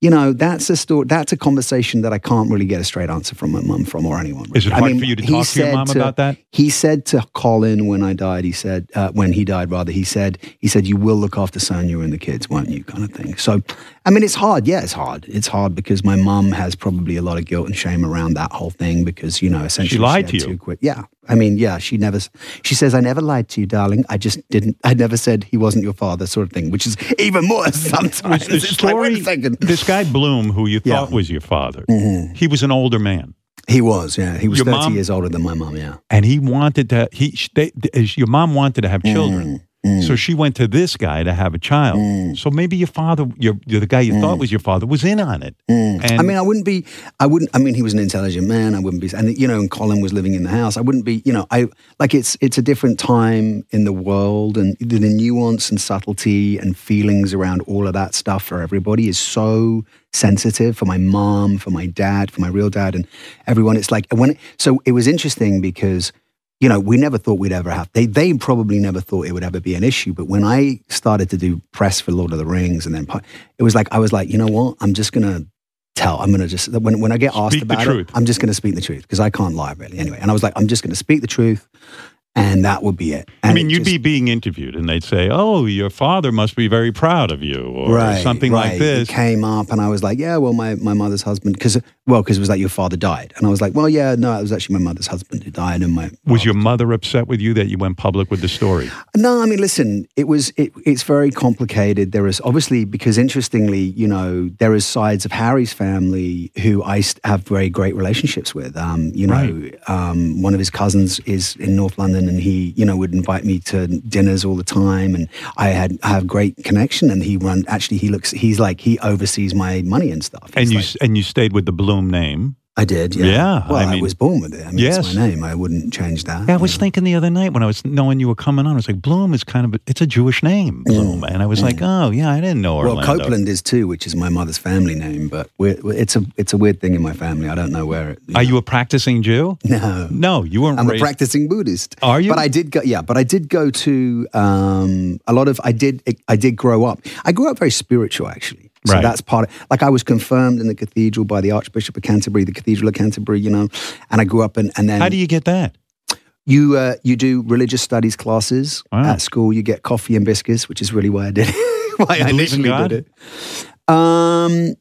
you know, that's a story. That's a conversation that I can't really get a straight answer from my mum from or anyone. Is it I hard mean, for you to talk to your mom about that? He said to Colin when I died, he said, uh, when he died, rather, he said, he said, you will look after Sonia and the kids, won't you? Kind of thing. So, I mean, it's hard. Yeah, it's hard. It's hard because my mum has probably a lot of guilt and shame around that whole thing because, you know, essentially she lied had to you. yeah. I mean, yeah, she never, she says, I never lied to you, darling. I just didn't, I never said he wasn't your father, sort of thing, which is even more sometimes. The It's like, wait a story, second. this guy Bloom, who you Yeah. thought was your father, Mhm. he was an older man, He was, yeah. He was Your 30 mom- years older than my mom, yeah. and he wanted to. He they, your mom wanted to have children, Mm. so she went to this guy to have a child. Mm. So maybe your father, your, your the guy you thought mm. was your father, was in on it. And I mean, I wouldn't be, I wouldn't, I mean, he was an intelligent man. I wouldn't be, and, you know, and Colin was living in the house. I wouldn't be, you know, I, like it's, it's a different time in the world and the, the nuance and subtlety and feelings around all of that stuff for everybody is so sensitive for my mom, for my dad, for my real dad and everyone. It's like, when, it, so it was interesting because, you know, we never thought we'd ever have. They they probably never thought it would ever be an issue. But when I started to do press for Lord of the Rings, and then it was like I was like, you know what? I'm just gonna tell. I'm gonna just when when I get asked Speak the about it, I'm just gonna speak the truth because I can't lie really anyway. And I was like, I'm just gonna speak the truth, and that would be it. I mean, you'd just- be being interviewed, and they'd say, "Oh, your father must be very proud of you," or right, something like this. It came up, and I was like, "Yeah, well, my, my mother's husband, because well, because it was like your father died," and I was like, "Well, yeah, no, it was actually my mother's husband who died, and my Was your mother upset with you that you went public with the story? No, I mean, listen, it was it, it's very complicated. There is obviously because interestingly, you know, there is sides of Harry's family who I have very great relationships with. Um, you know, um, one of his cousins is in North London, and he, you know, would invite me to dinners all the time, and I had I have great connection. And he run actually he looks he's like he oversees my money and stuff. And you s and you stayed with the Bloom name. I did, yeah. Yeah, well, I I, was born with it. I mean, Yes. it's my name. I wouldn't change that. Yeah, I was thinking the other night when I was knowing you were coming on, I was like, Bloom is kind of a, it's a Jewish name, Bloom, and I was like, oh yeah, I didn't know Orlando. Mm. Well, Copeland is too, which is my mother's family name, but it's a it's a weird thing in my family. I don't know where it. Are you a practicing Jew? No, no, you weren't. I'm a practicing Buddhist. Are you? But I did go. Yeah, but I did go to um, a lot of. I did. I did grow up. I grew up very spiritual, actually. So Right. that's part. Of, like I was confirmed in the cathedral by the Archbishop of Canterbury, the Cathedral of Canterbury. You know, and I grew up in. And then How do you get that? you uh, you do religious studies classes Wow. at school. You get coffee and biscuits, which is really why I did it. why You I believe in initially God? did it. Um,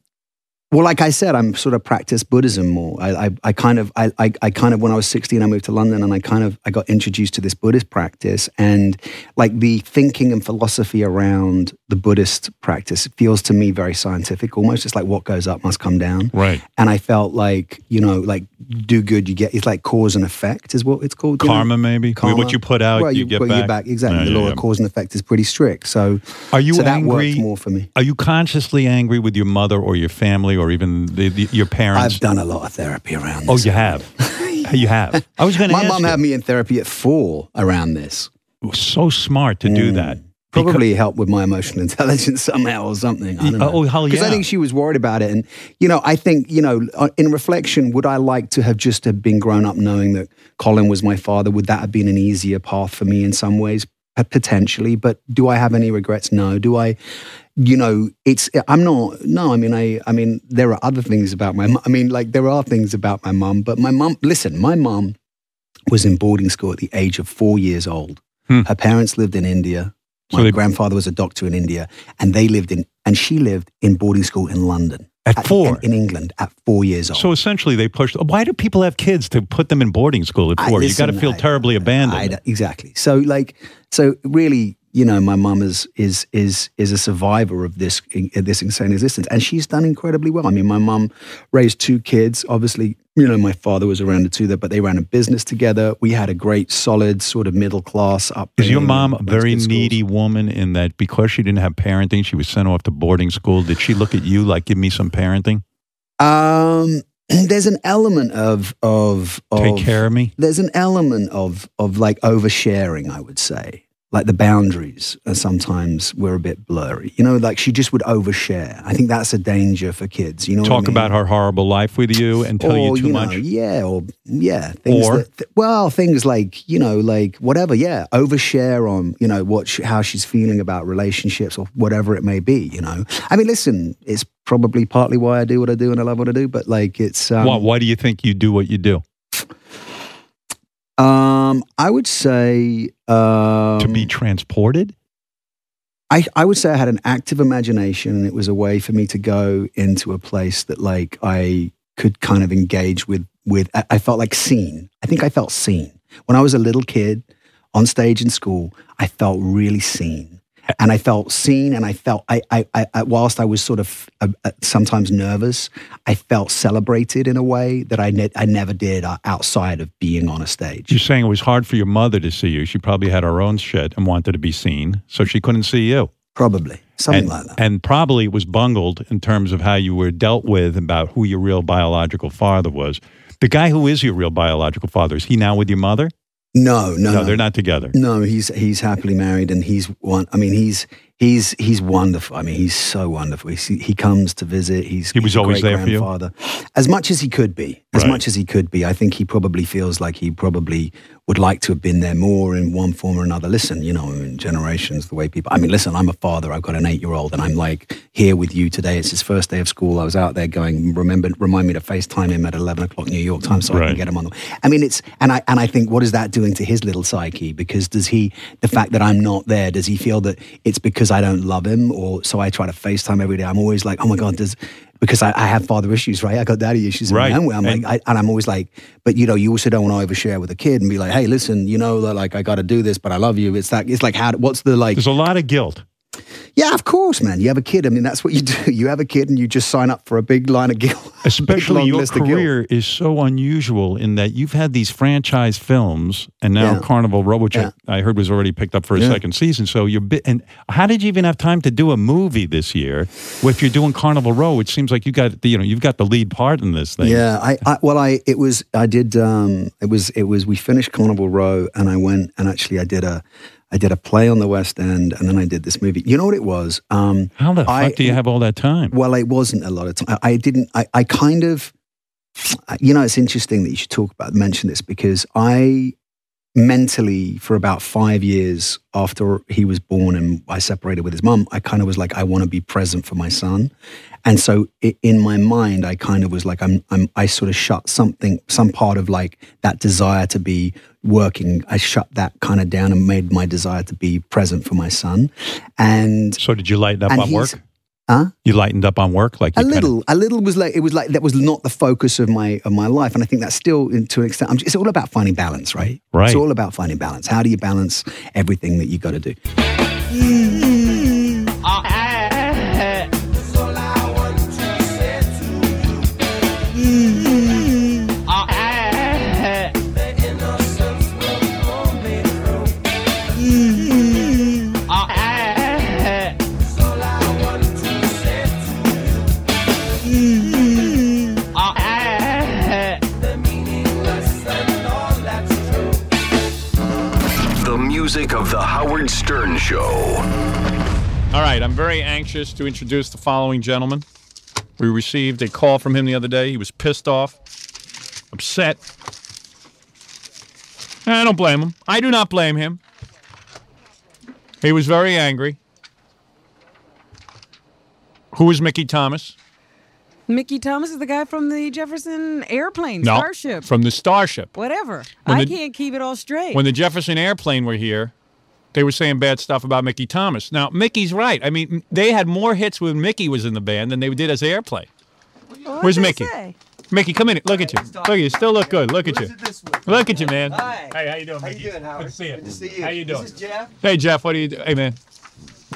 well, like I said, I'm sort of practice Buddhism more. I, I, I kind of, I, I, I kind of, when I was 16, I moved to London, and I kind of, I got introduced to this Buddhist practice, and like the thinking and philosophy around the Buddhist practice feels to me very scientific, almost. It's like what goes up must come down. Right. And I felt like, you know, like do good, you get. It's like cause and effect is what it's called. you know? Karma, maybe? What you put out, well, you get what back. Exactly. The yeah, law yeah. of cause and effect is pretty strict. So, Are you so that angry? worked more for me. Are you consciously angry with your mother or your family or even the, the, your parents? I've done a lot of therapy around this. Oh, this. you have. you have. I was going to My mom you. had me in therapy at four around this. so smart to do that. Probably helped with my emotional intelligence somehow or something. I don't know. Oh, hell Because I think she was worried about it. And, you know, I think, you know, uh, in reflection, would I like to have just have been grown up knowing that Colin was my father? Would that have been an easier path for me in some ways? Potentially. But do I have any regrets? No. Do I, you know, it's, I'm not, no, I mean, I, I mean, there are other things about my, I mean, like there are things about my mum, but my mum, listen, my mum was in boarding school at the age of four years old. Hmm. Her parents lived in India. My grandfather was a doctor in India, and they lived in, and she lived in boarding school in London At four? in, in England at four years old. So essentially, they pushed. Why do people have kids to put them in boarding school at I- four? you got to listen, feel I- terribly abandoned. I- exactly. So like, so really, you know, my mum is is is is a survivor of this this insane existence, and she's done incredibly well. I mean, my mum raised two kids. Obviously, you know, my father was around the two there, but they ran a business together. We had a great, solid sort of middle class up. Is your mom a very needy woman in that because she didn't have parenting, she was sent off to boarding school? Did she look at you like, give me some parenting? Um, there's an element of of, of Take care of me? There's an element of of like oversharing, I would say. Like the boundaries are sometimes were a bit blurry. You know, like she just would overshare. I think that's a danger for kids. You know, what I Talk mean? about her horrible life with you and tell you Or, too know, much. yeah, or yeah, things Or? that, th- well, things like you know, like whatever, yeah, overshare on you know what sh- how she's feeling about relationships or whatever it may be. You know, I mean, listen, it's probably partly why I do what I do and I love what I do, but like it's um, why, why do you think you do what you do? Um, I would say um, to be transported. I, I would say I had an active imagination and it was a way for me to go into a place that like I could kind of engage with with I, I felt like seen. I think I felt seen. When I was a little kid on stage in school, I felt really seen. And I felt seen and I felt I I, I, I whilst I was sort of uh, uh, sometimes nervous, I felt celebrated in a way that I ne- I never did uh, outside of being on a stage. You're saying it was hard for your mother to see you. She probably had her own shit and wanted to be seen, so she couldn't see you. Probably something and, like that. And probably it was bungled in terms of how you were dealt with about who your real biological father was. The guy who is your real biological father is he now with your mother? No, no, No, no. they're not together. No, he's he's happily married, and he's one. I mean, he's he's he's wonderful. I mean, he's so wonderful. He he comes to visit. He's He was always there for you? grandfather. as much as he could be, as Right. much as he could be. I think he probably feels like he probably would like to have been there more in one form or another. Listen, you know, in generations, the way people. I mean, listen, I'm a father. I've got an eight year old, and I'm like here with you today. It's his first day of school. I was out there going. Remember, remind me to FaceTime him at eleven o'clock New York time so I can get him on the. I mean, it's and I and I think what is that doing to his little psyche? Because does he the fact that I'm not there? Does he feel that it's because I don't love him, or so I try to FaceTime every day? I'm always like, oh my god, does because I, I have father issues, right? I got daddy issues Right. my own way. I'm And- like, I, and I'm always like, but you know, you also don't want to overshare with a kid and be like, hey, listen, you know, like I got to do this, but I love you. It's that. It's like how? What's the like? There's a lot of guilt. Yeah, of course, man. You have a kid. I mean, that's what you do. You have a kid, and you just sign up for a big line of guilt. Especially your career is so unusual in that you've had these franchise films and now Yeah. Carnival Row, which Yeah. I, I heard was already picked up for a Yeah. second season. So you're bit, and how did you even have time to do a movie this year if you're doing Carnival Row? It seems like you got the, you know you've got the lead part in this thing. Yeah, I, I well, I it was I did um it was it was we finished Carnival Row and I went and actually I did a I did a play on the West End and then I did this movie. You know what it was? Um, How the I, fuck do you have all that time? Well, it wasn't a lot of time. I, I didn't. I, I kind of. You know, it's interesting that you should talk about mention this because I mentally for about five years after he was born and I separated with his mum, I kind of was like, I want to be present for my son. And so i in my mind, I kind of was like, I'm, I'm, I sort of shut something, some part of like that desire to be working. I shut that kind of down and made my desire to be present for my son. And So did you lighten up on work? Huh? You lightened up on work, like a you kinda- little, a little was like it was like that was not the focus of my of my life, and I think that's still to an extent. I'm, it's all about finding balance, right? Right. It's all about finding balance. How do you balance everything that you got to do? Music of the Howard Stern Show. All right, I'm very anxious to introduce the following gentleman. We received a call from him the other day. He was pissed off, upset. I don't blame him. I do not blame him. He was very angry. Who is Mickey Thomas? Mickey Thomas is the guy from the Jefferson airplane, No, Starship. from the Starship. Whatever. When I the- can't keep it all straight. When the Jefferson airplane were here, they were saying bad stuff about Mickey Thomas. Now, Mickey's right. I mean, they had more hits when Mickey was in the band than they did as airplane. What Where's Mickey? say? Mickey, come in. Look at you. Look at you. Still look good. Look at you. Look at you, man. Hi. Hey, how you doing, How Mickey? you doing, Howard? Good to see you. Good to see you. How you doing? This is Jeff. Hey, Jeff. What do you do? Hey, man.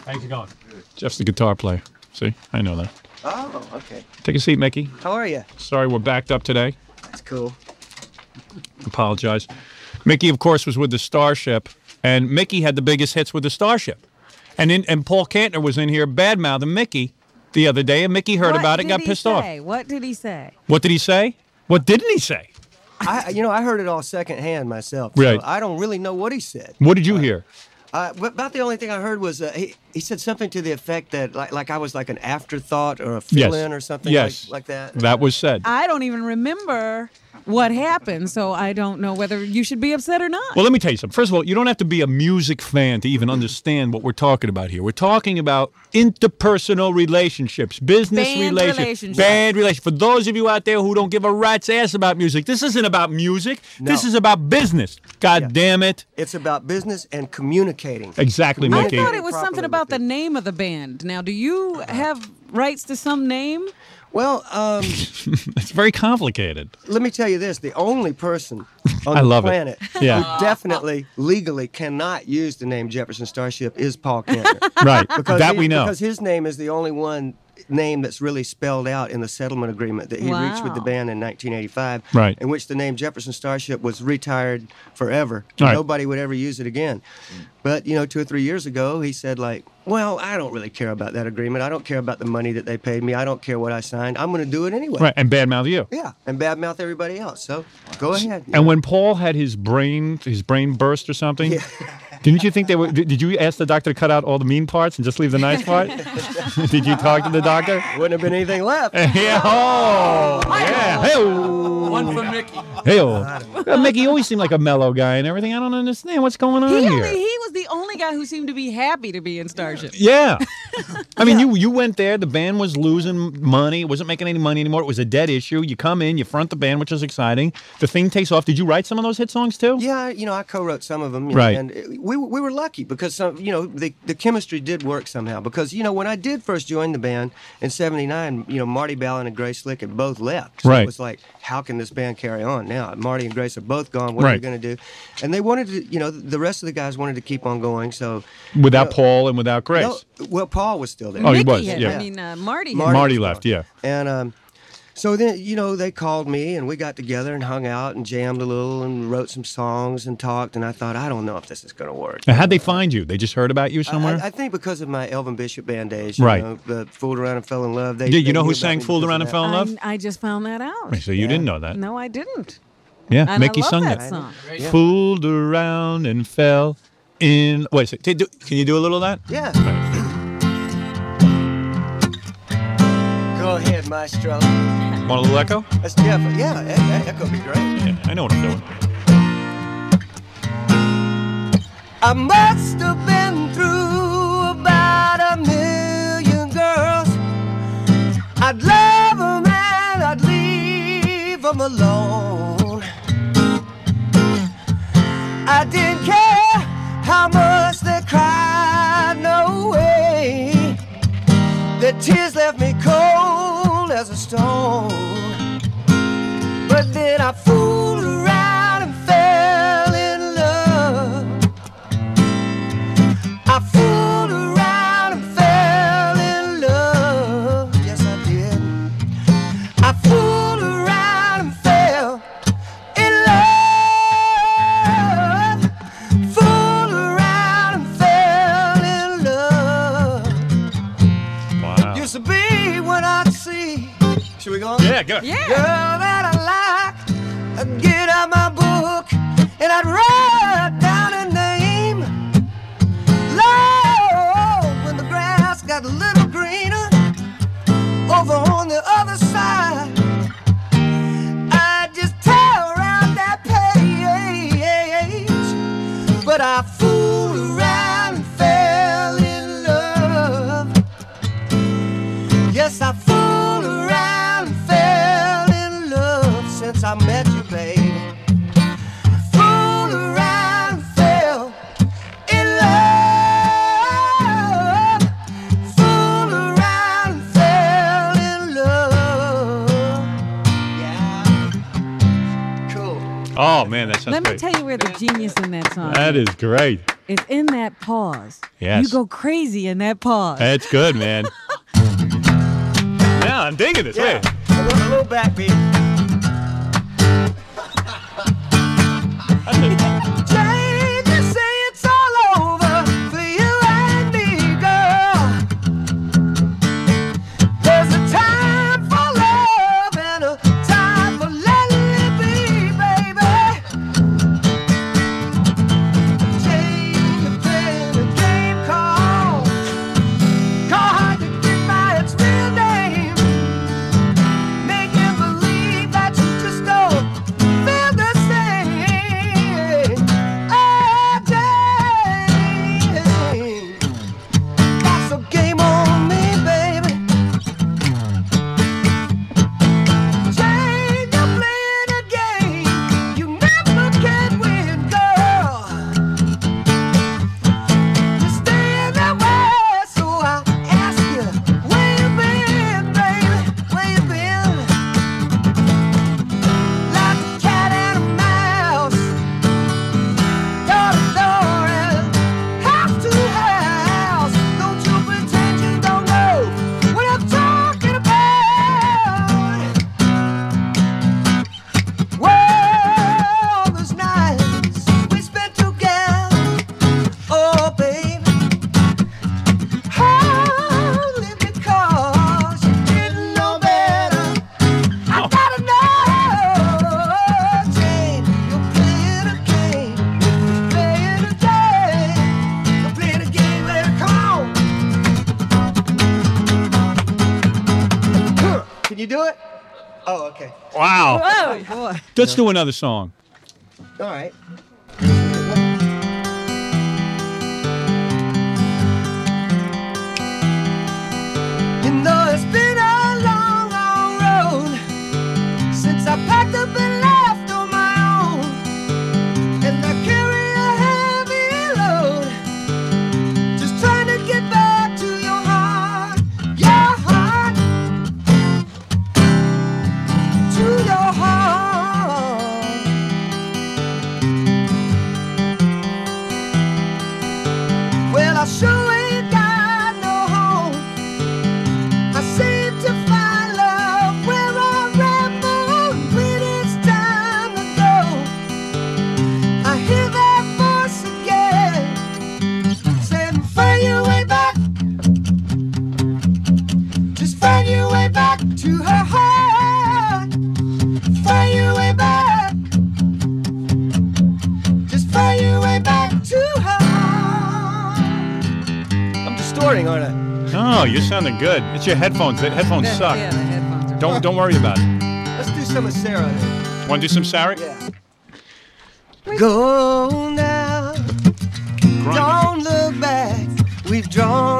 How's it going? Jeff's the guitar player. See, I know that. Oh, okay. Take a seat, Mickey. How are you? Sorry, we're backed up today. That's cool. Apologize. Mickey, of course, was with the Starship, and Mickey had the biggest hits with the Starship. And in, and Paul Kantner was in here bad badmouthing Mickey the other day, and Mickey heard What about it, did and got he pissed off. say? What did he say? What did he say? What didn't he say? I, you know, I heard it all secondhand myself. so Right. I don't really know what he said. What did you hear? Uh, about the only thing I heard was uh, he, he said something to the effect that like, like I was like an afterthought or a fill in or something yes. like, like that. That was said. I don't even remember what happened, so I don't know whether you should be upset or not. Well, let me tell you something. First of all, you don't have to be a music fan to even understand what we're talking about here. We're talking about interpersonal relationships, business Band relations, relationships. band relations. For those of you out there who don't give a rat's ass about music, this isn't about music. This is about business. God damn it. It's about business and communicating. Exactly, I Mickey. thought it was something about the name of the band. Now, do you uh, have rights to some name? Well, um, it's very complicated. let me tell you this: the only person on I the planet Yeah. who definitely legally cannot use the name Jefferson Starship is Paul Kantner. Right. Because That he- we know. Because his name is the only one name that's really spelled out in the settlement agreement that he reached with the band in 1985. Right. In which the name Jefferson Starship was retired forever. Right. Nobody would ever use it again. But, you know, two or three years ago, he said, like, well, I don't really care about that agreement. I don't care about the money that they paid me. I don't care what I signed. I'm going to do it anyway. Right, and badmouth you. Yeah, and badmouth everybody else. So go ahead. And when Paul had his brain, his brain burst or something, didn't you think they were? Did did you ask the doctor to cut out all the mean parts and just leave the nice part? did you talk to the doctor? Wouldn't have been anything left. yeah. Oh, yeah. Hey. One for Mickey. Hey. Uh, Mickey always seemed like a mellow guy and everything. I don't understand what's going on He, here. only, he was the only guy who seemed to be happy to be in Starship. Yeah. I mean, you you went there. The band was losing money. It wasn't making any money anymore. It was a dead issue. You come in, you front the band, which is exciting. The thing takes off. Did you write some of those hit songs too? Yeah, you know, I co-wrote some of them, you know, Right. and it- we we were lucky because some, you know, the the chemistry did work somehow. Because you know, when I did first join the band in '79, you know, Marty Balin and Grace Slick had both left. So Right. It was like, how can this band carry on now? Marty and Grace are both gone. What are Right. we going to do? And they wanted to, you know, the rest of the guys wanted to keep on going. So Without you know, Paul and without Grace. no, well, Paul was still there. Oh, he was, had- yeah. I mean, uh, Marty. had- Marty, left. Yeah. And um, so then, you know, they called me and we got together and hung out and jammed a little and wrote some songs and talked. And I thought, I don't know if this is going to work. Now, how'd they find you? They just heard about you somewhere. I, I think because of my Elvin Bishop band days, Right. know, the Fooled Around and Fell in Love. They, Yeah, you know who sang Fooled Around and Fell in Love? I, I just found that out. So you didn't know that? No, I didn't. Yeah, And Mickey I love sung that that. song. Fooled around and fell in. Wait, so, can you do a little of that? Yeah. Ahead, Maestro. Want a little echo? That's definitely, yeah, that, that could be great. Yeah, I know what I'm doing. I must have been through about a million girls. I'd love 'em and I'd leave 'em alone. I didn't care how much stone. But then I fooled around Yeah, go. Yeah. Girl that I like, I'd get out my book and I'd write down a name. Lord, when the grass got a little greener over on the other side, I just tear around that page. But I fooled around Oh man, that sounds Let me tell you where the genius in that song. That is great. It's in that pause. Yes. You go crazy in that pause. That's good, man. yeah, I'm digging this. Yeah. Wait. A little, a little backbeat. Let's do another song. All right. No, sounding good. It's your headphones. The headphones Yeah, suck. yeah, the headphones are- Don't don't worry about it. Let's do some of Sarah. Want to do some Sarah? Go now. Don't look back. We've drawn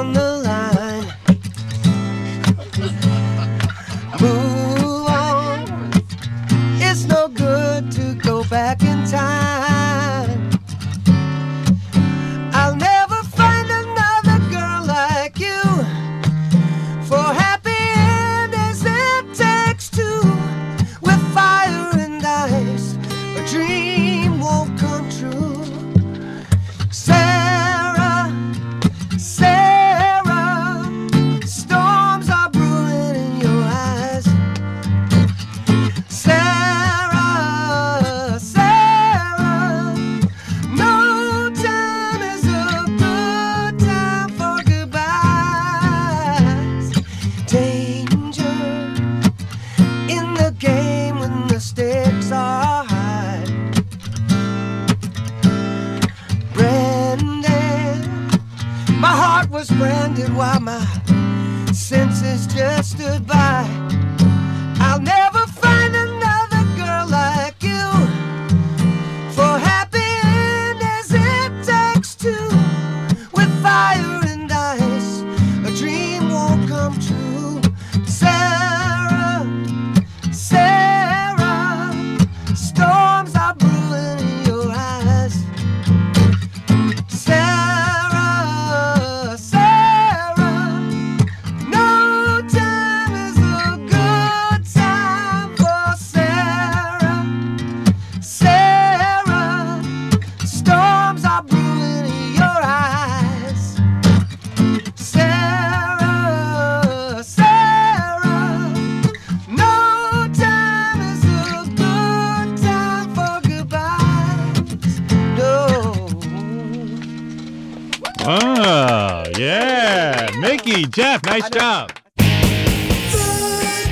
Jeff, nice job.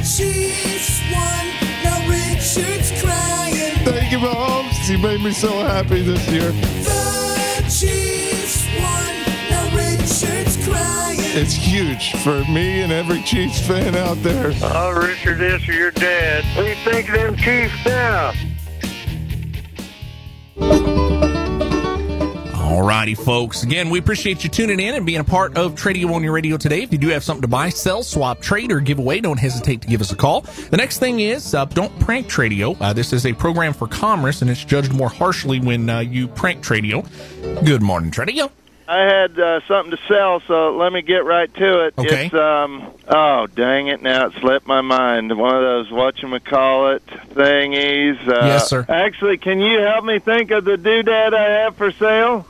Chiefs won. Now Richard's crying. Thank you, Mahomes. You made me so happy this year. The Chiefs won. Now Richard's crying. It's huge for me and every Chiefs fan out there. Oh, Richard, this or you're dead. What do you think of them Chiefs now? Folks. Again, we appreciate you tuning in and being a part of Tradio on your radio today. If you do have something to buy, sell, swap, trade, or give away, don't hesitate to give us a call. The next thing is uh, don't prank Tradio. Uh, this is a program for commerce, and it's judged more harshly when uh, you prank Tradio. Good morning, Tradio. I had uh, something to sell, so let me get right to it. Okay. It's um oh dang it now it slipped my mind. One of those whatchamacallit thingies. Uh, Yes, sir. Actually, can you help me think of the doodad I have for sale?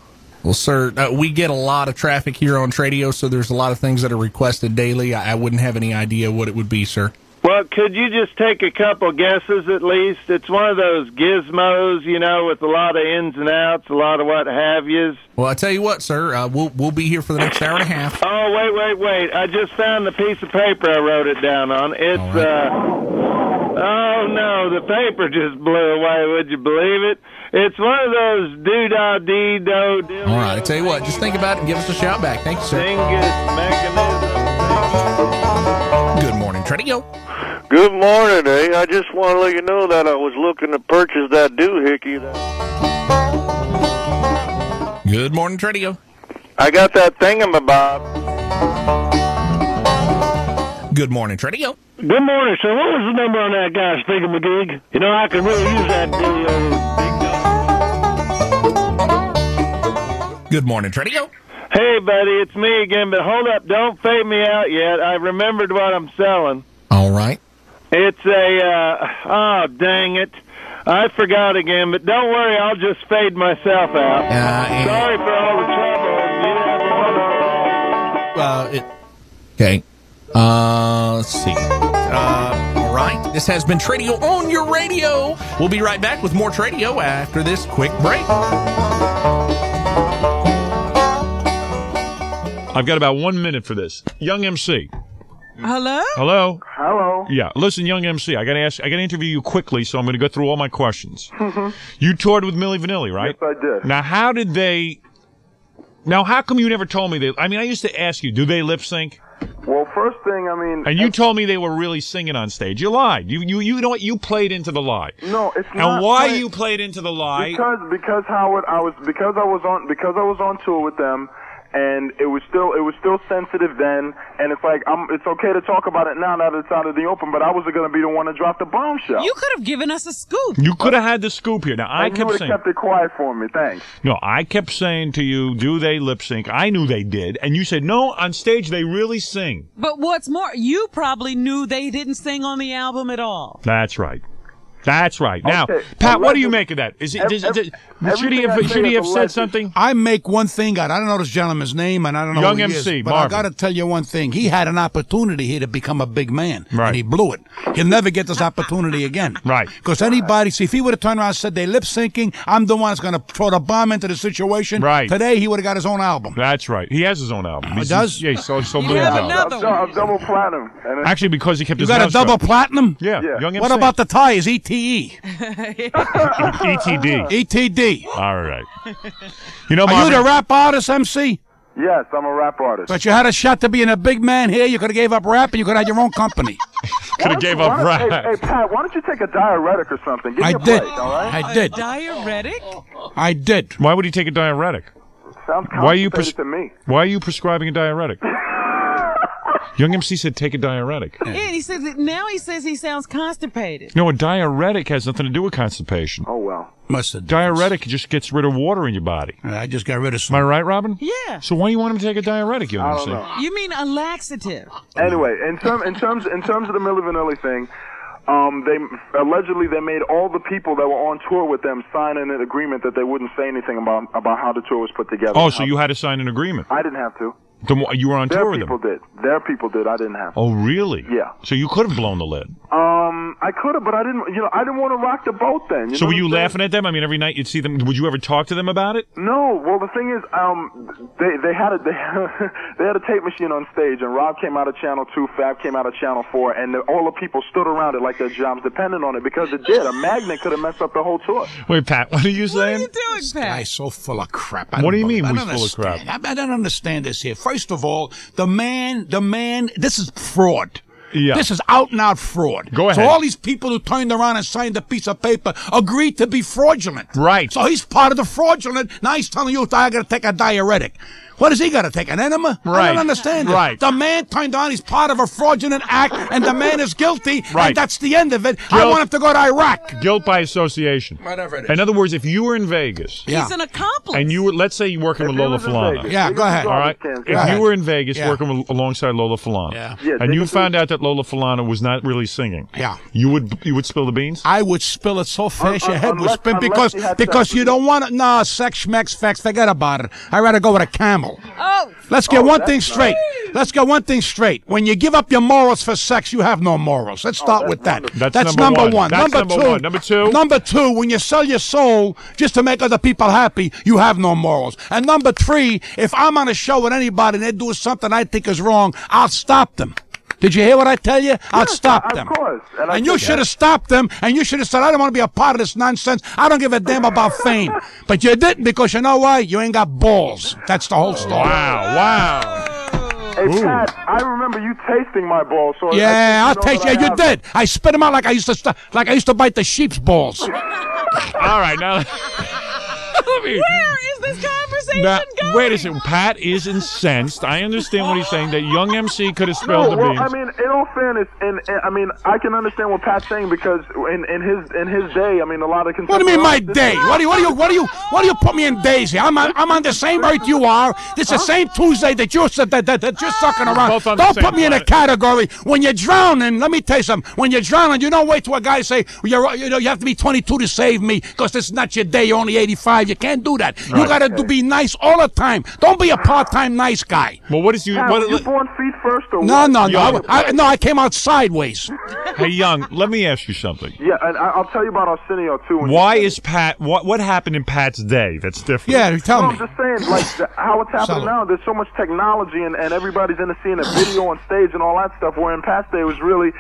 Well, sir, uh, we get a lot of traffic here on Tradio, so there's a lot of things that are requested daily. I, I wouldn't have any idea what it would be, sir. Well, could you just take a couple guesses at least? It's one of those gizmos, you know, with a lot of ins and outs, a lot of what have yous. Well, I tell you what, sir, uh, we'll we'll be here for the next hour and a half. Oh, wait, wait, wait. I just found the piece of paper I wrote it down on. It's, uh, oh no, the paper just blew away. Would you believe it? It's one of those doo da dee do do. All right, I tell you what, just think about it and give us a shout back. Thank you, sir. Mechanism. Good morning, Tradio. Good morning, eh? I just want to let you know that I was looking to purchase that doohickey. That Good morning, Tradio. I got that thingamabob. Good morning, Tradio. Good morning, sir. What was the number on that guy's thingamagig? You know, I could really use that. Uh, Good morning, Tradio. hey, buddy, it's me again, but hold up. Don't fade me out yet. I remembered what I'm selling. All right. It's a, uh, oh, dang it. I forgot again, but don't worry, I'll just fade myself out. Sorry for all the trouble. Uh, it, okay. Uh, let's see. Uh, all right. This has been Tradio on your radio. We'll be right back with more Tradio after this quick break. I've got about one minute for this. Young MC. Hello? Hello? Hello. Yeah, listen, young MC. I got to ask. I got to interview you quickly, so I'm going to go through all my questions. Mhm. You toured with Milli Vanilli, right? Yes, I did. Now, how did they? Now, how come you never told me they? I mean, I used to ask you, do they lip sync? Well, first thing, I mean, And you told me they were really singing on stage. You lied. You you you know what? You played into the lie. no, it's And not. And why play- you played into the lie? Because because Howard, I was because I was on because I was on tour with them, and it was still it was still sensitive then, and it's like I'm it's okay to talk about it now now that it's out of the open, but I wasn't going to be the one to drop the bombshell. You could have given us a scoop. You could have had the scoop here. Now I and you kept would saying. kept it quiet for me. Thanks. No, I kept saying to you, do they lip sync? I knew they did. And you said, no, on stage they really sing. But what's more, you probably knew they didn't sing on the album at all. That's right. That's right. Now, Okay. Pat, what do you make of that? Is it, Ev- does, ev- does- should he have, should he have said something? I make one thing out. I don't know this gentleman's name, and I don't know Young who he MC, is, but I got to tell you one thing. He had an opportunity here to become a big man, Right. and he blew it. He'll never get this opportunity again. Right. Because anybody, see, if he would have turned around and said they lip syncing, I'm the one that's going to throw the bomb into the situation. Right. Today, he would have got his own album. That's right. He has his own album. He He's- does? Yeah, he sold, sold You millions have of another albums. I'm double platinum. And Actually, because he kept You his got a double shut. platinum? Yeah, Yeah. Young MC. What about the tie? Is ETE? ETD? ETD. All right. You know, Are you the rap artist, MC? Yes, I'm a rap artist. But you had a shot to being a big man here. You could have gave up rap, and you could have had your own company. could have gave up Why rap. Hey, hey, Pat, why don't you take a diuretic or something? Give me I a did. break, all right? I did. Diuretic? I did. Why would he take a diuretic? Sounds Why are you pres- to me. Why are you prescribing a diuretic? Young MC said take a diuretic. Yeah, he says that now he says he sounds constipated. No, a diuretic has nothing to do with constipation. Oh well. Must have. Diuretic just gets rid of water in your body. I just got rid of Am I right, Robin? Yeah. So why do you want him to take a diuretic, Young I MC? don't know. You mean a laxative? Anyway, in term in terms in terms of the Milli Vanilli thing, um, they allegedly they made all the people that were on tour with them sign an agreement that they wouldn't say anything about about how the tour was put together. Oh, so you had to sign an agreement. I didn't have to. The mo- you were on Their tour with people them. did. Their people did. I didn't have. to. Oh, really? Yeah. So you could have blown the lid. Um, I could have, but I didn't. You know, I didn't want to rock the boat then. You so know were you laughing at them? I mean, every night you'd see them. Would you ever talk to them about it? No, well the thing is, um, they they had a they, they had a tape machine on stage, and Rob came out of Channel Two, Fab came out of Channel Four, and the, all the people stood around it like their jobs depended on it because it did. A magnet could have messed up the whole tour. Wait, Pat, what are you saying? What are you doing, This guy's so full of crap. I What don't you mean I we're don't full of crap? I, I don't understand this here. First of all, the man, the man, this is fraud. Yeah. This is out and out fraud. Go ahead. So all these people who turned around and signed a piece of paper agreed to be fraudulent. Right. So he's part of the fraudulent. Now he's telling you I got to take a diuretic. What does he got to take? An enema? I don't understand. it. Right. The man turned on. He's part of a fraudulent act, and the man is guilty. Right. And that's the end of it. I want him to go to Iraq. Guilt by association. Whatever it is. In other words, if you were in Vegas yeah. He's an accomplice. and you were, let's say you're working with Lola Falana. Vegas, Yeah, go ahead. All right. Go If ahead. you were in Vegas Yeah. working with, alongside Lola Falana, Yeah. Yeah, and you could found out that Lola Falana was not really singing, Yeah. you would you would spill the beans. I would spill it so fast Un- your un- head would unless- spin because you because you don't want to. No, sex, schmex, facts. Forget about it. I'd rather go with a camel. Oh, Let's get Oh, one that's thing nice. straight. Let's get one thing straight. When you give up your morals for sex, you have no morals. Let's oh, start that's with that. wonderful. That's number number, one. That's number two. one. Number two? Number two. When you sell your soul just to make other people happy, you have no morals. And number three. If I'm on a show with anybody and they do something I think is wrong, I'll stop them. Did you hear what I tell you? I'll stop of them. course. And And you should have stopped them, and you should have said, I don't want to be a part of this nonsense. I don't give a damn about fame. But you didn't because you know why? You ain't got balls. That's the whole story. Wow! Wow! Hey, Hey Pat, I remember you tasting my balls. So I Yeah, I'll think you taste. Yeah, you have- did. I spit them out like I used to. St- like I used to bite the sheep's balls. All right, now. Where is this conversation Now, going? wait a second. Pat is incensed. I understand what he's saying. That young MC could have spilled No, the well, beans. I mean, in all fairness, and, and I mean, I can understand what Pat's saying because in, in his in his day, I mean, a lot of What do you mean my day? What do you what do you what do you what do you put me in days here? I'm on, I'm on the same earth you are. This is the same Tuesday that you're that, that, that, that you're ah. sucking around. both on Don't same put me in a category. When you're drowning, let me tell you something. When you're drowning, you don't wait till a guy say you're you know you have to be 22 to save me because this is not your day. You're only 85. You can't do that. You got to do be nice all the time. Don't be a part-time nice guy. Well, what is you? Pat, What, were you born feet first or No, what? no, no. Young. I, I, no, I came out sideways. hey, young. Let me ask you something. Yeah, and I, I'll tell you about Arsenio too. Why is Pat? What what happened in Pat's day that's different? Yeah, tell no, me. I'm just saying, like the, how it's happening Salud. now. There's so much technology, and, and everybody's into seeing a video on stage and all that stuff. Where in past day it was really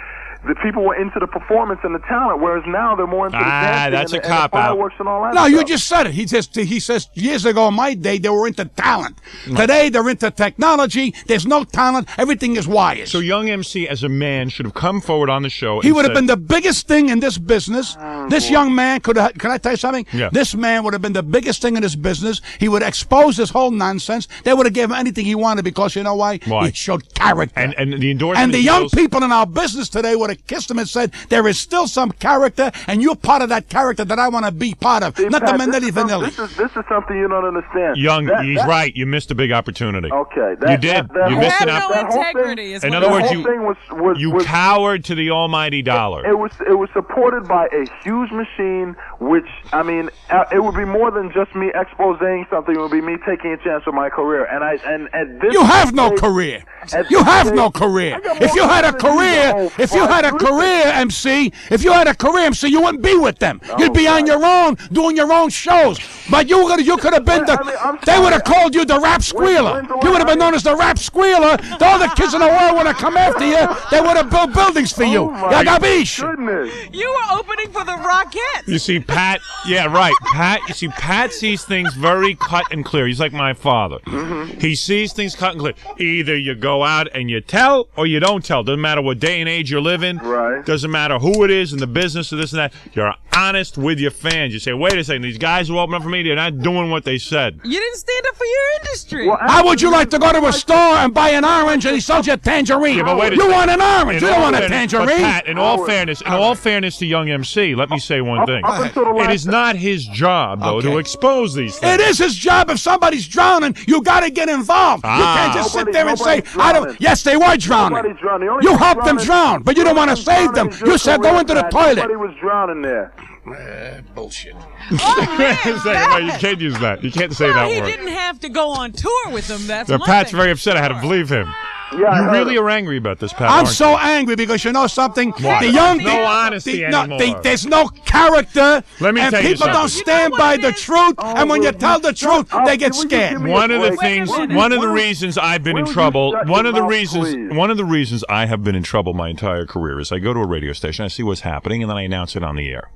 the people were into the performance and the talent, whereas now they're more into the Ah, that's and, a the- and the cop-out. and all that. No, stuff. you just said it. He just he says years ago in my day they were into talent. Today they're into technology. There's no talent. Everything is wires. So young MC, as a man, should have come forward on the show. he would have been the biggest thing in this business. this young man could have. Can I tell you something? Yeah. This man would have been the biggest thing in this business. He would expose this whole nonsense. They would have given him anything he wanted because you know why? Why? He showed character. And and the endorsement. And the young goes- people in our business today would have kissed him and said, "There is still some character, and you're part of that character that I want to be part of, See, not Pat, the this Manelli Vanilli." This is this is something you don't understand. Young, That- he's that- right. You missed a big opportunity. Okay, that, you did. That, that you missed an opportunity. whole integrity thing- is In other words, you thing was, was, you was cowered to the almighty dollar. It was it was supported by a huge machine, which I mean, uh, it would be more than just me exposing something. It would be me taking a chance with my career. And I and at this You have no stage- career. You have stage- no career. If you had a career than you, career, old if you fuck. Had a career, MC, if you had a career, MC, you wouldn't be with them. You'd be on your own, doing your own shows. But you could you could have been the. I mean, They would have called you the rap squealer. when's the You would have been known as the rap squealer. All the other kids in the world would have come after you. They would have built buildings for you. Oh my Yagabish. goodness! You were opening for the Rockettes. You see, Pat. Yeah, right. Pat. You see, Pat sees things very cut and clear. He's like my father. Mm-hmm. He sees things cut and clear. Either you go out and you tell, or you don't tell. Doesn't matter what day and age you're living. Right. Doesn't matter who it is in the business or this and that. You're honest with your fans. You say, wait a second, these guys who open up for me, they're not doing what they said. You didn't stand up for your industry. Well, How would you like to go to a store and buy an orange and he sells you a tangerine? Yeah, but wait a you second. want an orange. In You don't want a fairness- but tangerine. Pat, in all fairness, in all fairness to young MC, let me say one thing. up until the It last- is not his job, though, to expose these things. It is his job. If somebody's drowning, you got to get involved. you Ah. can't just sit there and say, nobody's "I don't." Yes, they were drowning. Drowning. You thing helped them drown, but you don't want to save them. drowning is your You said go into the toilet. Nobody was drowning there. Eh, bullshit. Oh, say, no, you can't use that. You can't say Well, that he word. didn't have to go on tour with them. That's So one Pat's thing. very upset. I had to believe him. Yeah, you really him. are angry about this, Pat. I'm aren't so you? angry because you know something. Why? The young No the- honesty the- no, the- there's no character. Let me and tell you people don't something. stand by the truth. and when you tell the truth, up. they get scared. One of the things, one of the reasons I've been in trouble, one of the reasons, one of the reasons I have been in trouble my entire career is I go to a radio station, I see what's happening, and then I announce it on the air,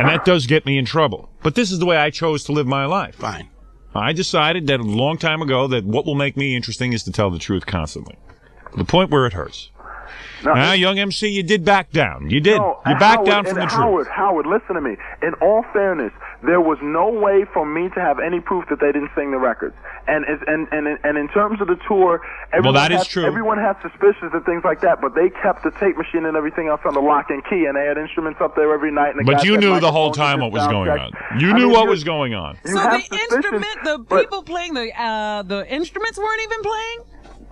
and that does get me in trouble. But this is the way I chose to live my life. Fine. I decided that a long time ago that what will make me interesting is to tell the truth constantly, the point where it hurts. No, Now, young MC, you did back down. You did. No, you and backed Howard, down from the and truth. Howard, Howard, listen to me. In all fairness, there was no way for me to have any proof that they didn't sing the records. And it's- and and and in terms of the tour, everyone that is had, true. Everyone had suspicions and things like that, but they kept the tape machine and everything else under lock and key, and they had instruments up there every night. And the But you knew the whole time what was going on. You I knew mean, what was going on. So the suspicions, instrument, the but- people playing the uh, the instruments weren't even playing.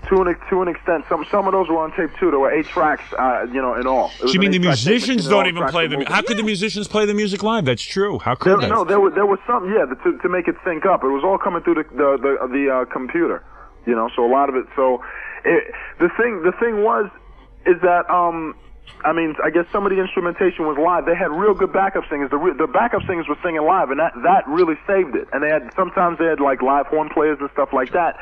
To an to an extent. Some some of those were on tape too. There were eight tracks, uh, you know, in all. So you mean the musicians don't even play the? How could the musicians play the music live? That's true. How could There, they? no, there was there was some yeah to to make it sync up. It was all coming through the the the, the uh, computer, you know. So a lot of it. So it, the thing the thing was is that um. I mean, I guess some of the instrumentation was live. They had real good backup singers. The re- the backup singers were singing live, and that that really saved it. And they had sometimes they had like live horn players and stuff like that.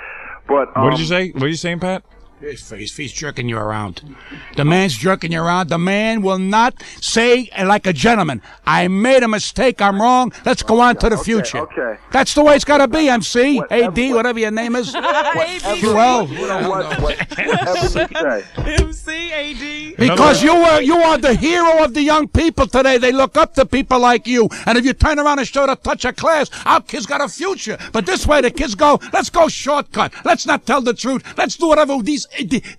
But um, what did you say? What are you saying, Pat? He's, he's, he's jerking you around. The man's jerking you around. The man will not say like a gentleman, I made a mistake, I'm wrong, let's go on to the future. okay. That's the way it's got to be, MC, AD, whatever your name is. well, You know what? Whatever you say. MC, AD. Because you were you are the hero of the young people today. They look up to people like you. And if you turn around and show the touch of class, our kids got a future. But this way the kids go, let's go shortcut. Let's not tell the truth. Let's do whatever these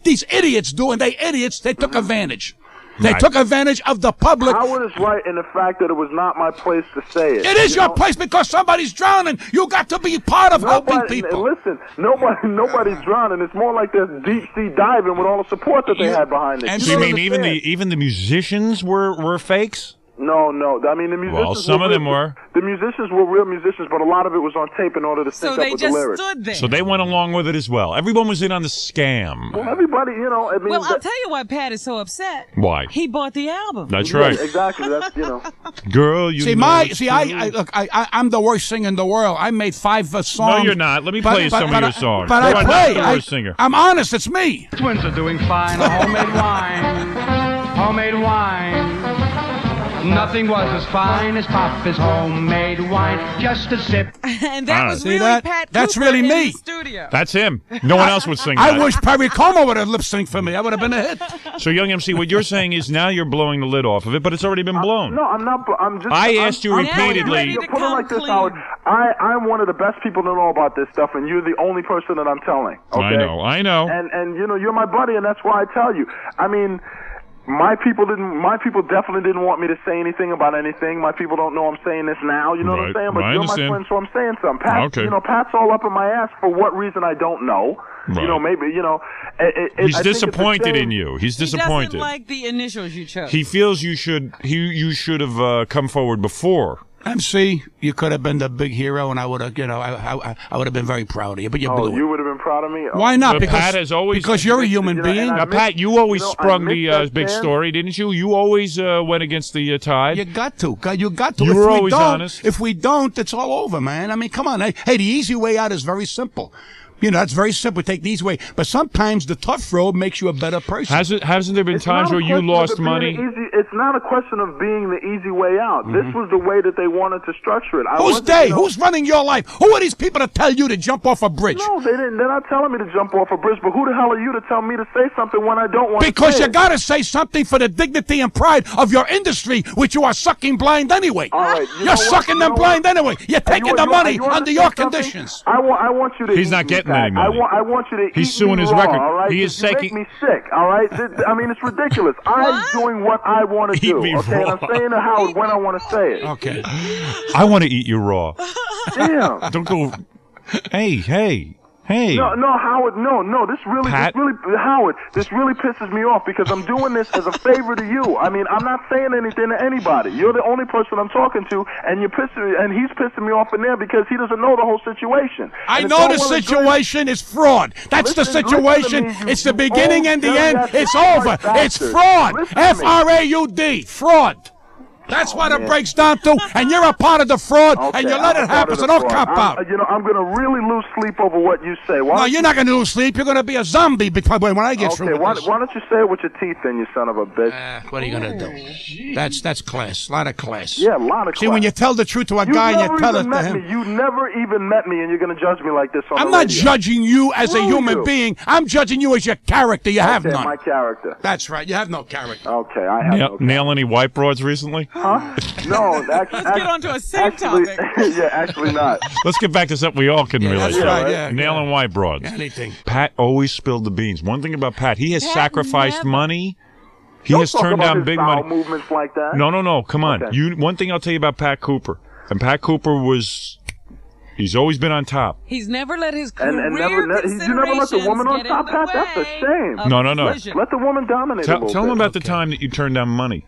these idiots do. And they idiots, they took advantage. They Right. took advantage of the public. Howard is right in the fact that it was not my place to say it. It is you your know? place because somebody's drowning. You got to be part of helping people. Listen, nobody, nobody's drowning. It's more like they're deep sea diving with all the support that they had behind it. So you don't mean even the even the musicians were were fakes? No, no. I mean, the musicians. Well, some of them were. The musicians were real musicians, but a lot of it was on tape in order to sync up with the lyrics. So they just stood there. So they went along with it as well. Everyone was in on the scam. Well, everybody, you know, I mean, Well, I'll tell you why Pat is so upset. Why? He bought the album. That's Yeah, right. exactly. That's you know. Girl, you see my see I. I look I, I I'm the worst singer in the world. I made five uh, songs. No, you're not. Let me But- play you but- some of but your I- songs. But You I are not play. the I, worst singer. I'm honest. It's me. Twins are doing fine. Homemade wine. Homemade wine. Nothing was as fine as Papa's homemade wine. Just a sip. and that was really that? Pat That's Cooper really in me. the studio. That's him. No one else would sing I that. wish Perry Como would have lip synced for me. I would have been a hit. So, young MC, what you're saying is now you're blowing the lid off of it, but it's already been blown. No, I'm not. I'm just. I I'm- asked you I'm- repeatedly- You put it like this, Howard. I, I'm one of the best people to know about this stuff, and you're the only person that I'm telling. Okay? I know, I know. And and you know, you're my buddy, and that's why I tell you. I mean. My people didn't. My people definitely didn't want me to say anything about anything. My people don't know I'm saying this now. You know what I'm saying? But I you're understand. my friend, so I'm saying something. Pat, Okay. you know, Pat's all up in my ass for what reason I don't know. Right. You know, maybe you know. It, it, He's I think it's a disappointed in you. He's He disappointed. doesn't like the initials you chose. he feels you should he you should have uh, come forward before. MC, you could have been the big hero, and I would have, you know, I, I, I would have been very proud of you. But you Oh, blew it. you would have been proud of me. Oh. Why not? But because Pat has always because you're a human You know, being. Now, miss- Pat, you always you know, sprung the uh, big band. story, didn't you? You always uh, went against the uh, tide. You got to. God, You got to. You if were we always honest. If we don't, it's all over, man. I mean, come on. Hey, hey, the easy way out is very simple. You know, that's very simple. Take these easy way. But sometimes the tough road makes you a better person. Hasn't hasn't there been It's times where you lost money? Easy, it's not a question of being the easy way out. This Mm-hmm. was the way that they wanted to structure it. I Who's wasn't, they? you know- Who's running your life? Who are these people to tell you to jump off a bridge? No, they didn't. They're not telling me to jump off a bridge. But who the hell are you to tell me to say something when I don't want to? Because you got to say something for the dignity and pride of your industry, which you are sucking blind anyway. All right, you You're know what? sucking You them blind what? anyway. You're taking you- the you- money you under your something? conditions. I want. I want you to. He's not getting Pat. any money. I want. I want you to. He's eat suing me his raw, record. All right. He is 'Cause you taking- make me sick. All right. I mean, it's ridiculous. I'm doing what I want to do. me Okay. And. I'm saying to Howard when I want to say it. Okay. I want to eat you raw. Damn. Don't go. Hey, hey, hey. No, no, Howard, no, no. This really, Pat? this really, Howard, this really pisses me off because I'm doing this as a favor to you. I mean, I'm not saying anything to anybody. You're the only person I'm talking to, and you're pissing, and he's pissing me off in there because he doesn't know the whole situation. I know the well and good- situation is fraud. That's the Listen- to situation. me, you- It's the beginning and the end. It's over. It's fraud. Listen to me. F R A U D. Fraud. That's oh, what it breaks down to. And you're a part of the fraud, Okay, and you let I'm it happen. So don't cop I'm- out. You know, I'm going to really lose sleep over what you say. Why No, don't you're you- not going to lose sleep. You're going to be a zombie before- when I get Okay, through with why, this. why don't you say it with your teeth then, you son of a bitch? Uh, what are you going to do? That's that's class. A lot of class. Yeah, a lot of class. See, when you tell the truth to a You guy and you tell it even to met him. me. You never even met me, and you're going to judge me like this on I'm the not radio. judging you as a human you. being. I'm judging you as your character. You have okay, none. my character. That's right. You have no character. Okay, I have Nail, no nail any white broads recently? Huh? No, actually, Let's get on to a safe actually, topic. yeah, actually not. Let's get back to something we all can relate to. right, yeah, Nail yeah. and white broads. Anything. Pat always spilled the beans. One thing about Pat, he has Pat sacrificed never- money. He Don't has talk turned about down his big money. movements like that. No, no, no. Come on. Okay. You. One thing I'll tell you about Pat Cooper, and Pat Cooper was, he's always been on top. He's never let his career And, and never, ne- you never let the woman on considerations top, get in Pat. the That's a way shame. No, no, no. vision. Let the woman dominate a Tell, little tell him bit. about the time that you turned down money.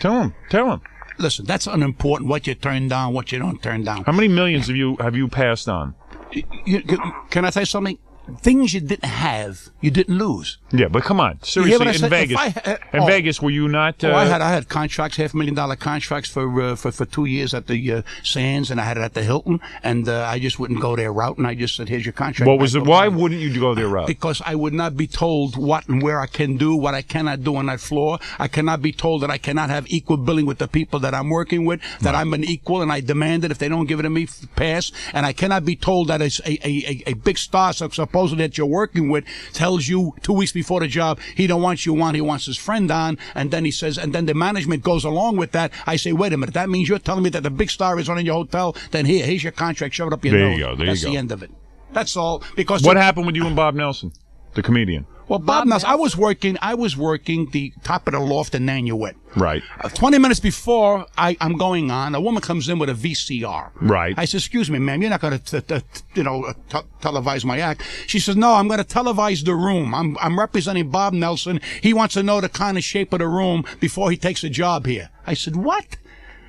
Tell him. Tell him. Listen, that's unimportant. What you turn down, what you don't turn down. How many millions have you have you passed on? You- you- can I say something? Things you didn't have, you didn't lose. Yeah, but come on, seriously, in said? Vegas, had- in oh. Vegas, were you not? Uh, oh, I had I had contracts, half million dollar contracts for uh, for for two years at the uh, Sands, and I had it at the Hilton, and uh, I just wouldn't go their route, and I just said, "Here's your contract." what was it? Why wouldn't you go their route? Because I would not be told what and where I can do, what I cannot do on that floor. I cannot be told that I cannot have equal billing with the people that I'm working with, that I'm an equal and I demand it if they don't give it to me, pass. And I cannot be told that it's a, a, a, a big star, so supposedly that you're working with, tells you two weeks before the job, he don't want you on, he wants his friend on. And then he says, and then the management goes along with that. I say, wait a minute, that means you're telling me that the big star is on in your hotel? Then here, here's your contract, shove it up your There nose. you go, there you That's go. the end of it. That's all. Because What happened with you and Bob Nelson, the comedian? Well, Bob, Nelson, I was working. I was working the top of the loft in Nanuet. Right. Uh, Twenty minutes before I, I'm going on, a woman comes in with a VCR. Right. I said, "Excuse me, ma'am, you're not going to, you know, uh, te- televise my act." She says, "No, I'm going to televise the room. I'm, I'm representing Bob Nelson. He wants to know the kind of shape of the room before he takes a job here." I said, "What?"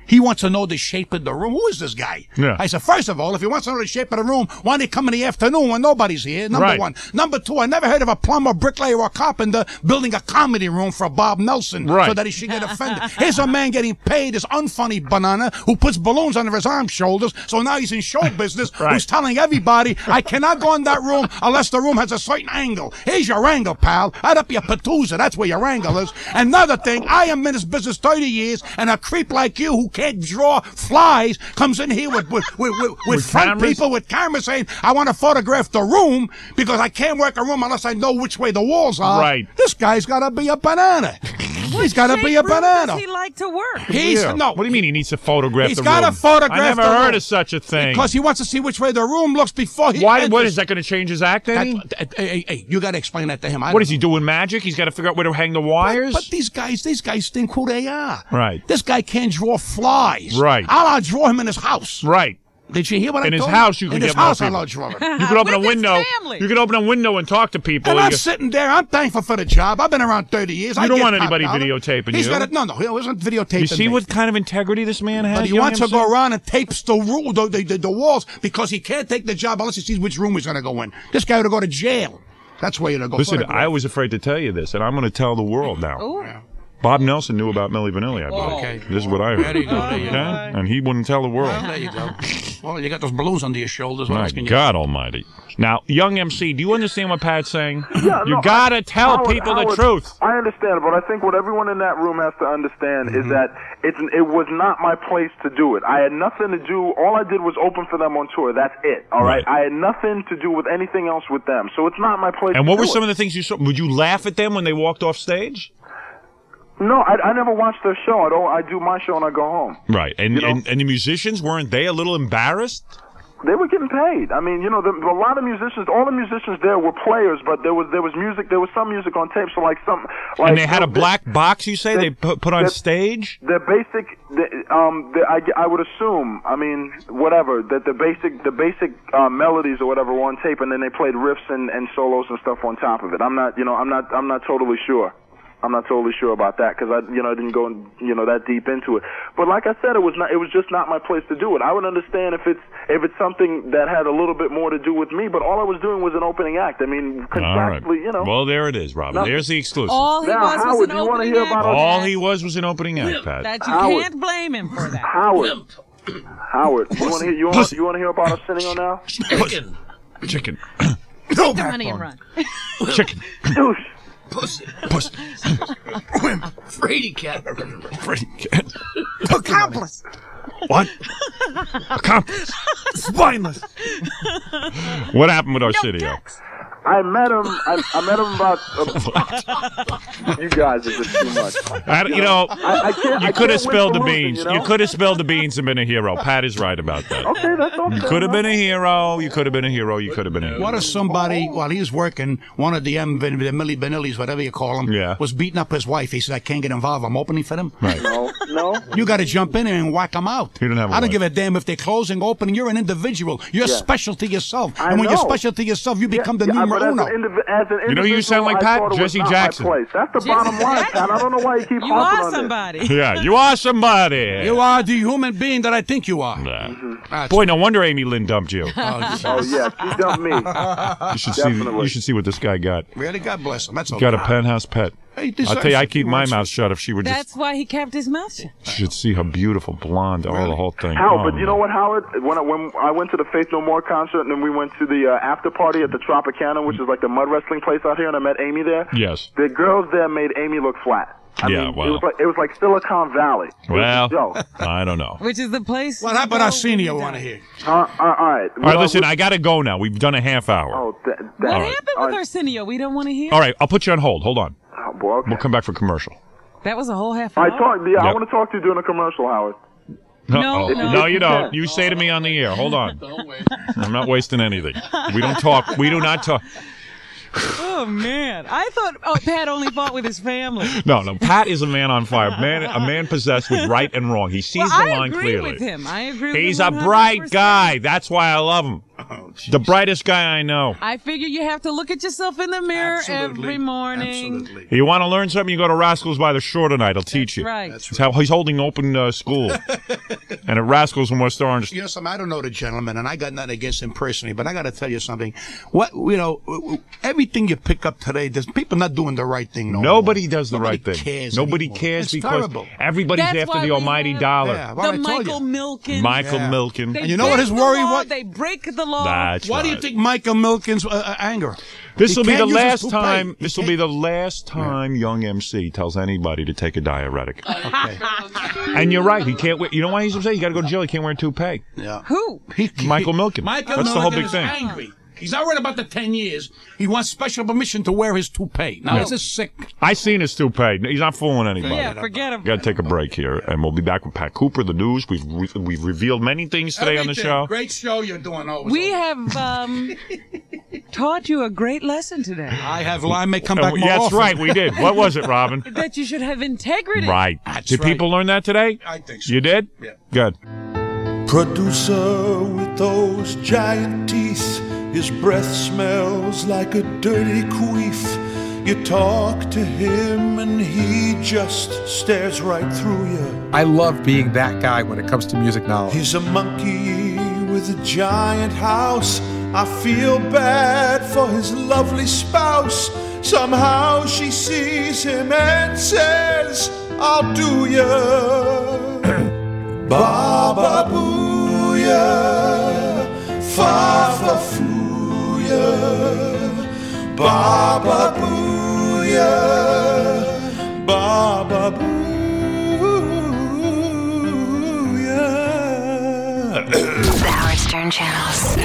He wants to know the shape of the room. Who is this guy? Yeah. I said, first of all, if he wants to know the shape of the room, why don't he come in the afternoon when nobody's here? Number Right. one. Number two, I never heard of a plumber, bricklayer, or carpenter building a comedy room for Bob Nelson Right. so that he should get offended. Here's a man getting paid, this unfunny banana, who puts balloons under his arm shoulders, so now he's in show business, Right. who's telling everybody, I cannot go in that room unless the room has a certain angle. Here's your angle, pal. Right up your patooza. That's where your angle is. Another thing, I am in this business 30 years, and a creep like you who can't draw flies comes in here with, with, with, with, with, With front cameras? people with cameras saying, I want to photograph the room because I can't work a room unless I know which way the walls are. Right. This guy's got to be a banana. He's got to be a banana. Does he like to work? He's Yeah. no. What do you mean he needs to photograph He's gotta room? photograph I never the heard room. of such a thing. Because he wants to see which way the room looks before he. Why? enters. What is that going to change his act? Any? That- hey, hey, hey, you got to explain that to him. I What don't he doing? Magic? He's got to figure out where to hang the wires. But these guys, these guys think who they are. Right. This guy can't draw flies. Right. I'll draw him in his house. Right. Did you hear what I In his told house, you In can his get more house, people. I'll draw him. You can open a With his window. family. You can open a window and talk to people. And I'm can- sitting there. I'm thankful for the job. I've been around 30 years. You I don't want anybody dollar. videotaping He's you. Got a, no, no, he wasn't videotaping you see me. what kind of integrity this man has? But he young wants to go around and tapes the, rule, the, the, the, the walls because he can't take the job unless he sees which room he's going to go in. This guy ought to go to jail. That's where you're going to go. Listen. I was afraid to tell you this, and I'm going to tell the world now. Bob Nelson knew about Milli Vanilli, I believe. Okay. This is what I heard. There you go, there you go. Okay? And he wouldn't tell the world. Well, there you go. Well, you got those balloons under your shoulders. What My else can you God Almighty! Now, young MC, do you understand what Pat's saying? Yeah, you no, gotta I- tell Howard- people the truth. I understand, but I think what everyone in that room has to understand Mm-hmm. is that it's it was not my place to do it. I had nothing to do. All I did was open for them on tour. That's it. All right. Right. I had nothing to do with anything else with them. So it's not my place. And to what do were it. some of the things you saw? Would you laugh at them when they walked off stage? No, I, I never watched their show. I don't. I do my show and I go home. Right. And, You know- and and the musicians weren't they a little embarrassed? They were getting paid. I mean, you know, the, a lot of musicians, all the musicians there were players, but there was there was music. There was some music on tape. So like some, like and they had a black box. You say they, put, put on they- stage? The basic, the, um, the, I, I would assume, I mean, whatever, that the basic, the basic uh, melodies or whatever were on tape, and then they played riffs and, and solos and stuff on top of it. I'm not, you know, I'm not, I'm not totally sure. I'm not totally sure about that because I, you know, I didn't go, in, you know, that deep into it. But like I said, it was not, it was just not my place to do it. I would understand if it's, if it's something that had a little bit more to do with me, but all I was doing was an opening act. I mean, All right. contractually, you know. Well, there it is, Robin. No. There's the exclusive. All he Now, was was an do you wanna opening act. about All he was was an opening act, Pat. That you Howard. can't blame him for that. Howard, Howard, you want to hear, you want, you want to hear about us sitting on now? Chicken. Chicken. Take the money and run. Chicken. Douche. Pussy. Pussy. Frady cat. Freddy cat. Accomplice. What? Accomplice. Spineless. What happened with our Arsenio? I met him. I, I met him about. Uh, you guys are just too much. I, you know, I, I can't, you could have spilled for the losing, beans. You, know? You could have spilled the beans and been a hero. Pat is right about that. Okay, that's okay. You could have been a hero. You could have been a hero. You could have been a hero. What if somebody, while he was working, one of the M, the Milli Vanillis, whatever you call them, Yeah. was beating up his wife? He said, I can't get involved. I'm opening for them. Right. No, no. You got to jump in and whack them out. He didn't have a I don't give a damn if they're closing, opening. You're an individual. You're Yeah. special to yourself. I and when you're know. special to yourself, you become the Yeah, new but but as an, indiv- as an You know you sound like, Pat? thought it was Jesse not Jackson. place. That's the bottom line, Pat. I don't know why you keep You harping are on this. somebody. Yeah, you are somebody. You are the human being that I think you are. Mm-hmm. That's- Boy, no wonder Amy Lynn dumped you. Oh, oh yeah, she dumped me. You should see. You should see what this guy got. Really, God bless him. That's He okay. got a penthouse pet. Hey, he I'll tell you, I keep my mouth shut if she would just. That's why he kept his mouth shut. You should see her beautiful blonde. Oh, the whole thing. Hal, Oh, but you know what, Howard? When I, when I went to the Faith No More concert and then we went to the uh, after party at the Tropicana, which is like the mud wrestling place out here, and I met Amy there. Yes. The girls there made Amy look flat. I Yeah, mean, well. it was like it was like Silicon Valley. It Well. I don't know. Which is the place. What happened? Arsenio want to hear. Uh, uh, all right. All right, listen, I got to go now. We've done a half hour. Oh, that, What All right. happened with Arsenio? We don't want to hear. All right, I'll put you on hold. Hold on. Oh, boy, okay. We'll come back for commercial. That was a whole half hour. I talk. Yeah, I want to talk to you during a commercial, Howard. No, Uh-oh. no. no, you don't. You say to me on the air. Hold on. I'm not wasting anything. We don't talk. We do not talk. Oh man, I thought oh, Pat only fought with his family. No, no. Pat is a man on fire. Man, a man possessed with right and wrong. He sees well, the I line agree clearly. with him. I agree. He's a bright guy. That's why I love him. The brightest guy I know. I figure you have to look at yourself in the mirror every morning. Absolutely. You want to learn something? You go to Rascals by the Shore tonight. I'll teach you. right. That's right. how he's holding open uh, school. and at Rascals in West Orange. You know something? I don't know the gentleman, and I got nothing against him personally, but I got to tell you something. What you know, w- w- everything you pick up today, there's people not doing the right thing. No Nobody more. does the Nobody right thing. Cares Nobody anymore. cares It's because terrible. everybody's That's after the almighty dollar. Yeah, well, the told Michael. Milken. Michael Yeah. Milken. They And you know what his worry was? They break the law. That's Why do you think Michael Milken's uh, uh, anger? This will be the can't use his last time. This will be the last time Young MC tells anybody to take a diuretic. and you're right. He can't. Wear, you know why he's upset? You got to go to jail. He can't wear a toupee. Yeah. Who? Michael Milken. Michael That's Milken the whole big is thing. angry. He's not worried about the 10 years. He wants special permission to wear his toupee. Now, Yeah. this is sick. I seen his toupee. He's not fooling anybody. Yeah, forget him. Got to take a break here, and we'll be back with Pat Cooper, the news. We've re- we've revealed many things today on the show. Great show you're doing. Always. We have um, taught you a great lesson today. I have. I may come Uh, back more That's often. right, we did. What was it, Robin? That you should have integrity. Right. That's did right. people learn that today? I think so. You did? Yeah. Good. Producer with those giant teeth, his breath smells like a dirty queef. You talk to him and he just stares right through you. I love being that guy when it comes to music knowledge. He's a monkey with a giant house. I feel bad for his lovely spouse. Somehow she sees him and says, I'll do ya. Baba Booya, Fafa Fooya, Baba Booya, Baba Booya. The Howard Stern Channels.